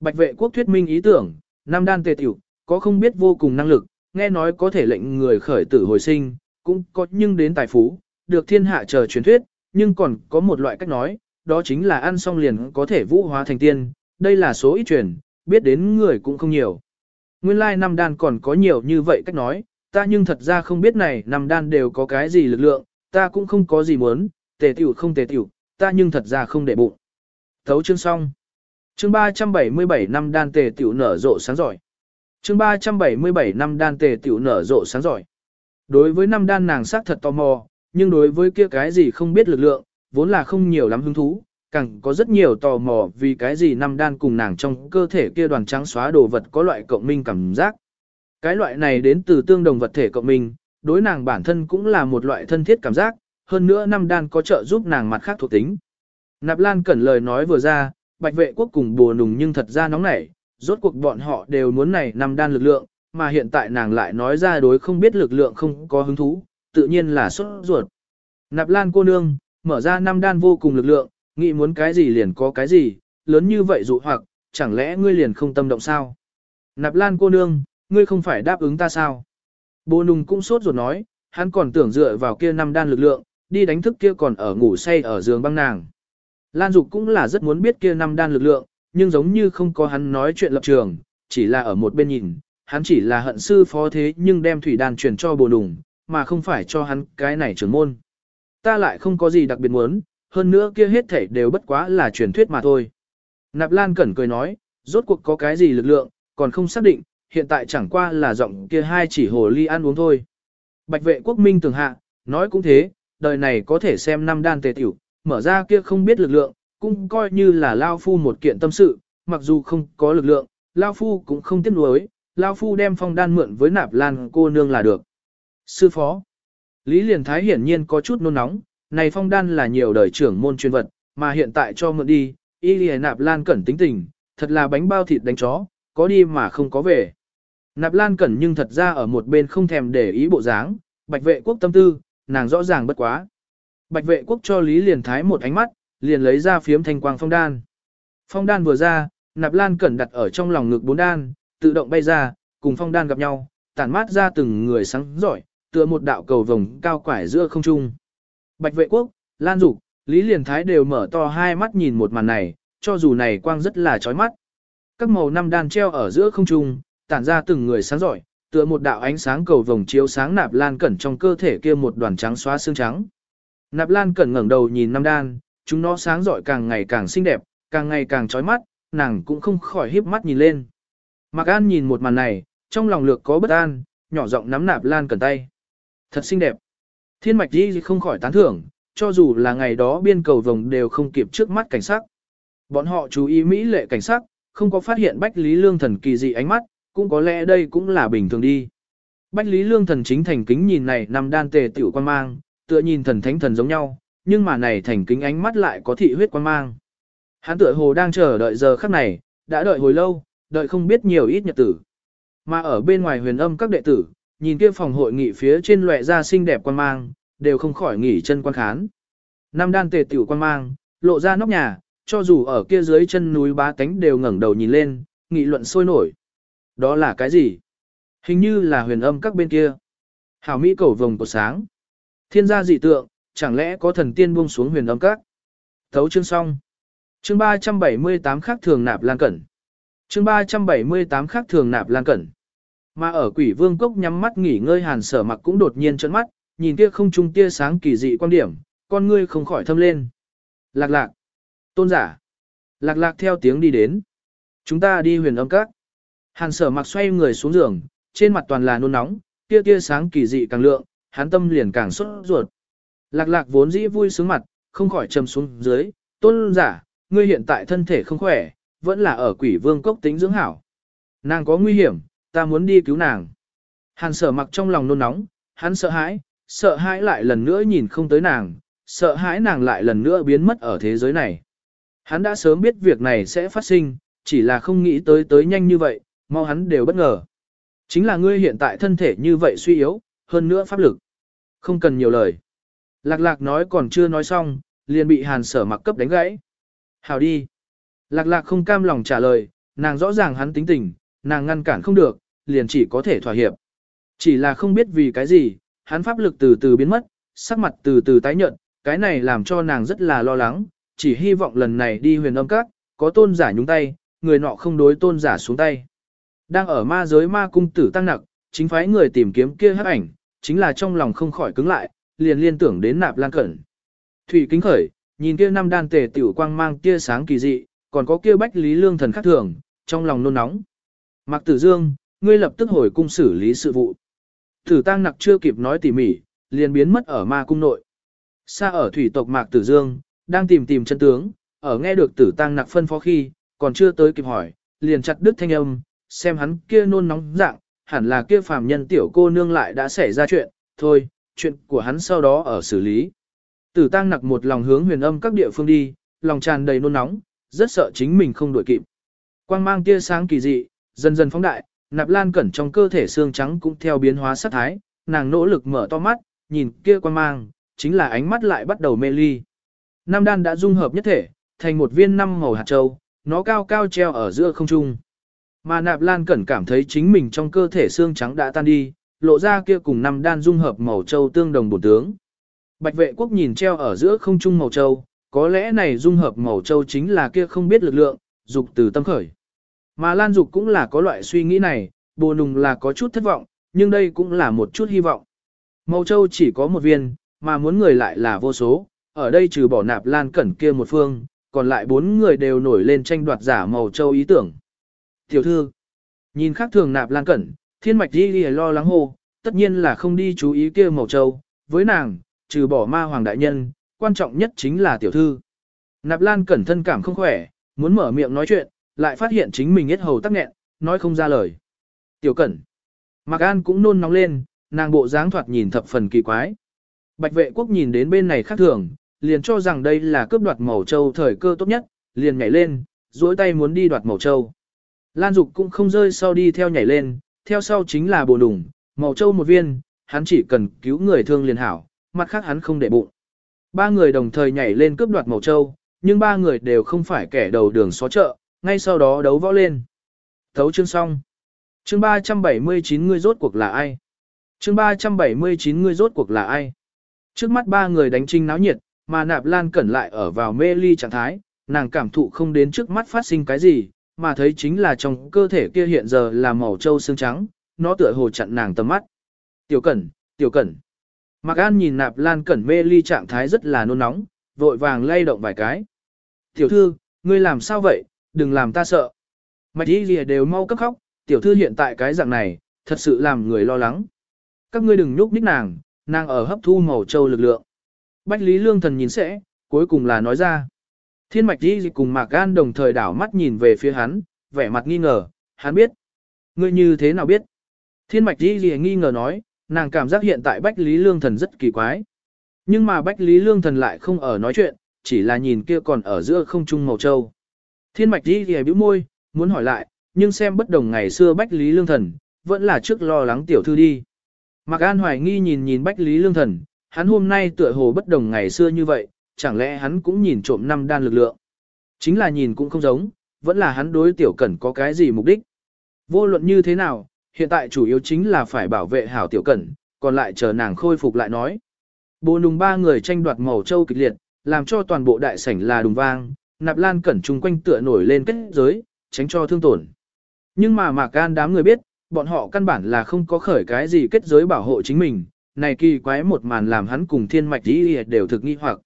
A: Bạch vệ quốc thuyết minh ý tưởng, năm đan tề tiểu, có không biết vô cùng năng lực, nghe nói có thể lệnh người khởi tử hồi sinh, cũng có nhưng đến tài phú, được thiên hạ chờ truyền thuyết, nhưng còn có một loại cách nói, đó chính là ăn xong liền có thể vũ hóa thành tiên, đây là số ít truyền, biết đến người cũng không nhiều. Nguyên lai năm đan còn có nhiều như vậy cách nói, ta nhưng thật ra không biết này năm đan đều có cái gì lực lượng, ta cũng không có gì muốn, tề tiểu không tề tiểu, ta nhưng thật ra không để bụng. Thấu chương xong. Chương 377 năm đan tề tiểu nở rộ sáng giỏi. Chương 377 năm đan tề tiểu nở rộ sáng giỏi. Đối với năm đan nàng sắc thật tò mò, nhưng đối với kia cái gì không biết lực lượng, vốn là không nhiều lắm hứng thú, càng có rất nhiều tò mò vì cái gì năm đan cùng nàng trong cơ thể kia đoàn trắng xóa đồ vật có loại cộng minh cảm giác. Cái loại này đến từ tương đồng vật thể cộng minh, đối nàng bản thân cũng là một loại thân thiết cảm giác, hơn nữa năm đan có trợ giúp nàng mặt khác thuộc tính. Nạp Lan cẩn lời nói vừa ra, bạch vệ quốc cùng bùa nùng nhưng thật ra nóng nảy, rốt cuộc bọn họ đều muốn này năm đan lực lượng, mà hiện tại nàng lại nói ra đối không biết lực lượng không có hứng thú, tự nhiên là xuất ruột. Nạp Lan cô nương, mở ra năm đan vô cùng lực lượng, nghĩ muốn cái gì liền có cái gì, lớn như vậy dụ hoặc, chẳng lẽ ngươi liền không tâm động sao? Nạp Lan cô nương, ngươi không phải đáp ứng ta sao? Bồ nùng cũng sốt ruột nói, hắn còn tưởng dựa vào kia năm đan lực lượng, đi đánh thức kia còn ở ngủ say ở giường băng nàng. Lan Dục cũng là rất muốn biết kia năm đan lực lượng, nhưng giống như không có hắn nói chuyện lập trường, chỉ là ở một bên nhìn, hắn chỉ là hận sư phó thế nhưng đem thủy đan truyền cho bồ nùng, mà không phải cho hắn cái này trưởng môn. Ta lại không có gì đặc biệt muốn, hơn nữa kia hết thảy đều bất quá là truyền thuyết mà thôi. Nạp Lan Cẩn cười nói, rốt cuộc có cái gì lực lượng, còn không xác định, hiện tại chẳng qua là giọng kia hai chỉ hồ ly ăn uống thôi. Bạch vệ quốc minh tường hạ, nói cũng thế, đời này có thể xem năm đan tề tiểu, mở ra kia không biết lực lượng, cũng coi như là Lao Phu một kiện tâm sự, mặc dù không có lực lượng, Lao Phu cũng không tiếc nuối, Lao Phu đem phong đan mượn với nạp lan cô nương là được. Sư phó Lý Liền Thái hiển nhiên có chút nôn nóng, này phong đan là nhiều đời trưởng môn chuyên vật, mà hiện tại cho mượn đi, y lìa nạp lan cẩn tính tình, thật là bánh bao thịt đánh chó, có đi mà không có về. Nạp lan cẩn nhưng thật ra ở một bên không thèm để ý bộ dáng, bạch vệ quốc tâm tư, nàng rõ ràng bất quá. Bạch vệ quốc cho Lý liền thái một ánh mắt, liền lấy ra phiếm thanh quang phong đan. Phong đan vừa ra, nạp lan cẩn đặt ở trong lòng ngực bốn đan, tự động bay ra, cùng phong đan gặp nhau, tản mát ra từng người sáng giỏi, tựa một đạo cầu vồng cao quải giữa không trung. Bạch vệ quốc, Lan Dục, Lý Liền Thái đều mở to hai mắt nhìn một màn này, cho dù này quang rất là chói mắt. Các màu năm đan treo ở giữa không trung, tản ra từng người sáng giỏi, tựa một đạo ánh sáng cầu vồng chiếu sáng nạp lan cẩn trong cơ thể kia một đoàn trắng xóa xương trắng. Nạp lan cẩn ngẩng đầu nhìn năm đan, chúng nó sáng giỏi càng ngày càng xinh đẹp, càng ngày càng chói mắt, nàng cũng không khỏi híp mắt nhìn lên. Mạc An nhìn một màn này, trong lòng lược có bất an, nhỏ giọng nắm nạp lan cẩn tay. Thật xinh đẹp. Thiên mạch đi không khỏi tán thưởng, cho dù là ngày đó biên cầu vồng đều không kịp trước mắt cảnh sắc. Bọn họ chú ý mỹ lệ cảnh sắc, không có phát hiện Bách Lý Lương Thần kỳ dị ánh mắt, cũng có lẽ đây cũng là bình thường đi. Bách Lý Lương Thần chính thành kính nhìn này nằm đan tề tiểu quan mang, tựa nhìn thần thánh thần giống nhau, nhưng mà này thành kính ánh mắt lại có thị huyết quan mang. Hắn tựa hồ đang chờ đợi giờ khắc này, đã đợi hồi lâu, đợi không biết nhiều ít nhật tử. Mà ở bên ngoài huyền âm các đệ tử, nhìn kia phòng hội nghị phía trên loại ra xinh đẹp quan mang, đều không khỏi nghỉ chân quan khán. Năm đan tề tiểu quan mang, lộ ra nóc nhà, cho dù ở kia dưới chân núi bá tánh đều ngẩng đầu nhìn lên, nghị luận sôi nổi. Đó là cái gì? Hình như là huyền âm các bên kia. Hảo Mỹ cầu vồng của sáng. Thiên gia dị tượng, chẳng lẽ có thần tiên buông xuống huyền âm các? Thấu chương xong. Chương 378 khác thường nạp lan cẩn. Chương 378 khác thường nạp lan cẩn. Mà ở quỷ vương cốc nhắm mắt nghỉ ngơi hàn sở mặc cũng đột nhiên trợn mắt, nhìn kia không trung tia sáng kỳ dị quan điểm, con ngươi không khỏi thâm lên. Lạc lạc. Tôn giả. Lạc lạc theo tiếng đi đến. Chúng ta đi huyền âm các. Hàn sở mặc xoay người xuống giường, trên mặt toàn là nôn nóng, tia tia sáng kỳ dị càng lượng, hắn tâm liền càng sốt ruột. Lạc lạc vốn dĩ vui sướng mặt, không khỏi trầm xuống dưới, tôn giả, ngươi hiện tại thân thể không khỏe, vẫn là ở quỷ vương cốc tính dưỡng hảo. Nàng có nguy hiểm, ta muốn đi cứu nàng. Hàn sở mặc trong lòng nôn nóng, hắn sợ hãi, sợ hãi lại lần nữa nhìn không tới nàng, sợ hãi nàng lại lần nữa biến mất ở thế giới này. Hắn đã sớm biết việc này sẽ phát sinh, chỉ là không nghĩ tới tới nhanh như vậy, mau hắn đều bất ngờ. Chính là ngươi hiện tại thân thể như vậy suy yếu, hơn nữa pháp lực. Không cần nhiều lời. Lạc lạc nói còn chưa nói xong, liền bị hàn sở mặc cấp đánh gãy. Hào đi. Lạc lạc không cam lòng trả lời, nàng rõ ràng hắn tính tình, nàng ngăn cản không được, liền chỉ có thể thỏa hiệp. Chỉ là không biết vì cái gì, hắn pháp lực từ từ biến mất, sắc mặt từ từ tái nhợt, cái này làm cho nàng rất là lo lắng, chỉ hy vọng lần này đi huyền âm các, có tôn giả nhúng tay, người nọ không đối tôn giả xuống tay. Đang ở ma giới ma cung tử tăng nặc, chính phái người tìm kiếm kia hắc ảnh, chính là trong lòng không khỏi cứng lại, liền liên tưởng đến nạp lan cẩn. Thủy kính khởi, nhìn kia năm đan tề tiểu quang mang kia sáng kỳ dị, còn có kia bách lý lương thần khác thường, trong lòng nôn nóng. Mạc Tử Dương, ngươi lập tức hồi cung xử lý sự vụ. Tử tăng nặc chưa kịp nói tỉ mỉ, liền biến mất ở ma cung nội. Xa ở thủy tộc Mạc Tử Dương, đang tìm tìm chân tướng, ở nghe được tử tăng nặc phân phó khi, còn chưa tới kịp hỏi, liền chặt đứt thanh âm, xem hắn kia nôn nóng dạng, hẳn là kia phàm nhân tiểu cô nương lại đã xảy ra chuyện, thôi, chuyện của hắn sau đó ở xử lý. Tử tăng nặc một lòng hướng huyền âm các địa phương đi, lòng tràn đầy nôn nóng, rất sợ chính mình không đuổi kịp. Quang mang tia sáng kỳ dị, dần dần phóng đại, nạp lan cẩn trong cơ thể xương trắng cũng theo biến hóa sắc thái, nàng nỗ lực mở to mắt, nhìn kia quan mang, chính là ánh mắt lại bắt đầu mê ly. Nam đan đã dung hợp nhất thể, thành một viên năm màu hạt châu, nó cao cao treo ở giữa không trung. Mà nạp lan cẩn cảm thấy chính mình trong cơ thể xương trắng đã tan đi, lộ ra kia cùng năm đan dung hợp màu châu tương đồng bổ tướng. Bạch vệ quốc nhìn treo ở giữa không trung màu châu, có lẽ này dung hợp màu châu chính là kia không biết lực lượng, dục từ tâm khởi. Mà Lan Dục cũng là có loại suy nghĩ này, bồ nùng là có chút thất vọng, nhưng đây cũng là một chút hy vọng. Màu châu chỉ có một viên, mà muốn người lại là vô số, ở đây trừ bỏ nạp Lan Cẩn kia một phương, còn lại bốn người đều nổi lên tranh đoạt giả màu châu ý tưởng. Tiểu thư, nhìn khác thường nạp Lan Cẩn, thiên mạch đi đi lo lắng hô, tất nhiên là không đi chú ý kia màu châu, với nàng, trừ bỏ ma hoàng đại nhân, quan trọng nhất chính là tiểu thư. Nạp Lan Cẩn thân cảm không khỏe, muốn mở miệng nói chuyện, lại phát hiện chính mình hết hầu tắc nghẹn, nói không ra lời. Tiểu Cẩn. Mạc An cũng nôn nóng lên, nàng bộ dáng thoạt nhìn thập phần kỳ quái. Bạch vệ quốc nhìn đến bên này khác thường, liền cho rằng đây là cướp đoạt màu châu thời cơ tốt nhất, liền nhảy lên, duỗi tay muốn đi đoạt màu châu. Lan Dục cũng không rơi sau đi theo nhảy lên, theo sau chính là bồ đủng, màu châu một viên, hắn chỉ cần cứu người thương liền hảo, mặt khác hắn không để bụng. Ba người đồng thời nhảy lên cướp đoạt màu châu, nhưng ba người đều không phải kẻ đầu đường xó chợ, ngay sau đó đấu võ lên. Thấu chương xong. Chương 379 ngươi rốt cuộc là ai? Chương 379 ngươi rốt cuộc là ai? Trước mắt ba người đánh trinh náo nhiệt, mà nạp lan cẩn lại ở vào mê ly trạng thái, nàng cảm thụ không đến trước mắt phát sinh cái gì, mà thấy chính là trong cơ thể kia hiện giờ là màu trâu xương trắng, nó tựa hồ chặn nàng tầm mắt. Tiểu cẩn, tiểu cẩn. Mạc An nhìn nạp lan cẩn mê ly trạng thái rất là nôn nóng, vội vàng lay động vài cái. Tiểu thư, ngươi làm sao vậy, đừng làm ta sợ. Mạch y lìa đều mau cấp khóc, tiểu thư hiện tại cái dạng này, thật sự làm người lo lắng. Các ngươi đừng nhúc nhích nàng, nàng ở hấp thu màu châu lực lượng. Bách Lý Lương Thần nhìn sẽ, cuối cùng là nói ra. Thiên mạch đi cùng Mạc Gan đồng thời đảo mắt nhìn về phía hắn, vẻ mặt nghi ngờ, hắn biết. Ngươi như thế nào biết? Thiên mạch đi nghi ngờ nói, nàng cảm giác hiện tại Bách Lý Lương Thần rất kỳ quái. Nhưng mà Bách Lý Lương Thần lại không ở nói chuyện, chỉ là nhìn kia còn ở giữa không trung màu châu. Thiên mạch đi thì bĩu môi, muốn hỏi lại, nhưng xem bất đồng ngày xưa Bách Lý Lương Thần, vẫn là trước lo lắng tiểu thư đi. Mạc An hoài nghi nhìn nhìn Bách Lý Lương Thần, hắn hôm nay tựa hồ bất đồng ngày xưa như vậy, chẳng lẽ hắn cũng nhìn trộm năm đan lực lượng. Chính là nhìn cũng không giống, vẫn là hắn đối tiểu cẩn có cái gì mục đích. Vô luận như thế nào, hiện tại chủ yếu chính là phải bảo vệ hảo tiểu cẩn, còn lại chờ nàng khôi phục lại nói. Bồ nùng ba người tranh đoạt màu châu kịch liệt, làm cho toàn bộ đại sảnh là đùng vang, nạp lan cẩn chung quanh tựa nổi lên kết giới, tránh cho thương tổn. Nhưng mà mạc can đám người biết, bọn họ căn bản là không có khởi cái gì kết giới bảo hộ chính mình, này kỳ quái một màn làm hắn cùng thiên mạch đi đều thực nghi hoặc.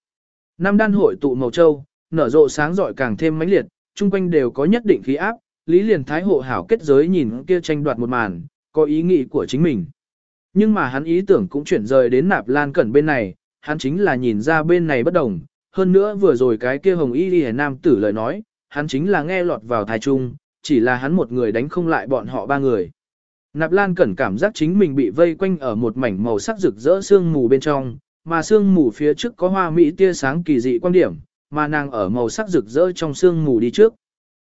A: Năm đan hội tụ màu châu, nở rộ sáng rọi càng thêm mãnh liệt, chung quanh đều có nhất định khí áp, Lý Liền Thái hộ hảo kết giới nhìn kia tranh đoạt một màn, có ý nghĩ của chính mình. Nhưng mà hắn ý tưởng cũng chuyển rời đến nạp lan cẩn bên này, hắn chính là nhìn ra bên này bất đồng, hơn nữa vừa rồi cái kia hồng y đi nam tử lời nói, hắn chính là nghe lọt vào thái trung, chỉ là hắn một người đánh không lại bọn họ ba người. Nạp Lan Cẩn cảm giác chính mình bị vây quanh ở một mảnh màu sắc rực rỡ sương mù bên trong, mà sương mù phía trước có hoa mỹ tia sáng kỳ dị quan điểm, mà nàng ở màu sắc rực rỡ trong sương mù đi trước.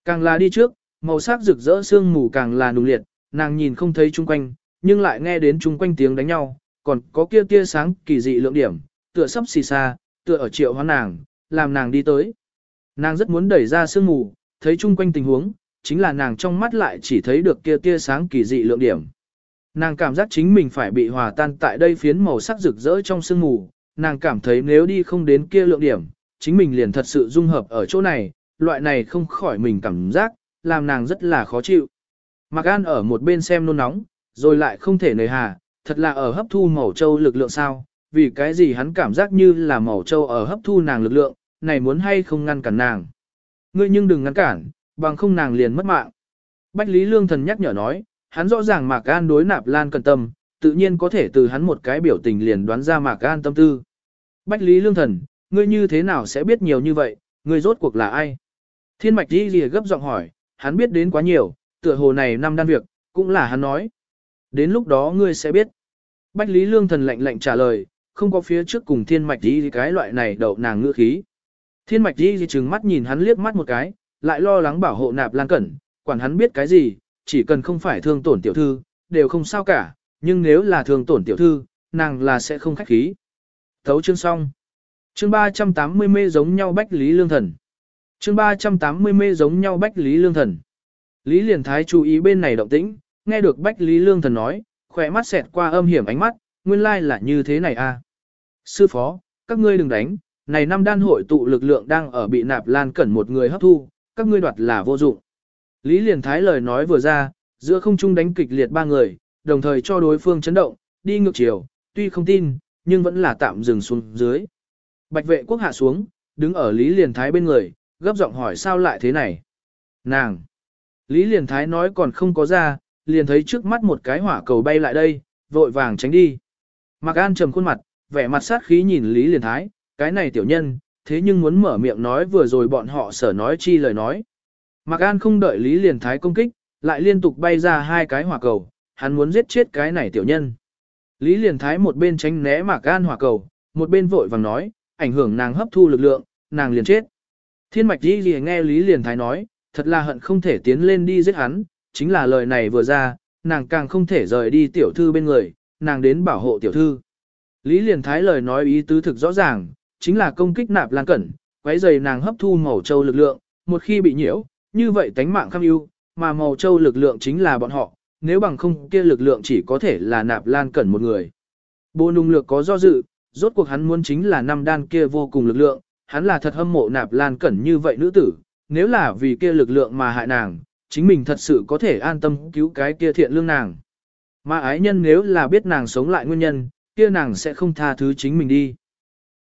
A: Càng là đi trước, màu sắc rực rỡ sương mù càng là nung liệt, nàng nhìn không thấy chung quanh, nhưng lại nghe đến chung quanh tiếng đánh nhau, còn có kia tia sáng kỳ dị lượng điểm, tựa sắp xì xa, tựa ở triệu hóa nàng, làm nàng đi tới. Nàng rất muốn đẩy ra sương mù, thấy chung quanh tình huống, chính là nàng trong mắt lại chỉ thấy được kia tia sáng kỳ dị lượng điểm. Nàng cảm giác chính mình phải bị hòa tan tại đây phiến màu sắc rực rỡ trong sương mù, nàng cảm thấy nếu đi không đến kia lượng điểm, chính mình liền thật sự dung hợp ở chỗ này, loại này không khỏi mình cảm giác, làm nàng rất là khó chịu. Mạc An ở một bên xem nôn nóng, rồi lại không thể nời hà, thật là ở hấp thu màu châu lực lượng sao, vì cái gì hắn cảm giác như là màu châu ở hấp thu nàng lực lượng, này muốn hay không ngăn cản nàng. Ngươi nhưng đừng ngăn cản, bằng không nàng liền mất mạng. Bách Lý Lương Thần nhắc nhở nói, hắn rõ ràng Mạc An đối nạp lan cần tâm, tự nhiên có thể từ hắn một cái biểu tình liền đoán ra Mạc An tâm tư. Bách Lý Lương Thần, ngươi như thế nào sẽ biết nhiều như vậy, ngươi rốt cuộc là ai? Thiên Mạch Di Lìa gấp giọng hỏi, hắn biết đến quá nhiều, tựa hồ này năm đan việc, cũng là hắn nói. Đến lúc đó ngươi sẽ biết. Bách Lý Lương Thần lạnh lạnh trả lời, không có phía trước cùng Thiên Mạch Di cái loại này đậu nàng ngữ khí. Thiên Mạch Di trừng mắt nhìn hắn liếc mắt một cái, lại lo lắng bảo hộ nạp lan cẩn, quản hắn biết cái gì, chỉ cần không phải thương tổn tiểu thư, đều không sao cả, nhưng nếu là thương tổn tiểu thư, nàng là sẽ không khách khí. Thấu chương xong. Chương 380 mê giống nhau bách lý lương thần. Chương 380 mê giống nhau bách lý lương thần. Lý Liền Thái chú ý bên này động tĩnh, nghe được Bách Lý Lương Thần nói, khỏe mắt xẹt qua âm hiểm ánh mắt, nguyên lai là như thế này à. Sư phó, các ngươi đừng đánh, này năm đan hội tụ lực lượng đang ở bị nạp lan cẩn một người hấp thu, các ngươi đoạt là vô dụng. Lý Liền Thái lời nói vừa ra, giữa không trung đánh kịch liệt ba người, đồng thời cho đối phương chấn động, đi ngược chiều, tuy không tin, nhưng vẫn là tạm dừng xuống dưới. Bạch vệ quốc hạ xuống, đứng ở Lý Liền Thái bên người, gấp giọng hỏi sao lại thế này. Nàng! Lý Liền Thái nói còn không có ra, liền thấy trước mắt một cái hỏa cầu bay lại đây, vội vàng tránh đi. Mạc An trầm khuôn mặt, vẻ mặt sát khí nhìn Lý Liền Thái, cái này tiểu nhân, thế nhưng muốn mở miệng nói vừa rồi bọn họ sở nói chi lời nói. Mạc An không đợi Lý Liền Thái công kích, lại liên tục bay ra hai cái hỏa cầu, hắn muốn giết chết cái này tiểu nhân. Lý Liền Thái một bên tránh né Mạc An hỏa cầu, một bên vội vàng nói, ảnh hưởng nàng hấp thu lực lượng, nàng liền chết. Thiên mạch Di Lì nghe Lý Liền Thái nói, thật là hận không thể tiến lên đi giết hắn, chính là lời này vừa ra, nàng càng không thể rời đi tiểu thư bên người, nàng đến bảo hộ tiểu thư. Lý Liền Thái lời nói ý tứ thực rõ ràng, chính là công kích nạp lan cẩn, quấy dày nàng hấp thu màu châu lực lượng, một khi bị nhiễu, như vậy tánh mạng kham ưu, mà màu châu lực lượng chính là bọn họ, nếu bằng không kia lực lượng chỉ có thể là nạp lan cẩn một người. Bồ nung lược có do dự, rốt cuộc hắn muốn chính là năm đan kia vô cùng lực lượng, hắn là thật hâm mộ nạp lan cẩn như vậy nữ tử, nếu là vì kia lực lượng mà hại nàng, chính mình thật sự có thể an tâm cứu cái kia thiện lương nàng. Mà ái nhân nếu là biết nàng sống lại nguyên nhân, kia nàng sẽ không tha thứ chính mình đi.